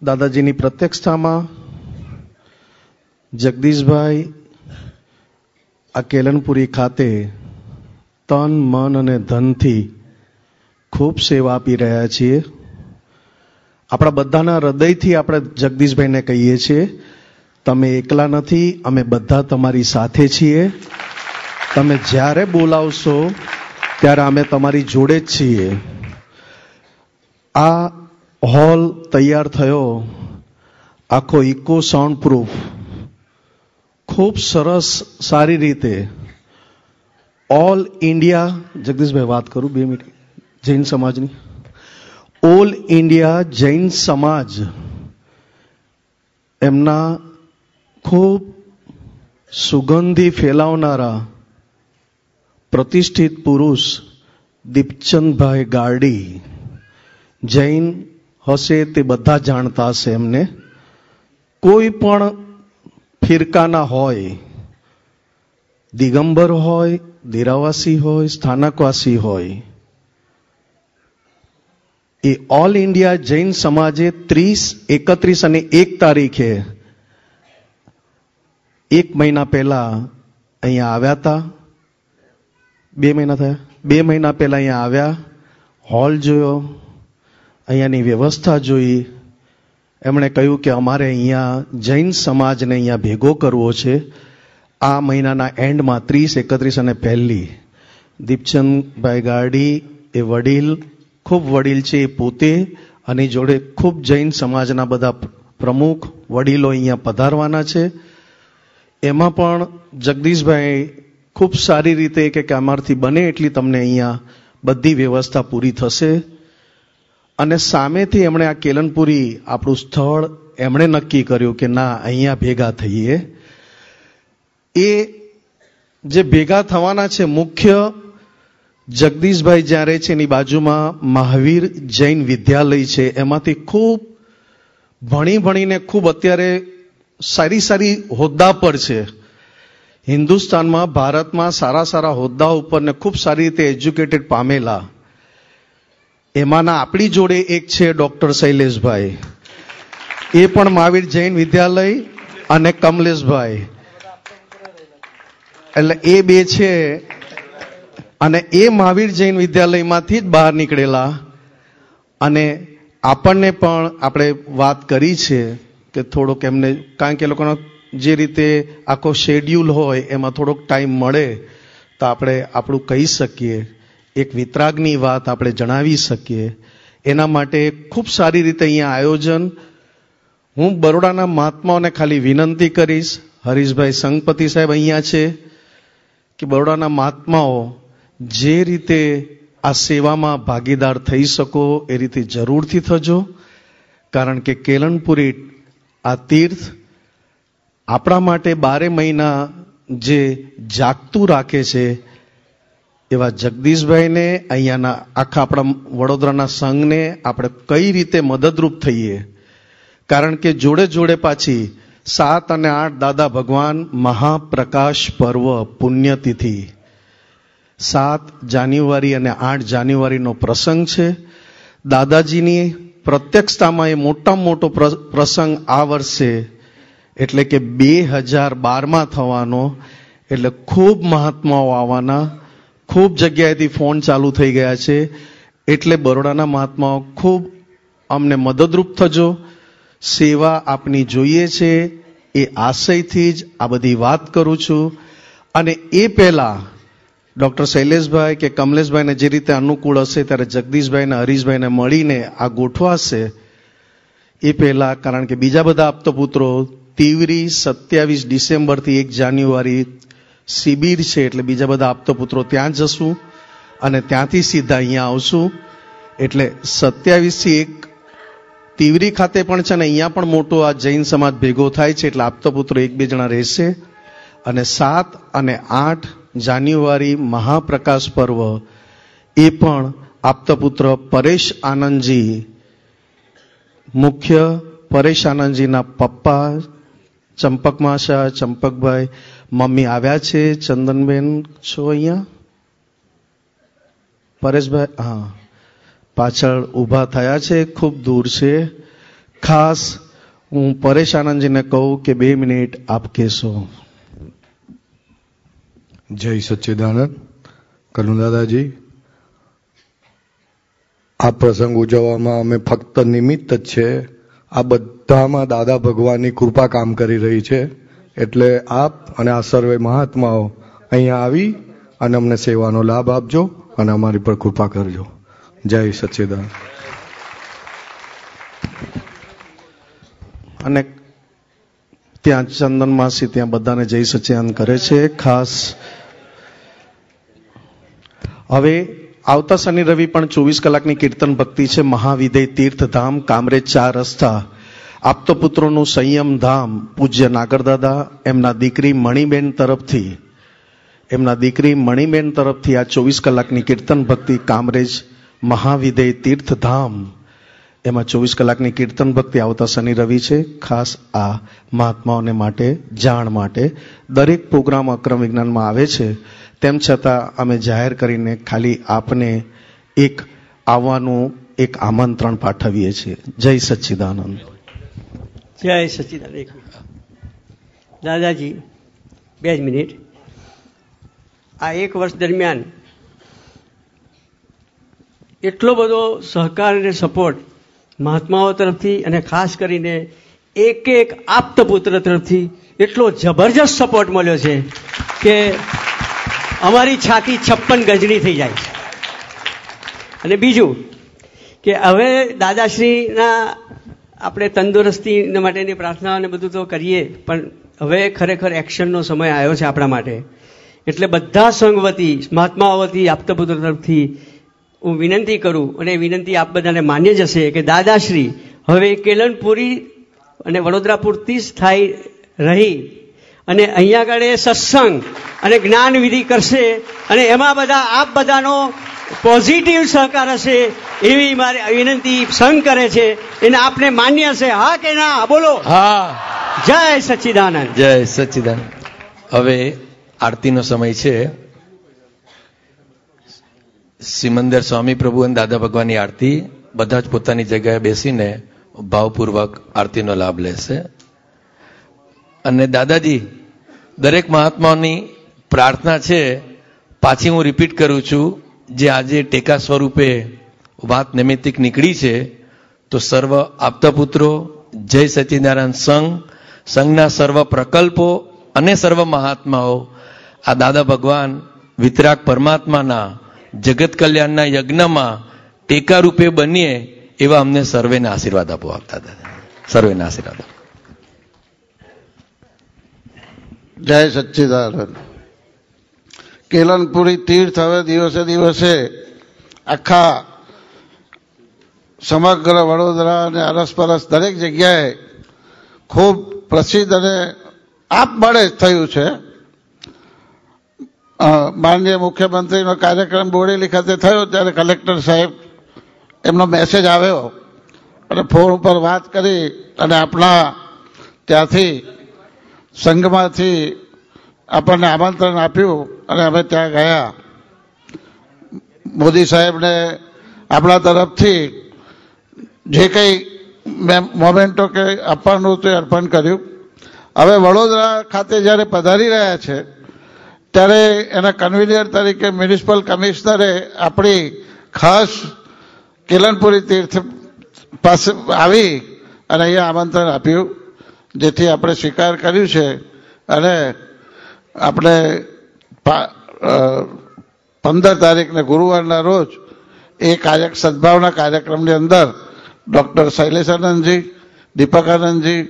દાદાજીની પ્રત્યક્ષતામાં જગદીશભાઈ આ કેલનપુરી ખાતે તન મન અને ધનથી ખૂબ સેવા આપી રહ્યા છીએ. આપણા બધાના હૃદયથી આપણે જગદીશભાઈને કહીએ છીએ, તમે એકલા નથી, અમે બધા તમારી સાથે છીએ. તમે જ્યારે બોલાવશો, ત્યારે અમે તમારી જોડે જ છીએ. આ હોલ તૈયાર થયો, આખો ઇકો સાઉન્ડ પ્રૂફ. ખૂબ સરસ, સારી રીતે. ઓલ ઇન્ડિયા જગદીશભાઈ, વાત કરું બે મિનિટ. જૈન સમાજની. ઓલ ઇન્ડિયા જૈન સમાજ એમના ખૂબ સુગંધી ફેલાવનારા પ્રતિષ્ઠિત પુરુષ દીપચંદભાઈ ગાર્ડી. જૈન હશે તે બધા જાણતા હશે એમને. કોઈ પણ ફિરકાના હોય, દિગંબર હોય, દેરાવાસી હોય, સ્થાનકવાસી હોય એ ઓલ ઇન્ડિયા જૈન સમાજે ત્રીસ, એકત્રીસ અને એક તારીખે એક મહિના પહેલા અહીંયા આવ્યા હતા. બે મહિના થયા? બે મહિના પહેલા અહીંયા આવ્યા હોલ જોયો, અહીંયાની વ્યવસ્થા જોઈ. એમણે કહ્યું કે અમારે અહીંયા જૈન સમાજને અહીંયા ભેગો કરવો છે. આ મહિનાના એન્ડમાં ત્રીસ, એકત્રીસ અને પહેલી. દીપચંદભાઈ ગાડી એ વડીલ ખૂબ વડીલ છે એ પોતે અને જોડે ખૂબ જૈન સમાજના બધા પ્રમુખ વડીલો અહીંયા પધારવાના છે. એમાં પણ જગદીશભાઈ ખૂબ સારી રીતે કે કામારથી બને એટલી તમને અહીંયા બધી વ્યવસ્થા પૂરી થશે. અને સામેથી એમણે આ કેલનપુરી આપણું સ્થળ એમણે નક્કી કર્યું કે ના, અહીંયા ભેગા થઈએ. એ જે ભેગા થવાના છે મુખ્ય જગદીશભાઈ જ્યાં રહે છે એની બાજુમાં મહાવીર જૈન વિદ્યાલય છે, એમાંથી ખૂબ ભણી ભણીને ખૂબ અત્યારે સારી સારી હોદ્દા પર છે. હિન્દુસ્તાનમાં, ભારતમાં સારા સારા હોદ્દા ઉપર ને ખૂબ સારી રીતે એજ્યુકેટેડ પામેલા. એમાંના આપણી જોડે એક છે ડોક્ટર શૈલેષભાઈ. એ પણ મહાવીર જૈન વિદ્યાલય અને કમલેશભાઈ. એટલે એ બે છે અને એ મહાવીર જૈન વિદ્યાલયમાંથી જ બહાર નીકળેલા. અને આપણને પણ આપણે વાત કરી છે કે થોડોક એમને, કારણ કે લોકોનો જે રીતે આખો શેડ્યુલ હોય, એમાં થોડોક ટાઈમ મળે, તો આપણે આપણું કહી શકીએ. એક વિતરાગની વાત આપણે જણાવી શકીએ. એના માટે ખૂબ સારી રીતે અહીંયા આયોજન. હું બરોડાના મહાત્માઓને ખાલી વિનંતી કરીશ. હરીશભાઈ સંગપતિ સાહેબ અહીંયા છે કે બરોડાના મહાત્માઓ જે રીતે આ સેવામાં ભાગીદાર થઈ શકો એ રીતે જરૂરથી થજો. કારણ કે કેલનપુરી આ તીર્થ આપણા માટે બારે મહિના જે જાગતું રાખે છે, એવા જગદીશભાઈને, અહીંયાના આખા આપણા વડોદરાના સંઘને આપણે કઈ રીતે મદદરૂપ થઈએ. કારણ કે જોડે જોડે પાછી સાત અને આઠ દાદા ભગવાન મહાપ્રકાશ પર્વ પુણ્યતિથિ. સાત જાન્યુઆરી અને આઠ જાન્યુઆરીનો પ્રસંગ છે. દાદાજીની પ્રત્યક્ષતામાં એ મોટામાં મોટો પ્રસંગ આ વર્ષે એટલે કે બે હજાર બારમાં થવાનો. એટલે ખૂબ મહાત્માઓ આવવાના. ખૂબ જગ્યાએથી ફોન ચાલુ થઈ ગયા છે. એટલે બરોડાના મહાત્માઓ ખૂબ અમને મદદરૂપ થજો. સેવા આપની જોઈએ છે. એ આશયથી જ આ બધી વાત કરું છું. અને એ પહેલા ડોક્ટર શૈલેષભાઈ કે કમલેશભાઈને જે રીતે અનુકૂળ હશે ત્યારે જગદીશભાઈને, હરીશભાઈને મળીને આ ગોઠવાશે એ પહેલા, કારણ કે બીજા બધા આપતો પુત્રો તીવરી સત્યાવીસ ડિસેમ્બરથી એક જાન્યુઆરી શિબિર છે, એટલે બીજા બધા આપતો પુત્રો ત્યાં જશું અને ત્યાંથી સીધા અહીંયા આવશું. એટલે સત્યાવીસથી એક તીવરી ખાતે પણ છે ને અહીંયા પણ મોટો આ જૈન સમાજ ભેગો થાય છે, એટલે આપતો પુત્રો એક બે જણા રહેશે. અને સાત અને આઠ જાન્યુઆરી મહાપ્રકાશ પર્વ, એ પણ આપતપુત્ર પરેશ આનંદજી, મુખ્ય પરેશ આનંદજીના પપ્પા, ચંપક માસા ચંપકભાઈ, મમ્મી આવ્યા છે, ચંદનબેન છો અહીંયા? પરેશભાઈ, હા. પાછળ ઊભા થયા છે, ખૂબ દૂર છે. ખાસ હું પરેશ આનંદજીને કહું કે બે મિનિટ આપ કહેશો. જય સચ્ચિદાનંદ કરુણાદાદાજી આ પ્રસંગ ઉજવવામાં અમે ફક્ત નિમિત્ત જ છે. આ બધામાં દાદા ભગવાનની કૃપા કામ કરી રહી છે. એટલે આપ અને આ સર્વે મહાત્માઓ અહીંયા આવી અને અમને સેવાનો લાભ આપજો અને અમારી પર કૃપા કરજો. જય સચ્ચિદાનંદ. અને ત્યાં ચંદન માસી ત્યાં બધાને જય સચ્ચિદાનંદ કરે છે. ખાસ હવે આવતા શનિ રવિ પણ ચોવીસ કલાકની કીર્તન ભક્તિ છે. મહાવિદય તીર્થધામ, કામરેજ ચાર રસ્તા આપતો પુત્રોનું સંયમ ધામ, પૂજ્ય નાગરદાદા, એમના દીકરી મણિબેન તરફથી, એમના દીકરી મણિબેન તરફથી આ ચોવીસ કલાકની કીર્તન ભક્તિ કામરેજ મહાવિદય તીર્થધામ એમાં ચોવીસ કલાકની કીર્તન ભક્તિ આવતા શનિ રવિ છે. ખાસ આ મહાત્માઓને માટે, જાણ માટે દરેક પ્રોગ્રામ અક્રમ વિજ્ઞાનમાં આવે છે. તેમ છતાં અમે જાહેર કરીને ખાલી આપને એક આવવાનું એક આમંત્રણ પાઠવીએ છીએ. જય સચ્ચિદાનંદ. જય સચ્ચિદાનંદ. દાદાજી, બે જ મિનિટ. આ એક વર્ષ દરમિયાન એટલો બધો સહકાર અને સપોર્ટ મહાત્માઓ તરફથી અને ખાસ કરીને એક એક આપતપુત્ર તરફથી એટલો જબરજસ્ત સપોર્ટ મળ્યો છે કે અમારી છાતી છપ્પન ગજની થઈ જાય છે. અને બીજું કે હવે દાદાશ્રીના આપણે તંદુરસ્તી માટેની પ્રાર્થના અને બધું તો કરીએ, પણ હવે ખરેખર એક્શનનો સમય આવ્યો છે આપણા માટે. એટલે બધા સંઘ વતી મહાત્માઓ વતી આપતપુત્ર તરફથી હું વિનંતી કરું અને વિનંતી આપ બધાને માન્ય જશે કે દાદાશ્રી હવે કેલનપુરી અને વડોદરા પૂરતી સ્થાયી રહી અને અહીંયા આગળ એ સત્સંગ અને જ્ઞાન વિધિ કરશે અને એમાં બધા આપ બધાનો પોઝિટિવ સહકાર હશે એવી મારે વિનંતી સંઘ કરે છે. એને આપને માન્ય છે હા કે ના? બોલો. હા. જય સચ્ચિદાનંદ. જય સચ્ચિદાનંદ. હવે આરતીનો સમય છે. સિમંદર સ્વામી પ્રભુ અને દાદા ભગવાનની આરતી બધા જ પોતાની જગ્યાએ બેસીને ભાવપૂર્વક આરતીનો લાભ લેશે. અને દાદાજી, દરેક મહાત્માઓની પ્રાર્થના છે, પાછી હું રિપીટ કરું છું, જે આજે ટેકા સ્વરૂપે વાત નૈમિત્તિક નીકળી છે, તો સર્વ આપતાપુત્રો જય સચિનારાયણ સંઘ, સંઘના સર્વ પ્રકલ્પો અને સર્વ મહાત્માઓ, આ દાદા ભગવાન વિતરાગ પરમાત્માના જગત કલ્યાણના યજ્ઞમાં ટેકા રૂપે બનીએ એવા અમને સર્વેને આશીર્વાદ આપો આપતા દાદા સર્વેને આશીર્વાદ આપો. જય સચ્ચિદાનંદ. કેલનપુરી તીર્થ હવે દિવસે દિવસે આખા સમગ્ર વડોદરા અને અરસપરસ દરેક જગ્યાએ ખૂબ પ્રસિદ્ધ અને આપબળે થયું છે. માનનીય મુખ્યમંત્રીનો કાર્યક્રમ બોડેલી ખાતે થયો ત્યારે કલેક્ટર સાહેબ એમનો મેસેજ આવ્યો અને ફોન ઉપર વાત કરી અને આપણા ત્યાંથી સંઘમાંથી આપણને આમંત્રણ આપ્યું અને અમે ત્યાં ગયા. મોદી સાહેબને આપણા તરફથી જે કંઈ મોમેન્ટો કે આપવાનું હતું અર્પણ કર્યું. હવે વડોદરા ખાતે જ્યારે પધારી રહ્યા છે ત્યારે એના કન્વીનિયર તરીકે મ્યુનિસિપલ કમિશનરે આપણી ખાસ કેલનપુરી તીર્થ પાસે આવી અને અહીંયા આમંત્રણ આપ્યું, જેથી આપણે સ્વીકાર કર્યું છે. અને આપણે પંદર તારીખને ગુરુવારના રોજ એ કાર્ય સદભાવના કાર્યક્રમની અંદર ડૉક્ટર શૈલેષ આનંદજી દીપક આનંદજી,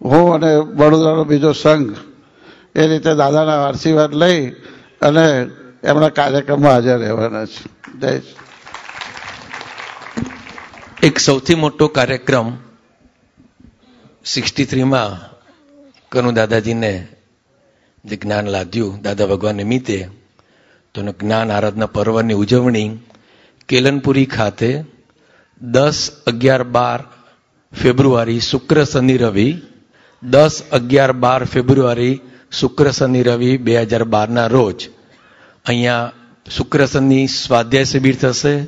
હું અને વડોદરાનો બીજો સંઘ એ રીતે દાદાના આશીર્વાદ લઈ અને એમના કાર્યક્રમમાં હાજર રહેવાના છે. જય એક સૌથી મોટો કાર્યક્રમ સિક્સટી થ્રીમાં કનુ દાદાજીને જે જ્ઞાન લાદ્યું, દાદા ભગવાન નિમિત્તે, તો જ્ઞાન આરાધના પર્વની ઉજવણી કેલનપુરી ખાતે દસ અગિયાર બાર ફેબ્રુઆરી, શુક્ર, શનિ, રવિ, દસ અગિયાર બાર ફેબ્રુઆરી શુક્ર શનિ રવિ બે હજાર બારના રોજ. અહીંયા શુક્ર શનિ સ્વાધ્યાય શિબિર થશે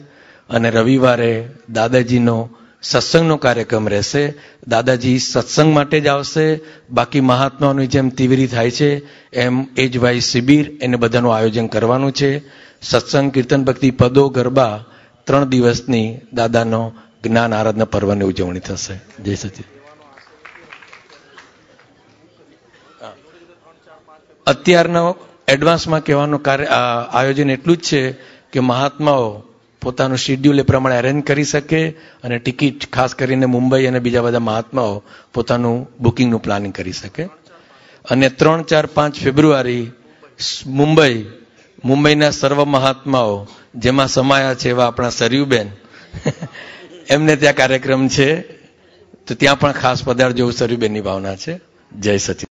અને રવિવારે દાદાજીનો સત્સંગનો કાર્યક્રમ રહેશે. દાદાજી સત્સંગ માટે જ આવશે. બાકી મહાત્માઓની જેમ તિવરી થાય છે, એમ એજ વાઇઝ શિબિર એને બધાનું આયોજન કરવાનું છે. સત્સંગ, કીર્તન, ભક્તિ, પદો, ગરબા ત્રણ દિવસની દાદાનો જ્ઞાન, આરાધના, પર્વની ઉજવણી થશે. જય સચિદ. અત્યારનો એડવાન્સમાં કહેવાનું કાર્ય આયોજન એટલું જ છે કે મહાત્માઓ પોતાનું શિડ્યુલ એ પ્રમાણે અરેન્જ કરી શકે અને ટિકિટ ખાસ કરીને મુંબઈ અને બીજા બધા મહાત્માઓ પોતાનું બુકિંગનું પ્લાનિંગ કરી શકે. અને ત્રણ, ચાર, પાંચ ફેબ્રુઆરી મુંબઈ, મુંબઈના સર્વ મહાત્માઓ, જેમાં સમાયા છે એવા આપણા સરયુબેન, એમને ત્યાં કાર્યક્રમ છે. તો ત્યાં પણ ખાસ પદાર્થ જેવું સરયુબેનની ભાવના છે. જય સચિન